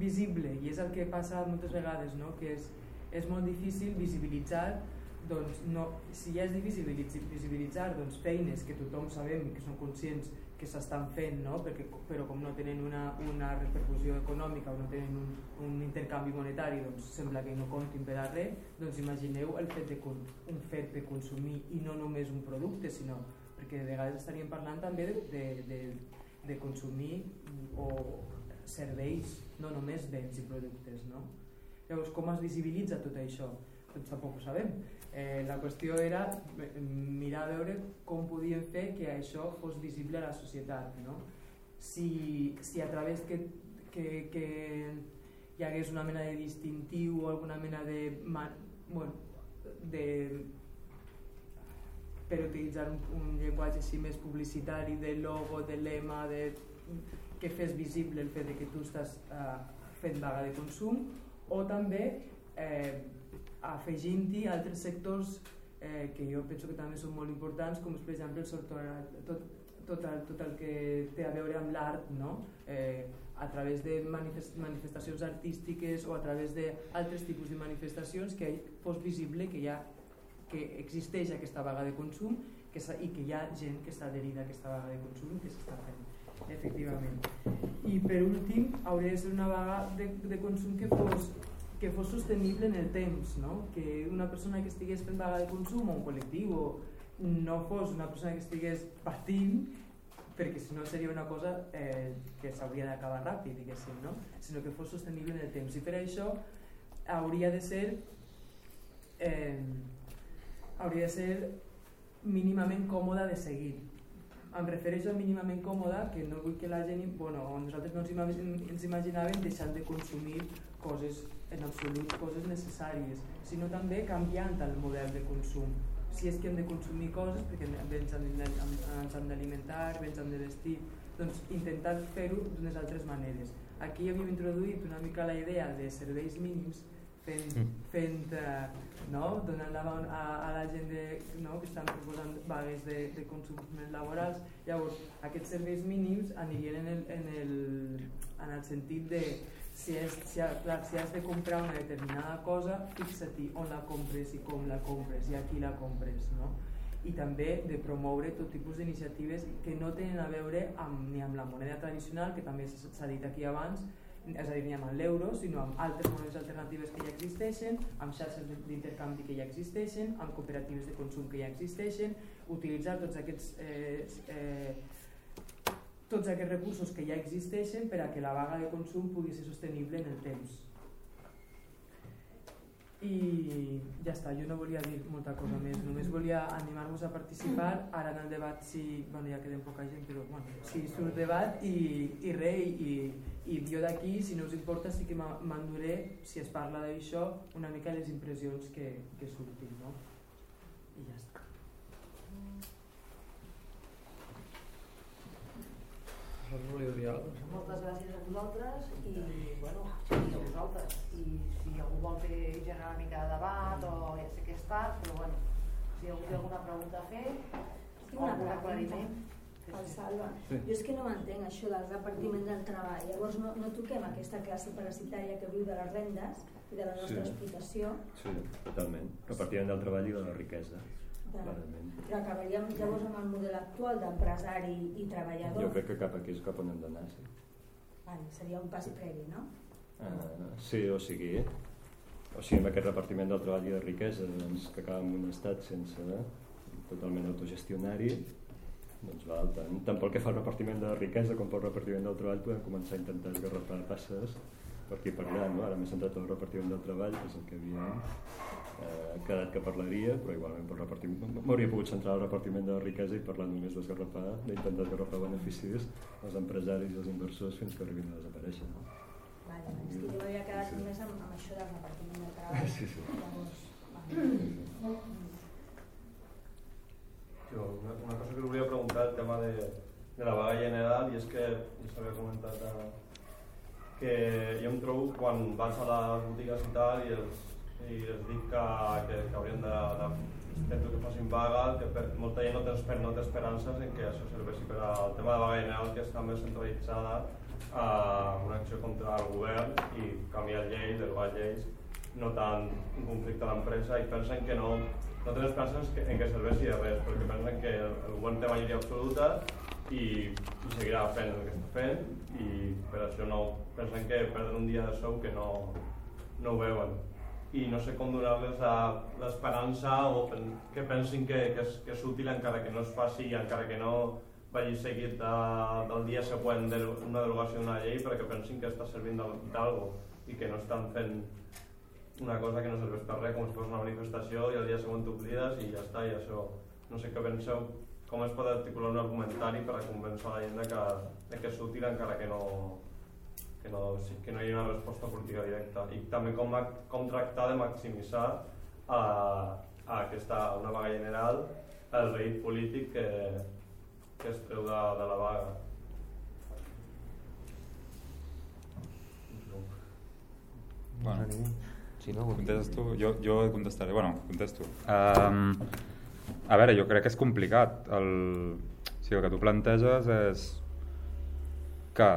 Speaker 4: visible i és el que passa moltes vegades, no? que és, és molt difícil visibilitzar doncs no, si ja és difícil visibilitzar doncs, feines que tothom sabem que són conscients que s'estan fent, no? Perquè, però com no tenen una, una repercussió econòmica o no tenen un, un intercanvi monetari, doncs sembla que no comptin per a res, doncs imagineu el fet de, un fet de consumir i no només un producte, sinó perquè de vegades estaríem parlant també de, de, de, de consumir o serveis, no només béns i productes. No? Llavors, com es visibilitza tot això? Doncs tampoc ho sabem Eh, la qüestió era mirar a veure com podíem fer que això fos visible a la societat. No? Si, si a través que, que, que hi hagués una mena de distintiu o alguna mena de... Bueno, de per utilitzar un, un llenguatge així més publicitari de logo, de lema, de, que fes visible el fet de que tu estàs eh, fent vaga de consum o també eh, afegint-hi altres sectors eh, que jo penso que també són molt importants, com és, per exemple el tot, tot, el, tot el que té a veure amb l'art, no? eh, a través de manifest, manifestacions artístiques o a través d'altres tipus de manifestacions que fos visible que, hi ha, que existeix aquesta vaga de consum que i que hi ha gent que està adherida a aquesta vaga de consum que s'està fent efectivament i per últim hauria de ser una vaga de, de consum que fos que fos sostenible en el temps, no? que una persona que estigués fent vaga de consum o un col·lectiu o no fos una persona que estigués patint perquè si no seria una cosa eh, que s'hauria d'acabar ràpid, diguéssim, no? sinó que fos sostenible en el temps. I per això hauria de ser eh, hauria de ser mínimament còmoda de seguir. Em refereixo a mínimament còmoda, que no vull que la gent... Bueno, nosaltres no ens imaginàvem deixant de consumir coses en absolut coses necessàries, sinó també canviant el model de consum. Si és que hem de consumir coses, perquè ens han d'alimentar, ens han de vestir, doncs intentar fer-ho d'unes altres maneres. Aquí havíem introduït una mica la idea de serveis mínims fent, mm. fent uh, no? donant la a, a la gent de, no? que estan proposant vagues de, de consums més laborals. Llavors, aquests serveis mínims anirien en el, en el, en el sentit de si, és, si, clar, si has de comprar una determinada cosa, fixa-t'hi on la compres i com la compres i a qui la compres. No? i també de promoure tot tipus d'iniciatives que no tenen a veure amb, ni amb la moneda tradicional, que també s'ha dit aquí abans, és a dir, ni amb l'euro, sinó amb altres monedes alternatives que ja existeixen, amb xarxes d'intercanvi que ja existeixen, amb cooperatives de consum que ja existeixen, utilitzar tots aquests eh, eh, tots aquests recursos que ja existeixen per a que la vaga de consum pugui ser sostenible en el temps. I ja està, jo no volia dir molta cosa més, només volia animar-vos a participar, ara en el debat si, bueno ja quedem poca gent, però bueno, si surt debat i, i res, i, i jo d'aquí, si no us importa, sí que m'enduré, si es parla d'això, una mica les impressions que, que surtin, no? I ja està.
Speaker 5: Moltes gràcies a vosaltres i, bueno, i a vosaltres. I si algú vol fer generar una mica de debat o ja sé que és tard, però bueno, si algú té alguna pregunta a fer
Speaker 6: o algun aclariment. El Salva. Sí. Jo és que no m'entenc això del repartiment del treball. Llavors no, no toquem aquesta classe parasitària que viu de les rendes i de la nostra sí. explotació.
Speaker 3: Sí, totalment. Repartiment del treball i de la riquesa.
Speaker 6: Clarament. Però acabaríem llavors amb el model actual d'empresari i treballador.
Speaker 3: Jo crec que cap aquí és cap on hem d'anar, sí.
Speaker 6: Vale, seria un pas previ, no?
Speaker 3: Uh, sí, o sigui, o sigui, amb aquest repartiment del treball i de riquesa doncs, que acaba en un estat sense totalment autogestionari doncs val, tant, tant pel que fa al repartiment de la riquesa com pel repartiment del treball podem començar a intentar esgarrapar passes per aquí per allà, no? ara m'he centrat en el repartiment del treball, que és el que havia eh, quedat que parlaria, però igualment per repartir... m'hauria pogut centrar en el repartiment de la riquesa i parlar només d'esgarrapar, d'intentar esgarrapar beneficis als empresaris i als inversors fins que arribin a desaparèixer. No?
Speaker 6: Vale, és que jo m'havia quedat
Speaker 3: Sí.
Speaker 6: només amb, amb això del repartiment del [laughs] treball.
Speaker 3: Sí, sí.
Speaker 6: Llavors, vale.
Speaker 7: Jo, una, una cosa que us volia preguntar el tema de, de la vaga general i és que ja s'havia comentat eh, que jo em trobo quan vaig a les botigues i tal i els, i els dic que, que, que haurien de, de intento que facin vaga, que per, molta gent no té, esper, no té esperances en que això serveixi per al tema de vaga general que està més centralitzada a una acció contra el govern i canviar lleis, derogar lleis, no tant un conflicte a l'empresa i pensen que no, no tenen esperances que, en que serveixi de res, perquè pensen que el, govern té majoria absoluta i, i seguirà fent el que està fent i per això no pensen que perden un dia de sou que no, no ho veuen. I no sé com donar-les l'esperança o que pensin que, que, és, que és útil encara que no es faci i encara que no vagi seguit de, del dia següent d'una derogació d'una llei perquè pensin que està servint d'al- d'algo i que no estan fent una cosa que no serveix per res, com si fos una manifestació i el dia següent t'oblides i ja està, i això no sé què penseu, com es pot articular un argumentari per a convèncer la gent de que, de que és útil encara que no, que no, que no hi ha una resposta política directa? I també com, com tractar de maximitzar a, a aquesta, a una vaga general el rèdit polític que, que es treu de, de la vaga.
Speaker 2: Bueno,
Speaker 1: Si no,
Speaker 2: contestes tu? Jo, jo contestaré. Bueno, contesto. Um, a veure, jo crec que és complicat. El, o sigui, el que tu planteges és que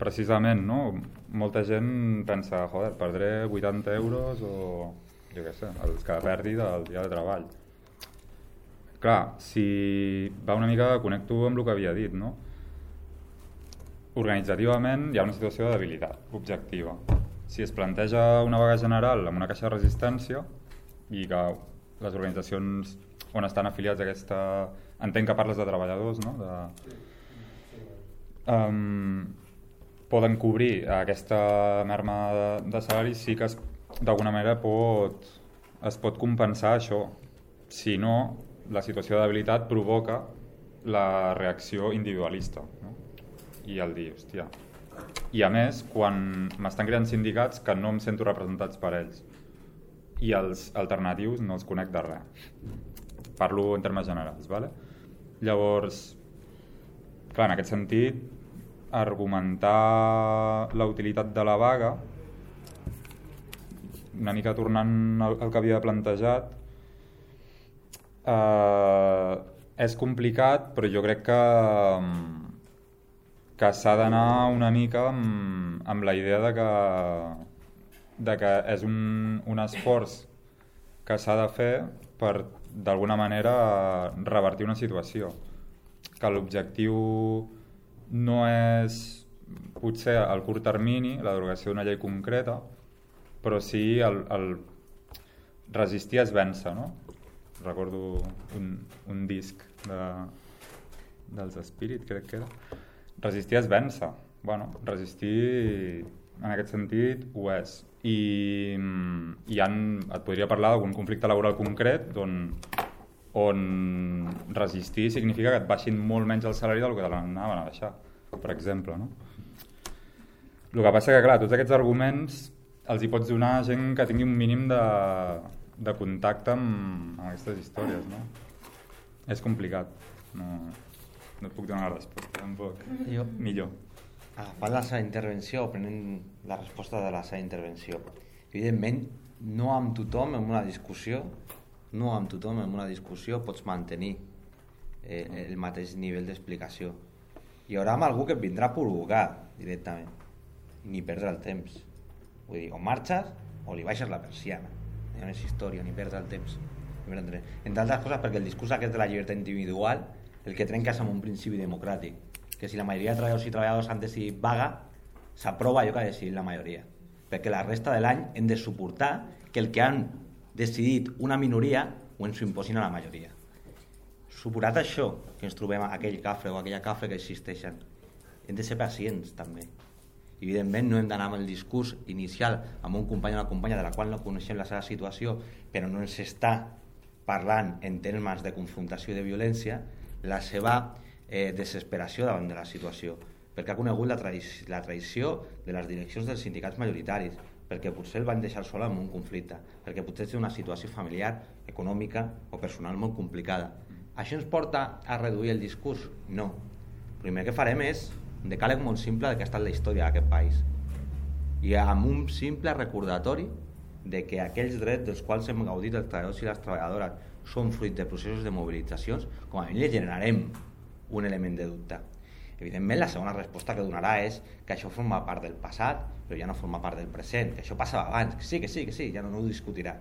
Speaker 2: precisament no, molta gent pensa joder, perdré 80 euros o jo què sé, els que perdi del dia de treball. Clar, si va una mica, connecto amb el que havia dit, no? Organitzativament hi ha una situació de debilitat objectiva. Si es planteja una vaga general amb una caixa de resistència i que les organitzacions on estan afiliats a aquesta... Entenc que parles de treballadors, no? De, um, poden cobrir aquesta merma de, de salaris, sí que d'alguna manera pot, es pot compensar això. Si no, la situació de debilitat provoca la reacció individualista. No? I el dir, hòstia... I a més, quan m'estan creant sindicats que no em sento representats per ells i els alternatius no els conec de res. Parlo en termes generals, ¿vale? Llavors, clar, en aquest sentit, argumentar la utilitat de la vaga, una mica tornant al, al que havia plantejat, eh, és complicat, però jo crec que, que s'ha d'anar una mica amb, amb la idea de que, de que és un, un esforç que s'ha de fer per, d'alguna manera, revertir una situació. Que l'objectiu no és potser al curt termini la derogació d'una llei concreta, però sí el, el resistir es vèncer, no? Recordo un, un disc de, dels Spirit, crec que era. Resistir es vèncer. Bueno, resistir en aquest sentit ho és. I, i han, et podria parlar d'algun conflicte laboral concret on, on resistir significa que et baixin molt menys el salari del que te l'anaven a baixar, per exemple. No? El que passa que, clar, tots aquests arguments els hi pots donar a gent que tingui un mínim de, de contacte amb, amb aquestes històries, no? És complicat. No, no et puc donar la resposta, tampoc.
Speaker 1: Jo,
Speaker 2: Millor.
Speaker 1: agafant la seva intervenció prenent la resposta de la seva intervenció. Evidentment no amb tothom en una discussió no amb tothom en una discussió pots mantenir eh, el mateix nivell d'explicació. Hi haurà amb algú que et vindrà a provocar directament. Ni perdre el temps. Vull dir, o marxes o li baixes la persiana. No és història, ni perdre el temps. Ni perdre el temps. entre altres coses perquè el discurs aquest de la llibertat individual el que trenca és amb un principi democràtic que si la majoria de treballadors i treballadors han decidit vaga, s'aprova allò que ha decidit la majoria. Perquè la resta de l'any hem de suportar que el que han decidit una minoria ho ens ho imposin a la majoria. Suportat això, que ens trobem aquell cafre o aquella cafre que existeixen, hem de ser pacients també. evidentment no hem d'anar amb el discurs inicial amb un company o una companya de la qual no coneixem la seva situació però no ens està parlant en termes de confrontació i de violència la seva eh, desesperació davant de la situació perquè ha conegut la, traïció, la traïció de les direccions dels sindicats majoritaris perquè potser el van deixar sol en un conflicte, perquè potser té una situació familiar, econòmica o personal molt complicada. Això ens porta a reduir el discurs? No. El primer que farem és un decàleg molt simple de que ha estat la història d'aquest país i amb un simple recordatori de que aquells drets dels quals hem gaudit els treballadors i les treballadores són fruit de processos de mobilitzacions, com a mínim generarem un element de dubte. Evidentment, la segona resposta que donarà és que això forma part del passat, però ja no forma part del present, que això passava abans, que sí, que sí, que sí, ja no, no ho discutirà.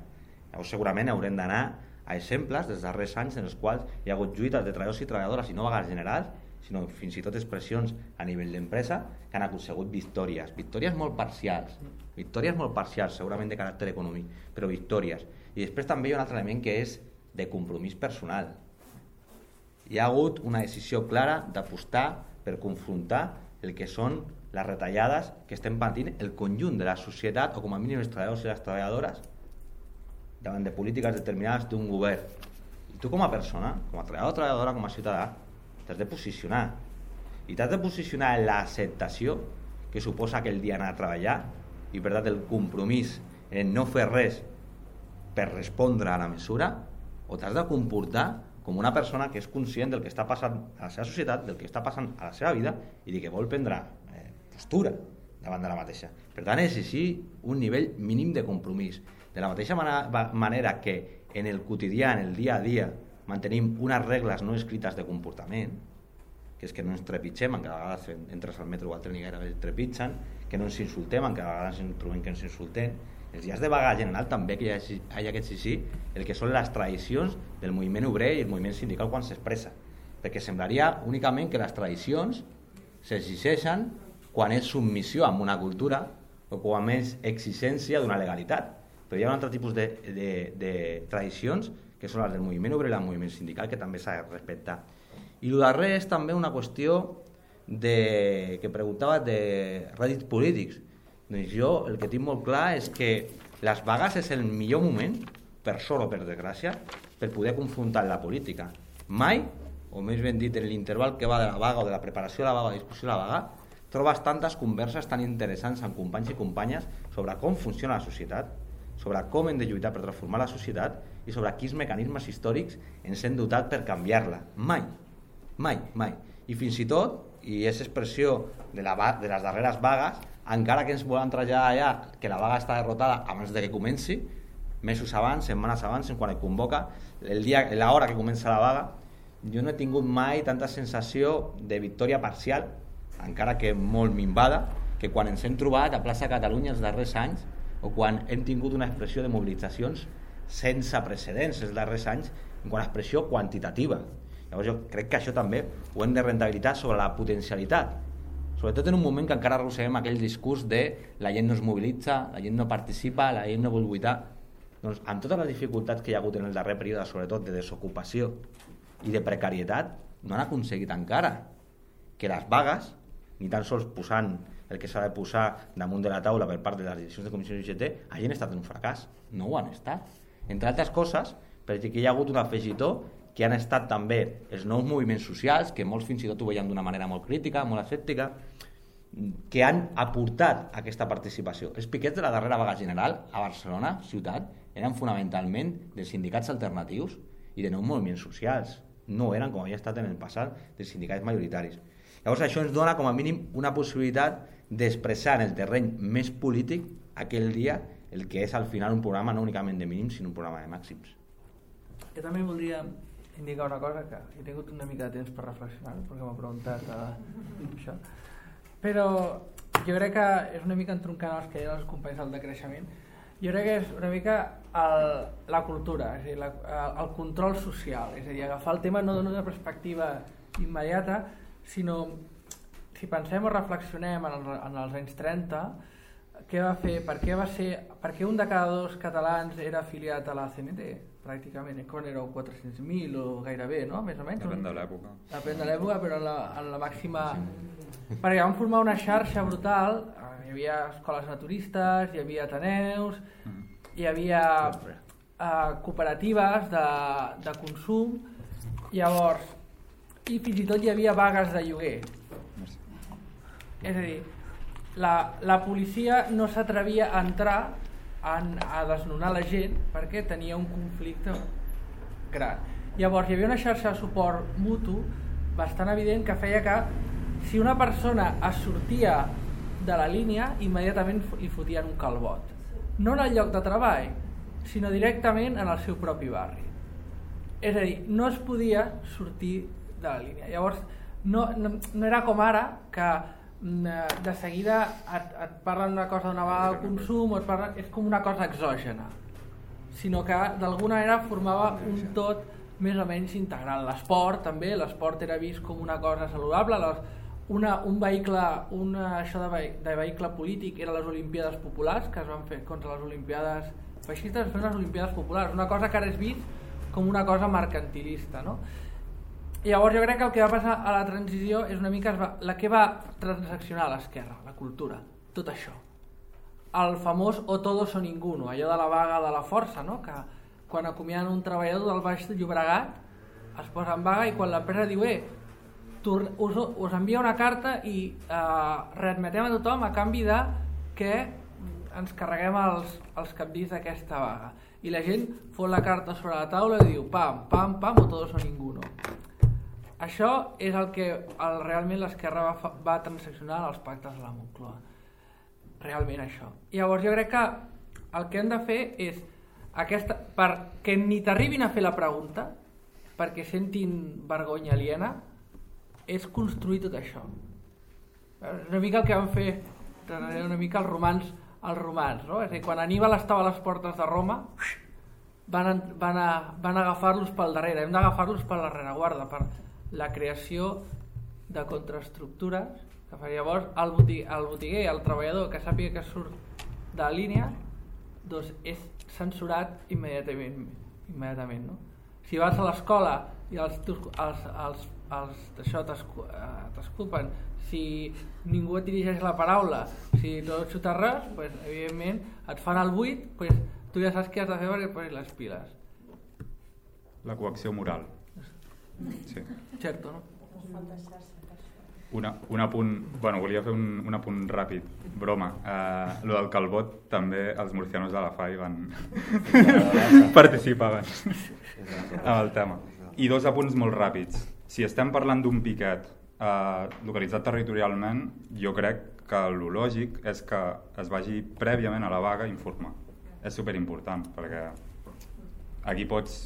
Speaker 1: Llavors segurament haurem d'anar a exemples dels darrers anys en els quals hi ha hagut lluites de treballadors i treballadores i no vegades generals, sinó fins i tot expressions a nivell d'empresa que han aconsegut victòries, victòries molt parcials, victòries molt parcials, segurament de caràcter econòmic, però victòries. I després també hi ha un altre element que és de compromís personal. Hi ha hagut una decisió clara d'apostar per confrontar el que són les retallades que estem patint el conjunt de la societat o com a mínim els treballadors i les treballadores davant de polítiques determinades d'un govern. I tu com a persona, com a treballador o treballadora, com a ciutadà, t'has de posicionar. I t'has de posicionar en l'acceptació que suposa aquell dia anar a treballar i per tant el compromís en no fer res per respondre a la mesura o t'has de comportar com una persona que és conscient del que està passant a la seva societat, del que està passant a la seva vida i de que vol prendre eh, postura davant de la mateixa. Per tant, és així un nivell mínim de compromís. De la mateixa manera que en el quotidià, en el dia a dia, mantenim unes regles no escrites de comportament, que és que no ens trepitgem, en cada vegada entres al metro o al tren i gairebé trepitgen, que no ens insultem, en cada vegada ens trobem que ens insultem, els dies de vaga general també que hi hagi, hi hagi aquest sí, el que són les tradicions del moviment obrer i el moviment sindical quan s'expressa. Perquè semblaria únicament que les tradicions s'exigeixen quan és submissió amb una cultura o quan és exigència d'una legalitat. Però hi ha un altre tipus de, de, de tradicions que són les del moviment obrer i el moviment sindical que també s'ha de respectar. I el darrer és també una qüestió de, que preguntava de rèdits polítics doncs jo el que tinc molt clar és que les vagues és el millor moment, per sort o per desgràcia, per poder confrontar la política. Mai, o més ben dit, en l'interval que va de la vaga o de la preparació de la vaga de discussió de la vaga, trobes tantes converses tan interessants amb companys i companyes sobre com funciona la societat, sobre com hem de lluitar per transformar la societat i sobre quins mecanismes històrics ens hem dotat per canviar-la. Mai, mai, mai. I fins i tot, i és expressió de, la, de les darreres vagues, encara que ens volen traslladar allà que la vaga està derrotada abans de que comenci, mesos abans, setmanes abans, quan es convoca, el dia, l'hora que comença la vaga, jo no he tingut mai tanta sensació de victòria parcial, encara que molt minvada, que quan ens hem trobat a plaça Catalunya els darrers anys o quan hem tingut una expressió de mobilitzacions sense precedents els darrers anys en quant a expressió quantitativa. Llavors jo crec que això també ho hem de rentabilitar sobre la potencialitat sobretot en un moment que encara arrosseguem aquell discurs de la gent no es mobilitza, la gent no participa, la gent no vol lluitar. Doncs amb totes les dificultats que hi ha hagut en el darrer període, sobretot de desocupació i de precarietat, no han aconseguit encara que les vagues, ni tan sols posant el que s'ha de posar damunt de la taula per part de les direccions de comissió UGT, hagin estat un fracàs. No ho han estat. Entre altres coses, perquè hi ha hagut un afegitó que han estat també els nous moviments socials, que molts fins i tot ho veiem d'una manera molt crítica, molt escèptica, que han aportat aquesta participació. Els piquets de la darrera vaga general a Barcelona, ciutat, eren fonamentalment de sindicats alternatius i de nous moviments socials. No eren, com havia estat en el passat, de sindicats majoritaris. Llavors això ens dona com a mínim una possibilitat d'expressar en el terreny més polític aquell dia el que és al final un programa no únicament de mínims sinó un programa de màxims.
Speaker 8: Jo també voldria indicar una cosa que he tingut una mica de temps per reflexionar perquè m'ha preguntat uh, això. Però jo crec que és una mica entroncant els que deien els companys del decreixement. Jo crec que és una mica el, la cultura és a dir, la, el control social és a dir, agafar el tema no d'una perspectiva immediata sinó si pensem o reflexionem en els, en els anys 30 què va fer, per què va ser per què un de cada dos catalans era afiliat a la CNT pràcticament, quan éreu 400.000 o gairebé, no? Més o menys.
Speaker 2: Depèn de l'època.
Speaker 8: Depèn de l'època, però en la, en la màxima... Sí. Perquè vam formar una xarxa brutal, hi havia escoles naturistes, hi havia ateneus, hi havia eh, cooperatives de, de consum, llavors, i fins i tot hi havia vagues de lloguer. És a dir, la, la policia no s'atrevia a entrar en, a desnonar la gent perquè tenia un conflicte gran. Llavors hi havia una xarxa de suport mutu bastant evident que feia que si una persona es sortia de la línia, immediatament li fotien un calbot. No en el lloc de treball, sinó directament en el seu propi barri. És a dir, no es podia sortir de la línia. Llavors, no, no, no era com ara que de seguida et, et parlen una cosa d'una vaga de consum o et parlen, és com una cosa exògena sinó que d'alguna manera formava un tot més o menys integral. L'esport també, l'esport era vist com una cosa saludable, les, una, un vehicle, una, això de, vehicle, de vehicle polític era les Olimpiades Populars, que es van fer contra les Olimpiades feixistes, es les Olimpiades Populars, una cosa que ara és vist com una cosa mercantilista, no? Llavors jo crec que el que va passar a la transició és una mica va, la que va transaccionar l'esquerra, la cultura, tot això. El famós o todos o ninguno, allò de la vaga de la força, no? que quan acomiaden un treballador del Baix Llobregat es posa en vaga i quan l'empresa diu eh, us, us envia una carta i eh, readmetem a tothom a canvi de que ens carreguem els, els capdits d'aquesta vaga i la gent fot la carta sobre la taula i diu pam, pam, pam o todos o ninguno això és el que el, realment l'esquerra va, va transaccionar als pactes de la Moncloa realment això llavors jo crec que el que hem de fer és aquesta, perquè ni t'arribin a fer la pregunta perquè sentin vergonya aliena és construir tot això. Una mica el que van fer una mica els romans, els romans no? És a dir, quan Aníbal estava a les portes de Roma van, van, van agafar-los pel darrere, hem d'agafar-los per la rereguarda, per la creació de contraestructures que fa llavors el, botiguer, el botiguer, el treballador que sàpiga que surt de la línia doncs és censurat immediatament, immediatament no? si vas a l'escola i els, els, els els, això eh, t'escupen si ningú et dirigeix la paraula si no et xuta res pues, evidentment et fan el buit pues, tu ja saps què has de fer perquè posis les piles
Speaker 2: la coacció moral
Speaker 8: sí. certo no?
Speaker 2: una, un apunt, bueno, volia fer un, un apunt ràpid, broma. Uh, lo del calbot, també els murcianos de la FAI van [laughs] participaven amb el tema. I dos apunts molt ràpids si estem parlant d'un piquet eh, localitzat territorialment, jo crec que el lògic és que es vagi prèviament a la vaga a informar. És superimportant, perquè aquí pots...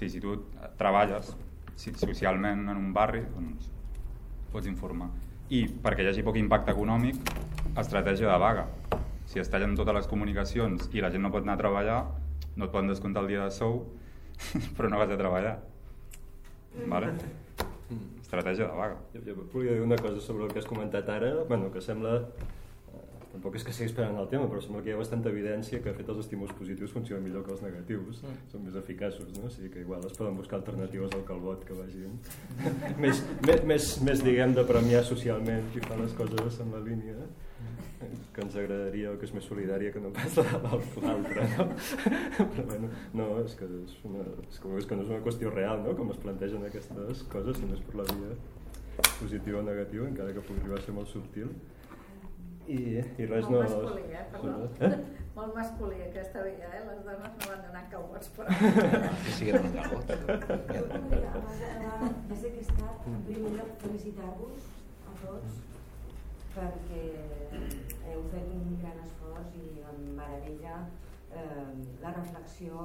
Speaker 2: Sí, si tu treballes socialment en un barri, doncs pots informar. I perquè hi hagi poc impacte econòmic, estratègia de vaga. Si es tallen totes les comunicacions i la gent no pot anar a treballar, no et poden descomptar el dia de sou, [laughs] però no vas a treballar. Vale? Estratègia de vaga.
Speaker 3: Jo, jo volia dir una cosa sobre el que has comentat ara, bueno, que sembla eh, tampoc és que sigui esperant el tema, però sembla que hi ha bastanta evidència que fet els estímuls positius funcionen millor que els negatius, mm. són més eficaços, no? O sigui que igual es poden buscar alternatives al calbot que vagin [laughs] més, més, més, més, diguem, de premiar socialment qui fa les coses en la línia. Eh? que ens agradaria o que és més solidària que no pas l'altra no? però bueno, no, és que, és, una, és, que, és que no és una qüestió real no? com es plantegen aquestes coses si no és per la via positiva o negativa encara que pugui arribar a ser molt subtil i, i res
Speaker 5: molt no... Masculí, eh? Perdó. [laughs] Eh? Molt masculí aquesta via, eh? Les dones no van d'anar calbots, però... [laughs]
Speaker 1: Que sí que eren calbots.
Speaker 6: Des que estat, en primer lloc, felicitar-vos a tots perquè heu fet un gran esforç i em meravella eh, la reflexió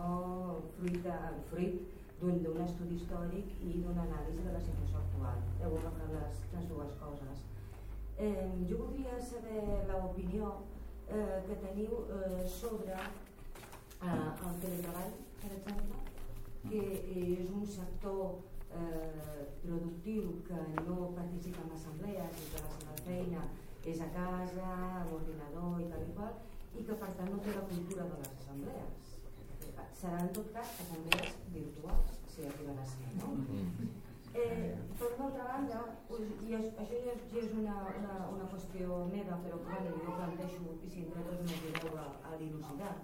Speaker 6: fruit, de, fruit d'un estudi històric i d'una anàlisi de la situació actual. Heu agafat les, les dues coses. Eh, jo voldria saber l'opinió eh, que teniu eh, sobre eh, el teletreball, per exemple, que és un sector eh, productiu que no participa en assemblees i que la seva feina és a casa, amb ordinador i tal i qual, i que per tant no té la cultura de les assemblees. Serà en tot cas assemblees virtuals, si arriben a ser, no? Mm-hmm. Eh, per una d'altra banda, i això, ja, ja és una, una, una qüestió meva, però bueno, jo planteixo, i si entre tots m'ajudeu a, a dilucidar.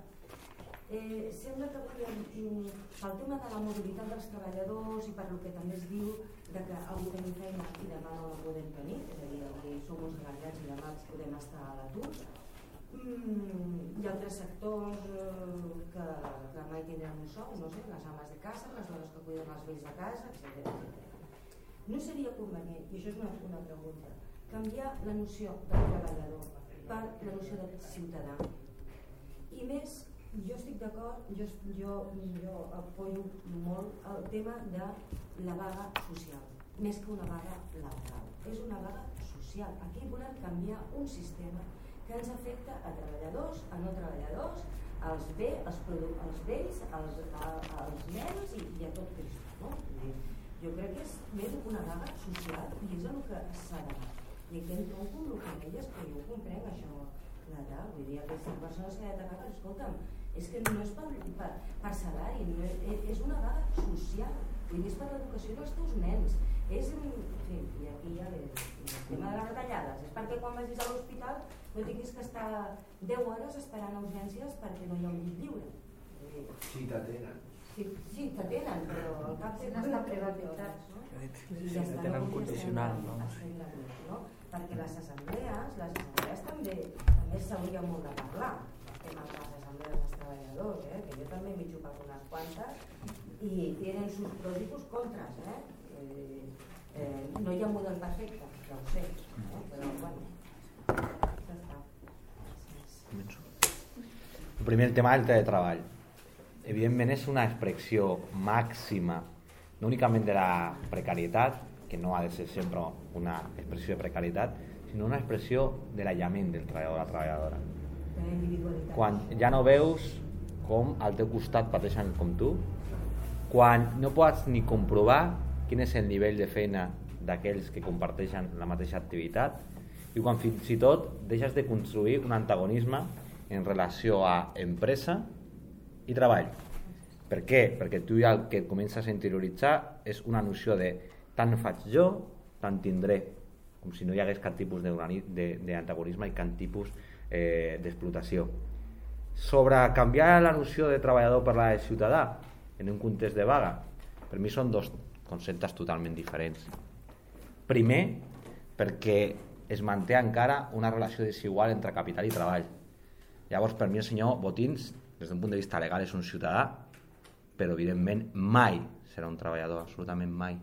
Speaker 6: Eh, sembla que mm, pel tema de la mobilitat dels treballadors i per lo que també es diu de que avui tenim feina i demà no la podem tenir, és a dir, avui som uns granats i demà podem estar a l'atur, Mm, hi ha altres sectors eh, que, que mai tindran un sou, no sé, les ames de casa, les dones que cuiden els vells de casa, etc. No seria convenient, i això és una, una pregunta, canviar la noció de treballador per la noció de ciutadà. I més, jo estic d'acord, jo, jo, jo apoyo molt el tema de la vaga social, més que una vaga laboral. És una vaga social. Aquí volem canviar un sistema que ens afecta a treballadors, a no treballadors, als, bé, als, als vells, als, a, als nens i, i a tot Cristo. No? Jo crec que és més una vaga social i és el que s'ha d'anar. I aquí em tronco amb el que deies, que jo ho comprenc, això, Nadal, vull dir, aquesta persona s'ha de tagar, escolta'm, és que no és per, per, per salari, no és, és una vaga social, vull dir, és per l'educació dels teus nens, és, en fi, i aquí ja ve el tema de les retallades, és perquè quan vagis a l'hospital no tinguis que estar 10 hores esperant a urgències perquè no hi ha un llit lliure.
Speaker 9: Si t'atenen.
Speaker 6: Sí, sí t'atenen, però al cap de
Speaker 5: no està privatitzat,
Speaker 6: no?
Speaker 8: Sí,
Speaker 6: ja
Speaker 8: tenen condicional, no?
Speaker 6: no? Perquè les assemblees, les assemblees també, també s'hauria molt de parlar, el tema de les assemblees dels treballadors, eh? que jo també m'he xupat unes quantes i tenen sus pros i sus contras, eh? Eh, eh, no hi ha model perfecte, ja ho sé, eh? però bueno, ja està. Gràcies.
Speaker 1: El primer el tema del teletreball. Evidentment és una expressió màxima, no únicament de la precarietat, que no ha de ser sempre una expressió de precarietat, sinó una expressió de l'aïllament del treballador o la treballadora.
Speaker 6: La.
Speaker 1: Quan ja no veus com al teu costat pateixen com tu, quan no pots ni comprovar quin és el nivell de feina d'aquells que comparteixen la mateixa activitat i quan fins i tot deixes de construir un antagonisme en relació a empresa i treball. Per què? Perquè tu ja el que comences a interioritzar és una noció de tant faig jo, tant tindré, com si no hi hagués cap tipus d'antagonisme i cap tipus eh, d'explotació. Sobre canviar la noció de treballador per la de ciutadà en un context de vaga, per mi són dos conceptes totalment diferents. Primer, perquè es manté encara una relació desigual entre capital i treball. Llavors, per mi el senyor Botins, des d'un punt de vista legal, és un ciutadà, però evidentment mai serà un treballador, absolutament mai.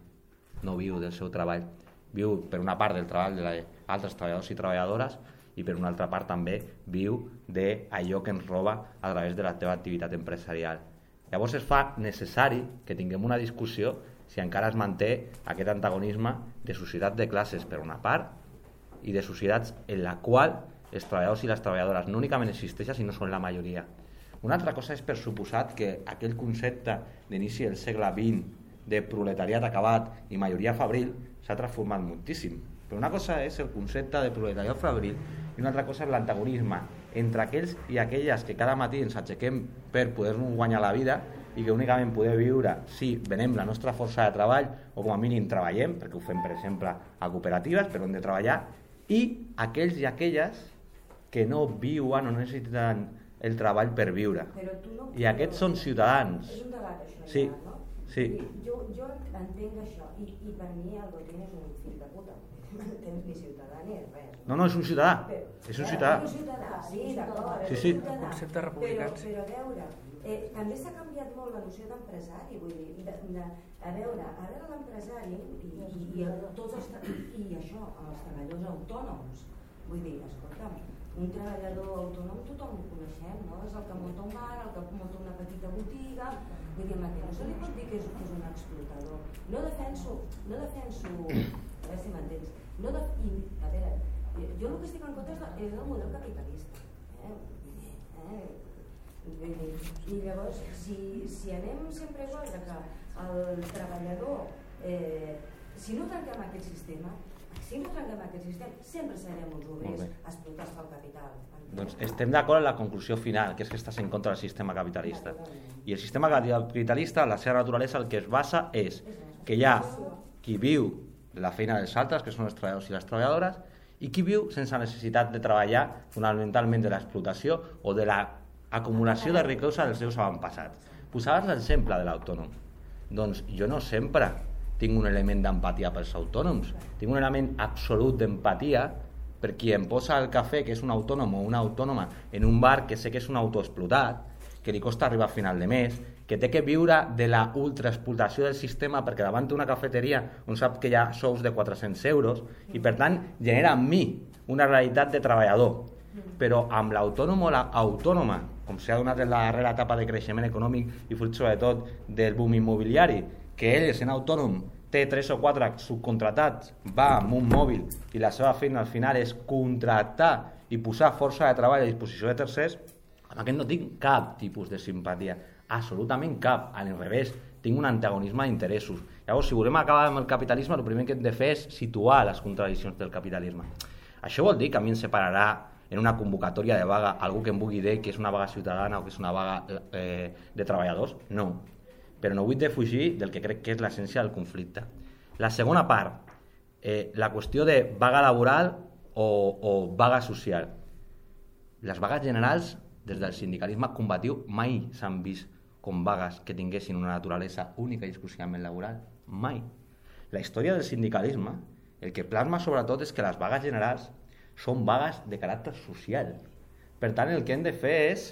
Speaker 1: No viu del seu treball. Viu per una part del treball d'altres treballadors i treballadores i per una altra part també viu d'allò que ens roba a través de la teva activitat empresarial. Llavors es fa necessari que tinguem una discussió si encara es manté aquest antagonisme de societat de classes per una part i de societats en la qual els treballadors i les treballadores no únicament existeixen sinó són la majoria. Una altra cosa és per suposat que aquell concepte d'inici del segle XX de proletariat acabat i majoria fabril s'ha transformat moltíssim. Però una cosa és el concepte de proletariat fabril i una altra cosa és l'antagonisme entre aquells i aquelles que cada matí ens aixequem per poder-nos guanyar la vida i que únicament poder viure si venem la nostra força de treball o com a mínim treballem, perquè ho fem per exemple a cooperatives, però hem de treballar, i aquells i aquelles que no viuen o no necessiten el treball per viure.
Speaker 6: Però tu no,
Speaker 1: I aquests són ciutadans.
Speaker 6: És un debat això,
Speaker 1: Sí,
Speaker 6: ja, no?
Speaker 1: sí.
Speaker 6: Jo, jo entenc això i, i per mi el Botín és un fill de puta. [laughs] No tens ni ciutadà ni res.
Speaker 1: No, no, és un ciutadà.
Speaker 6: Però-
Speaker 1: És un ciutadà.
Speaker 6: És un ciutadà, sí, d'acord.
Speaker 1: Sí, sí.
Speaker 6: ciutadà.
Speaker 8: Concepte republicà,
Speaker 6: Però, però a veure, eh, també s'ha canviat molt la noció d'empresari, vull dir, de, de, a veure, ara l'empresari i, i, i, tots els, i això, els treballadors autònoms, vull dir, escolta'm, un treballador autònom tothom ho coneixem, no? És el que munta un bar, el que munta una petita botiga, vull dir, no se li pot dir que és, que és un explotador. No defenso, no defenso, a veure si m'entens, no de, i, a veure, jo el que estic en contra és, de, és del model capitalista. Eh? Eh? I llavors, si, si anem sempre igual que el treballador, eh, si no tanquem aquest sistema, no tanquem aquest sistema, sempre serem uns obrers explotats pel capital.
Speaker 1: Doncs estem d'acord en la conclusió final, que és que estàs en contra del sistema capitalista. I el sistema capitalista, la seva naturalesa, el que es basa és que hi ha qui viu la feina dels altres, que són els treballadors i les treballadores, i qui viu sense necessitat de treballar fonamentalment de l'explotació o de l'acumulació de riquesa dels seus avantpassats. Posaves l'exemple de l'autònom. Doncs jo no sempre tinc un element d'empatia pels autònoms, tinc un element absolut d'empatia per qui em posa el cafè, que és un autònom o una autònoma, en un bar que sé que és un autoexplotat, que li costa arribar a final de mes, que té que viure de la ultraexplotació del sistema perquè davant d'una cafeteria on sap que hi ha sous de 400 euros i per tant genera en mi una realitat de treballador. Però amb l'autònom o l'autònoma com s'ha donat en la darrera etapa de creixement econòmic i fruit sobretot del boom immobiliari que ell sent autònom té 3 o 4 subcontratats, va amb un mòbil i la seva feina al final és contractar i posar força de treball a disposició de tercers, amb aquest no tinc cap tipus de simpatia absolutament cap, a l'inrevés, tinc un antagonisme d'interessos. Llavors, si volem acabar amb el capitalisme, el primer que hem de fer és situar les contradiccions del capitalisme. Això vol dir que a mi em separarà en una convocatòria de vaga algú que em vulgui dir que és una vaga ciutadana o que és una vaga eh, de treballadors? No. Però no vull defugir del que crec que és l'essència del conflicte. La segona part, eh, la qüestió de vaga laboral o, o vaga social. Les vagues generals, des del sindicalisme combatiu, mai s'han vist com vagues que tinguessin una naturalesa única i exclusivament laboral. Mai. La història del sindicalisme el que plasma sobretot és que les vagues generals són vagues de caràcter social. Per tant, el que hem de fer és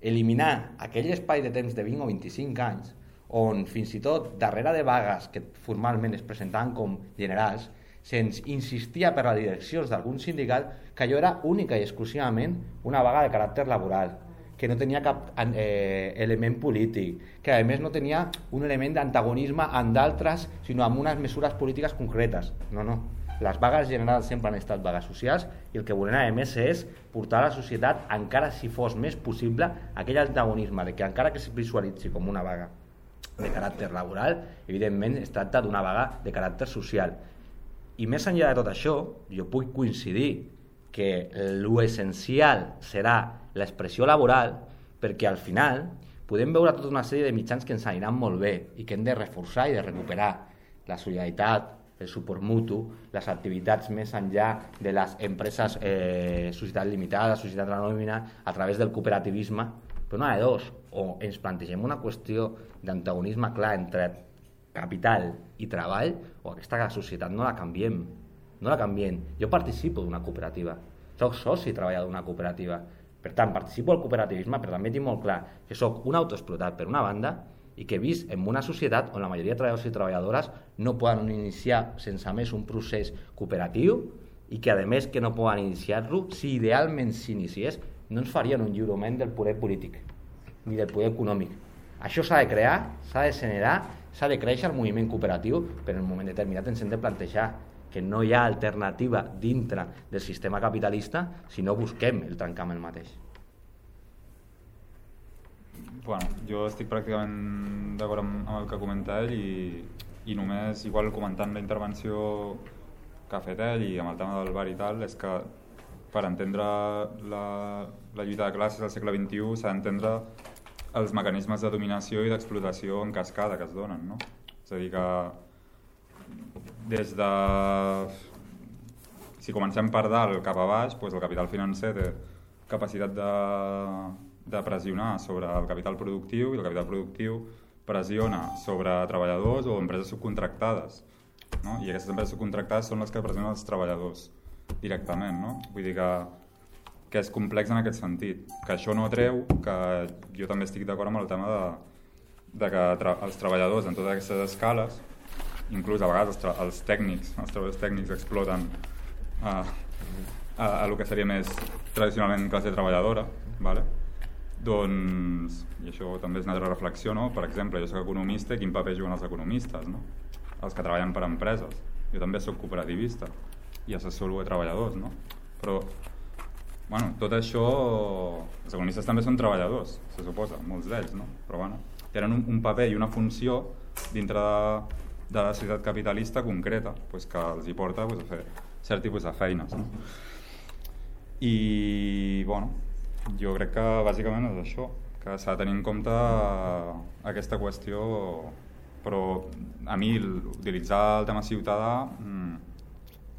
Speaker 1: eliminar aquell espai de temps de 20 o 25 anys on fins i tot darrere de vagues que formalment es presentaven com generals se'ns insistia per les direccions d'algun sindicat que allò era única i exclusivament una vaga de caràcter laboral que no tenia cap eh, element polític, que a més no tenia un element d'antagonisme amb d'altres, sinó amb unes mesures polítiques concretes. No, no. Les vagues generals sempre han estat vagues socials i el que volem a més és portar a la societat, encara si fos més possible, aquell antagonisme de que encara que es visualitzi com una vaga de caràcter laboral, evidentment es tracta d'una vaga de caràcter social. I més enllà de tot això, jo puc coincidir que l'essencial serà l'expressió laboral perquè al final podem veure tota una sèrie de mitjans que ens aniran molt bé i que hem de reforçar i de recuperar. La solidaritat, el suport mutu, les activitats més enllà de les empreses eh, societat limitada, societat anònima, a través del cooperativisme, però una de dos, o ens plantegem una qüestió d'antagonisme clar entre capital i treball, o aquesta societat no la canviem, no la canviem. Jo participo d'una cooperativa, soc soci treballador d'una cooperativa, per tant, participo al cooperativisme, però també tinc molt clar que sóc un autoexplotat per una banda i que he vist en una societat on la majoria de treballadors i treballadores no poden iniciar sense més un procés cooperatiu i que a més que no poden iniciar-lo, si idealment s'iniciés, no ens farien un lliurament del poder polític ni del poder econòmic. Això s'ha de crear, s'ha de generar, s'ha de créixer el moviment cooperatiu, però en un moment determinat ens hem de plantejar que no hi ha alternativa dintre del sistema capitalista si no busquem el trencament mateix.
Speaker 2: Bueno, jo estic pràcticament d'acord amb, amb el que comenta ell i, i només, igual comentant la intervenció que ha fet ell i amb el tema del bar i tal, és que per entendre la, la lluita de classes al segle XXI s'ha d'entendre els mecanismes de dominació i d'explotació en cascada que es donen, no? És a dir, que des de... Si comencem per dalt cap a baix, doncs el capital financer té capacitat de, de pressionar sobre el capital productiu i el capital productiu pressiona sobre treballadors o empreses subcontractades. No? I aquestes empreses subcontractades són les que pressionen els treballadors directament. No? Vull dir que, que és complex en aquest sentit. Que això no treu que jo també estic d'acord amb el tema de, de que tra els treballadors en totes aquestes escales inclús a vegades els, els tècnics, els treballadors tècnics exploten a, a, a el que seria més tradicionalment classe treballadora, vale? doncs, i això també és una altra reflexió, no? per exemple, jo soc economista i quin paper juguen els economistes, no? els que treballen per empreses. Jo també sóc cooperativista i assessoro a treballadors, no? però bueno, tot això, els economistes també són treballadors, se suposa, molts d'ells, no? però bueno, tenen un, un paper i una funció dintre de, de la societat capitalista concreta pues, que els hi porta pues, a fer cert tipus de feines. No? I bueno, jo crec que bàsicament és això, que s'ha de tenir en compte aquesta qüestió, però a mi utilitzar el tema ciutadà mmm,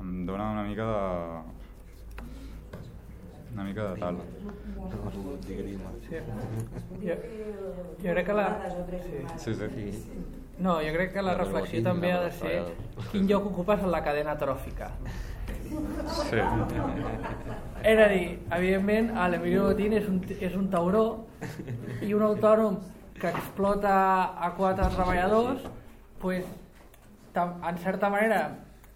Speaker 2: em dona una mica de... una mica de tal.
Speaker 8: Sí. Jo, jo crec que la...
Speaker 2: Sí, sí.
Speaker 8: No, jo crec que la reflexió també ha de ser quin lloc ocupes en la cadena tròfica.
Speaker 2: Sí.
Speaker 8: És a dir, evidentment, l'Emilio Botín és un, és un tauró i un autònom que explota a quatre treballadors, pues, en certa manera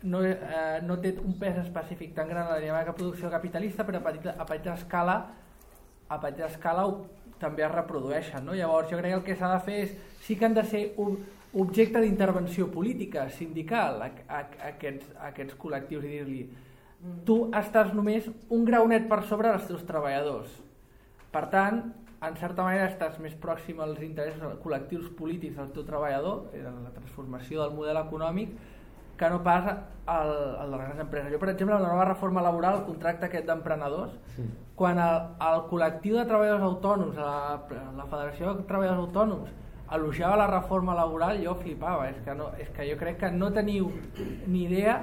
Speaker 8: no, eh, no té un pes específic tan gran a la dinàmica de producció capitalista, però a petita, a petita escala a petita escala ho, també es reprodueixen. No? Llavors jo crec que el que s'ha de fer és sí que han de ser un objecte d'intervenció política, sindical, a, a, a, aquests, a aquests col·lectius i dir-li tu estàs només un grau net per sobre dels teus treballadors. Per tant, en certa manera estàs més pròxim als interessos col·lectius polítics del teu treballador, en la transformació del model econòmic, que no pas al, al de les grans empreses. Jo, per exemple, amb la nova reforma laboral, el contracte aquest d'emprenedors, sí. quan el, el col·lectiu de treballadors autònoms, la, la Federació de Treballadors Autònoms, elogiava la reforma laboral, jo flipava. És que, no, és que jo crec que no teniu ni idea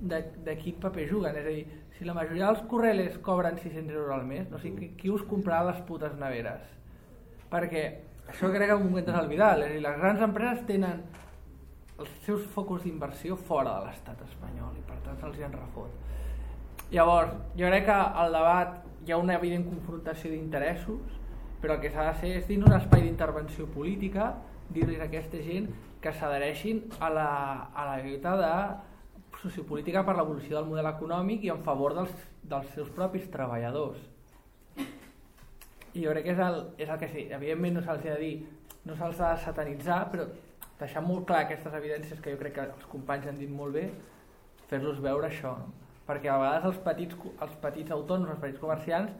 Speaker 8: de, de quin paper juguen. És a dir, si la majoria dels correles cobren 600 euros al mes, no sé qui, qui us comprarà les putes neveres? Perquè això crec que un moment és el Vidal. És a dir, les grans empreses tenen els seus focus d'inversió fora de l'estat espanyol i per tant se'ls hi en refot. Llavors, jo crec que al debat hi ha una evident confrontació d'interessos, però el que s'ha de ser és dins un espai d'intervenció política, dir-los a aquesta gent que s'adhereixin a la, a la lluita de sociopolítica per l'evolució del model econòmic i en favor dels, dels seus propis treballadors. I jo crec que és el, és el que sí, evidentment no se'ls ha de dir, no se'ls ha de satanitzar, però deixar molt clar aquestes evidències que jo crec que els companys han dit molt bé, fer-los veure això, no? perquè a vegades els petits, els petits autònoms, els petits comerciants,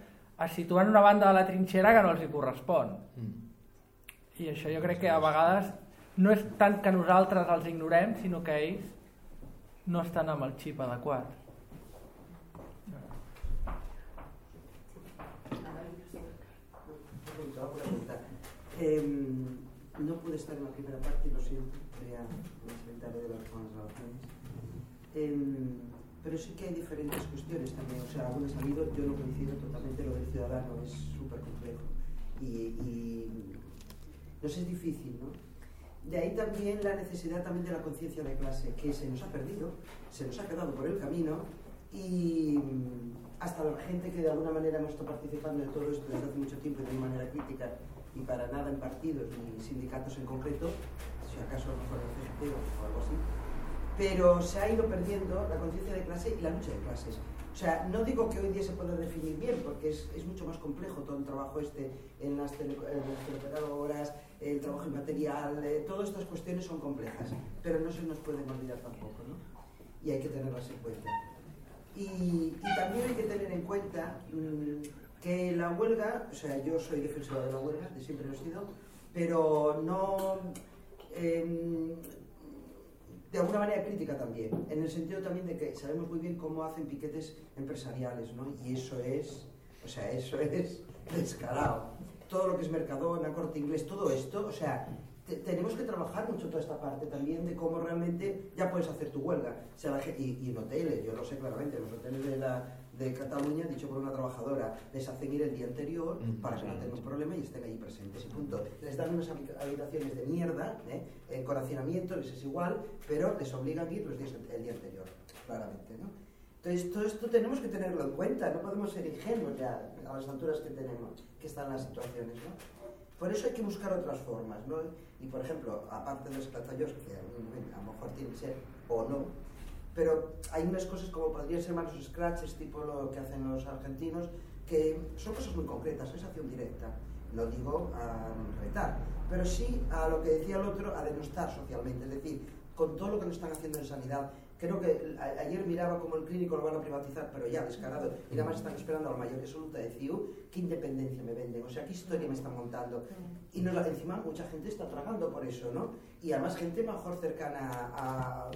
Speaker 8: es situen una banda de la trinxera que no els hi correspon. Mm. I això jo crec que a vegades no és tant que nosaltres els ignorem, sinó que ells no estan amb el xip adequat.
Speaker 9: Eh, no pude estar en la primera parte, lo siento, quería comentarle de las relaciones. Eh, pero sí que hay diferentes cuestiones también, o sea, algunas ido, yo no coincido totalmente, lo del ciudadano es súper complejo y, y nos es difícil, ¿no? De ahí también la necesidad también de la conciencia de clase, que se nos ha perdido, se nos ha quedado por el camino y hasta la gente que de alguna manera hemos estado participando en todo esto desde hace mucho tiempo y de una manera crítica y para nada en partidos ni sindicatos en concreto, si acaso a lo mejor en CGT o algo así, pero se ha ido perdiendo la conciencia de clase y la lucha de clases. O sea, no digo que hoy día se pueda definir bien, porque es, es mucho más complejo todo el trabajo este en las, tele, teleoperadoras, el trabajo inmaterial, eh, todas estas cuestiones son complejas, pero no se nos pueden olvidar tampoco, ¿no? Y hay que tenerlas en cuenta. Y, también hay que tener en cuenta mmm, que la huelga, o sea, yo soy defensora de la huelga, de siempre lo he sido, pero no... Eh, de alguna manera crítica también, en el sentido también de que sabemos muy bien cómo hacen piquetes empresariales, ¿no? Y eso es, o sea, eso [laughs] es descarado. Todo lo que es Mercadona, Corte Inglés, todo esto, o sea, te, tenemos que trabajar mucho toda esta parte también de cómo realmente ya puedes hacer tu huelga. O sea, la, y, y en hoteles, yo lo sé claramente, los hoteles de la, de Cataluña, dicho por una trabajadora, les hacen ir el día anterior mm, para que no tengan problema y estén allí presentes. Y punto. Les dan unas habitaciones de mierda, ¿eh? con hacinamiento, les es igual, pero les obligan a ir los días, el día anterior, claramente. ¿no? Entonces, todo esto tenemos que tenerlo en cuenta, no podemos ser ingenuos ya a las alturas que tenemos, que están las situaciones. ¿no? Por eso hay que buscar otras formas. ¿no? Y, por ejemplo, aparte de los catallos, que a, lo mejor tiene que ser o no, pero hay unas cosas como podrían ser manos scratches, tipo lo que hacen los argentinos, que son cosas muy concretas, es acción directa. No digo a retar, pero sí a lo que decía el otro, a denostar socialmente. Es decir, con todo lo que nos están haciendo en sanidad, creo que ayer miraba como el clínico lo van a privatizar, pero ya descarado, y nada más están esperando a la mayoría absoluta de CIU, qué independencia me venden, o sea, qué historia me están montando. Y nos, encima mucha gente está tragando por eso, ¿no? Y además gente mejor cercana a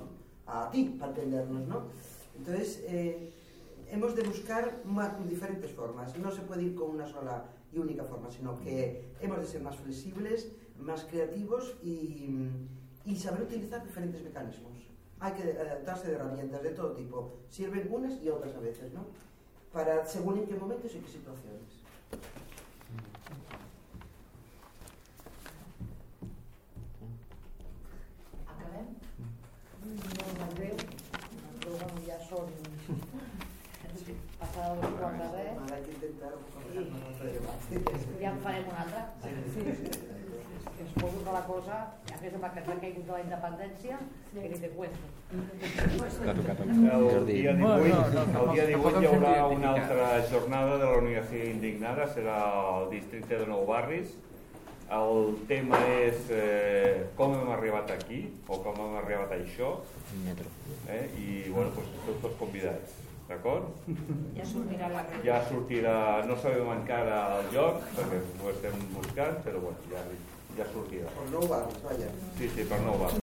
Speaker 9: a ti, para entendernos, ¿no? Entonces, eh, hemos de buscar más, diferentes formas. No se puede ir con una sola y única forma, sino que hemos de ser más flexibles, más creativos y, y saber utilizar diferentes mecanismos. hay que eh, darse de herramientas de todo tipo. Sirven unas y otras a veces, ¿no? Para según en qué momentos y qué situaciones.
Speaker 5: Me'n veu, però bueno, ja són passada dos quarts de res. Sí.
Speaker 9: un debate.
Speaker 5: Ja en farem un altre. Que suposo que la cosa, a més amb la que s'ha caigut de la independència, que ni te cuento.
Speaker 10: El dia 18,
Speaker 8: No, no, no,
Speaker 10: el dia
Speaker 8: tampoc
Speaker 10: 18 hi haurà una altra jornada de la Universitat Indignada, serà al districte de Nou Barris. El tema és eh, com hem arribat aquí, o com hem arribat a això,
Speaker 1: Metro.
Speaker 10: eh? i bueno, doncs tots convidats, d'acord?
Speaker 5: Ja sortirà la
Speaker 10: Ja sortirà, no sabem encara el lloc, perquè ho estem buscant, però bueno, ja, ja sortirà.
Speaker 9: Por no barrios, vaya.
Speaker 10: Sí, sí, per Nou Barris.